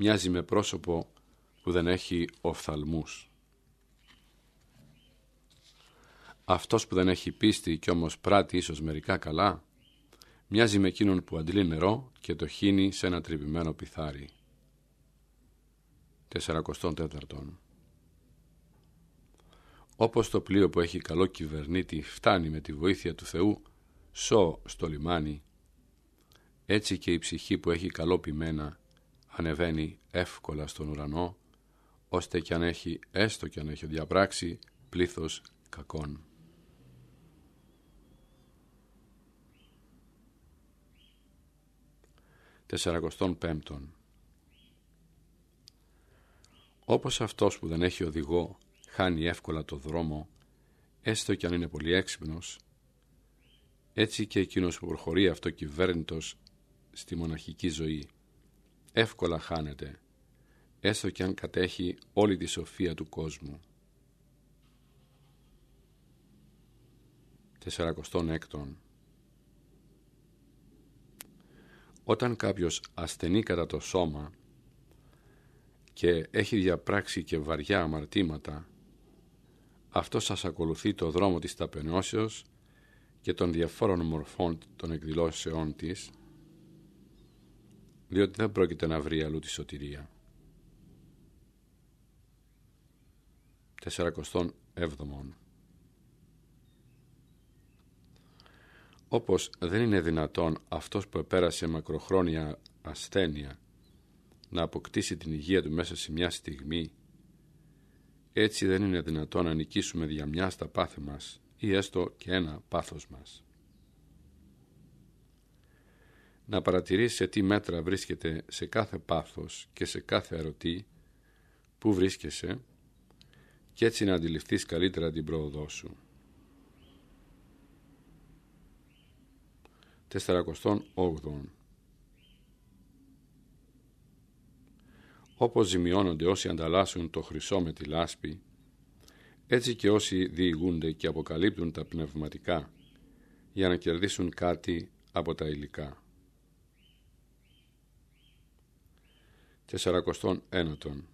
S1: μοιάζει με πρόσωπο που δεν έχει οφθαλμούς. Αυτός που δεν έχει πίστη κι όμως πράττει ίσως μερικά καλά, μοιάζει με εκείνον που αντλεί νερό και το χύνει σε ένα τρυπημένο πιθάρι. 44. Όπως το πλοίο που έχει καλό κυβερνήτη φτάνει με τη βοήθεια του Θεού σώ στο λιμάνι, έτσι και η ψυχή που έχει καλό πειμένα ανεβαίνει εύκολα στον ουρανό, ώστε κι αν έχει, έστω κι αν έχει διαπράξει, πλήθος κακών. Τεσσαρακοστόν πέμπτον. Όπως αυτός που δεν έχει οδηγό χάνει εύκολα το δρόμο, έστω κι αν είναι πολύ έξυπνος, έτσι και εκείνος που προχωρεί αυτοκυβέρνητος στη μοναχική ζωή εύκολα χάνεται, έστω κι αν κατέχει όλη τη σοφία του κόσμου. 46. Όταν κάποιος ασθενεί κατά το σώμα και έχει διαπράξει και βαριά αμαρτήματα, αυτός σας ακολουθεί το δρόμο της ταπενώσεως και των διαφόρων μορφών των εκδηλώσεών της, διότι δεν πρόκειται να βρει αλλού τη σωτηρία. 47. Όπως δεν είναι δυνατόν αυτός που επέρασε μακροχρόνια ασθένεια να αποκτήσει την υγεία του μέσα σε μια στιγμή, έτσι δεν είναι δυνατόν να νικήσουμε δια μιας τα πάθη μας ή έστω και ένα πάθος μας να παρατηρήσει σε τι μέτρα βρίσκεται σε κάθε πάθος και σε κάθε ερωτή που βρίσκεσαι και έτσι να αντιληφθείς καλύτερα την πρόοδό σου. 48. Όπως ζημιώνονται όσοι ανταλλάσσουν το χρυσό με τη λάσπη, έτσι και όσοι διηγούνται και αποκαλύπτουν τα πνευματικά για να κερδίσουν κάτι από τα υλικά. 49.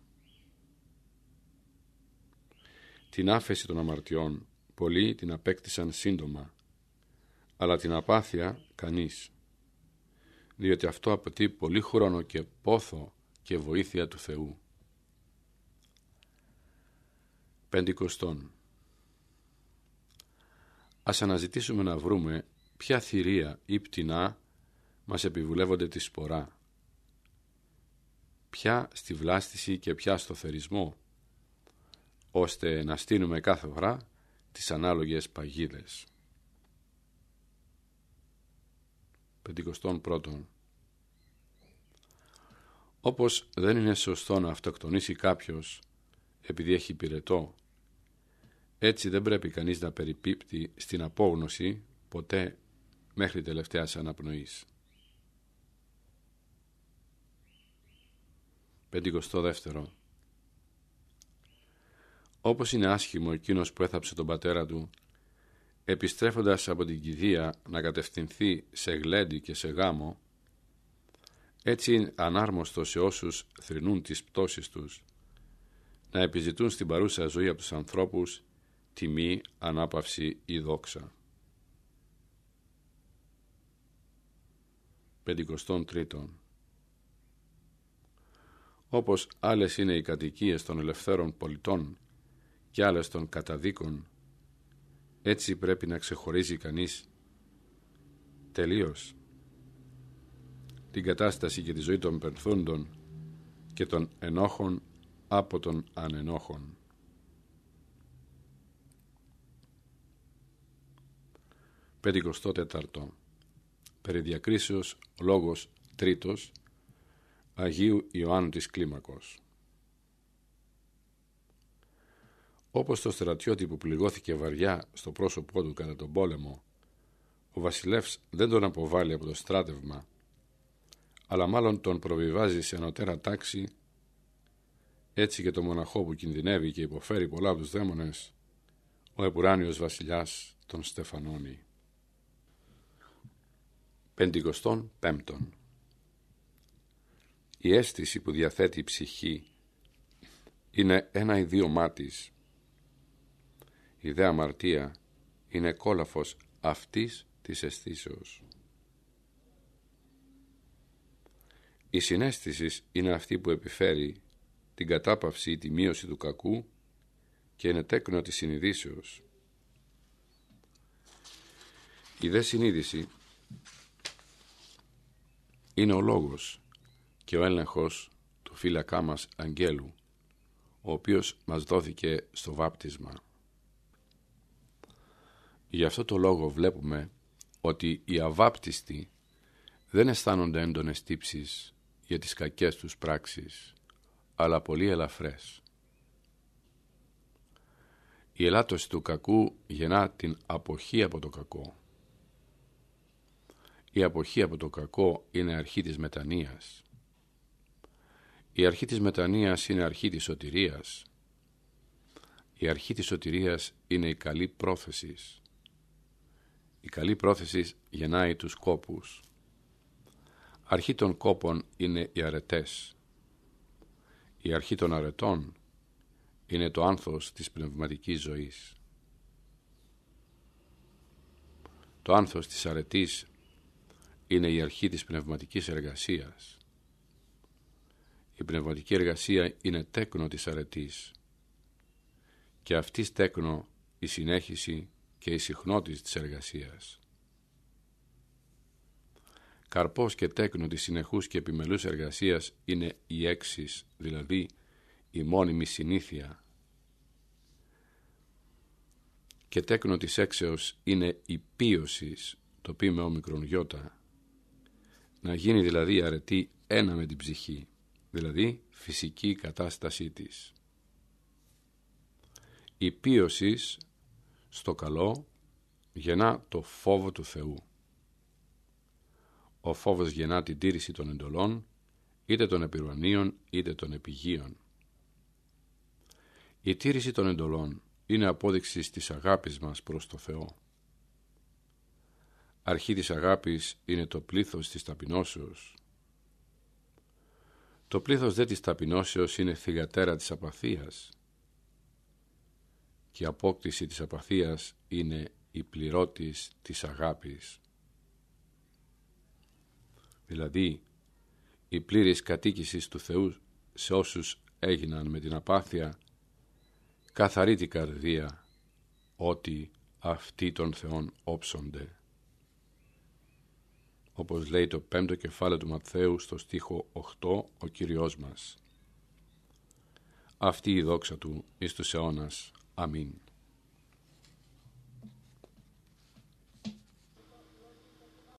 S1: Την άφεση των αμαρτιών πολλοί την απέκτησαν σύντομα, αλλά την απάθεια κανείς, διότι αυτό απαιτεί πολύ χρόνο και πόθο και βοήθεια του Θεού. Πεντηκοστών. Ας αναζητήσουμε να βρούμε ποια θηρία ή πτηνά μας επιβουλεύονται τη σπορά πια στη βλάστηση και πια στο θερισμό, ώστε να στείλουμε κάθε φορά τις ανάλογες παγίδες. 51. Όπως δεν είναι σωστό να αυτοκτονήσει κάποιος επειδή έχει πυρετό, έτσι δεν πρέπει κανείς να περιπίπτει στην απόγνωση ποτέ μέχρι τελευταίας αναπνοής. 52. Όπως είναι άσχημο εκείνος που έθαψε τον πατέρα του, επιστρέφοντας από την κηδεία να κατευθυνθεί σε γλέντι και σε γάμο, Έτσι είναι ανάρμοστο σε όσους θρυνούν τις πτώσεις τους να επιζητούν στην παρούσα ζωή από τους ανθρώπους τιμή, ανάπαυση ή δόξα. 53. Όπως άλλες είναι οι κατοικίες των ελευθέρων πολιτών και άλλες των καταδίκων, έτσι πρέπει να ξεχωρίζει κανείς τελείως την κατάσταση και τη ζωή των περθούντων και των ενόχων από των ανενόχων. Πεντηκοστό τετάρτο. Περί διακρίσεως λόγος τρίτος Αγίου Ιωάννου της Κλίμακος. Όπως το στρατιώτη που πληγώθηκε βαριά στο πρόσωπό του κατά τον πόλεμο, ο βασιλεύς δεν τον αποβάλλει από το στράτευμα, αλλά μάλλον τον προβιβάζει σε ανωτέρα τάξη, έτσι και το μοναχό που κινδυνεύει και υποφέρει πολλά από τους δαίμονες, ο επουράνιος βασιλιάς τον στεφανώνει. Πεντηκοστόν πέμπτον Η αίσθηση που διαθέτει η ψυχή είναι ένα ιδίωμά της. Η δε αμαρτία είναι κόλαφος αυτής της αισθήσεως. Η συνέστησης είναι αυτή που επιφέρει την κατάπαυση ή τη μείωση του κακού και είναι τέκνο της συνειδήσεως. Η δε συνείδηση είναι ο λόγος και ο έλεγχος του φύλακά μας αγγέλου, ο οποίος μας δόθηκε στο βάπτισμα. Γι' αυτό το λόγο βλέπουμε ότι οι αβάπτιστοι δεν αισθάνονται έντονες τύψεις για τις κακές τους πράξεις, αλλά πολύ ελαφρές. Η ελάττωση του κακού γεννά την αποχή από το κακό. Η αποχή από το κακό είναι αρχή της μετανοίας. Η αρχή της μετανοίας είναι αρχή της σωτηρίας. Η αρχή της σωτηρίας είναι η καλή πρόθεσης. Η καλή πρόθεση γεννάει τους κόπους. Αρχή των κόπων είναι οι αρετές. Η αρχή των αρετών είναι το άνθος της πνευματικής ζωής. Το άνθος της αρετής είναι η αρχή της πνευματικής εργασίας. Η πνευματική εργασία είναι τέκνο της αρετής και αυτή τέκνο η συνέχιση και η συχνότηση της εργασίας. Καρπός και τέκνο της συνεχούς και επιμελούς εργασίας είναι η έξις, δηλαδή η μόνιμη συνήθεια. Και τέκνο της έξεως είναι η πίωσης, το με όμικρον γιώτα. Να γίνει δηλαδή αρετή ένα με την ψυχή, δηλαδή φυσική κατάστασή της. Η πίωσης στο καλό γεννά το φόβο του Θεού. Ο φόβος γεννά την τήρηση των εντολών, είτε των επιρρονίων είτε των επιγείων. Η τήρηση των εντολών είναι απόδειξη της αγάπης μας προς το Θεό. Αρχή της αγάπης είναι το πλήθος της ταπεινώσεως. Το πλήθος δε της ταπεινώσεως είναι θυγατέρα της απαθίας και η απόκτηση της απαθίας είναι η πληρώτης της αγάπης δηλαδή η πλήρης κατοίκησης του Θεού σε όσους έγιναν με την απάθεια, καθαρή την καρδία ότι αυτοί των Θεών όψονται. Όπως λέει το πέμπτο κεφάλαιο του Ματθαίου στο στίχο 8 ο Κύριος μας. Αυτή η δόξα του εις τους αιώνας. Αμήν.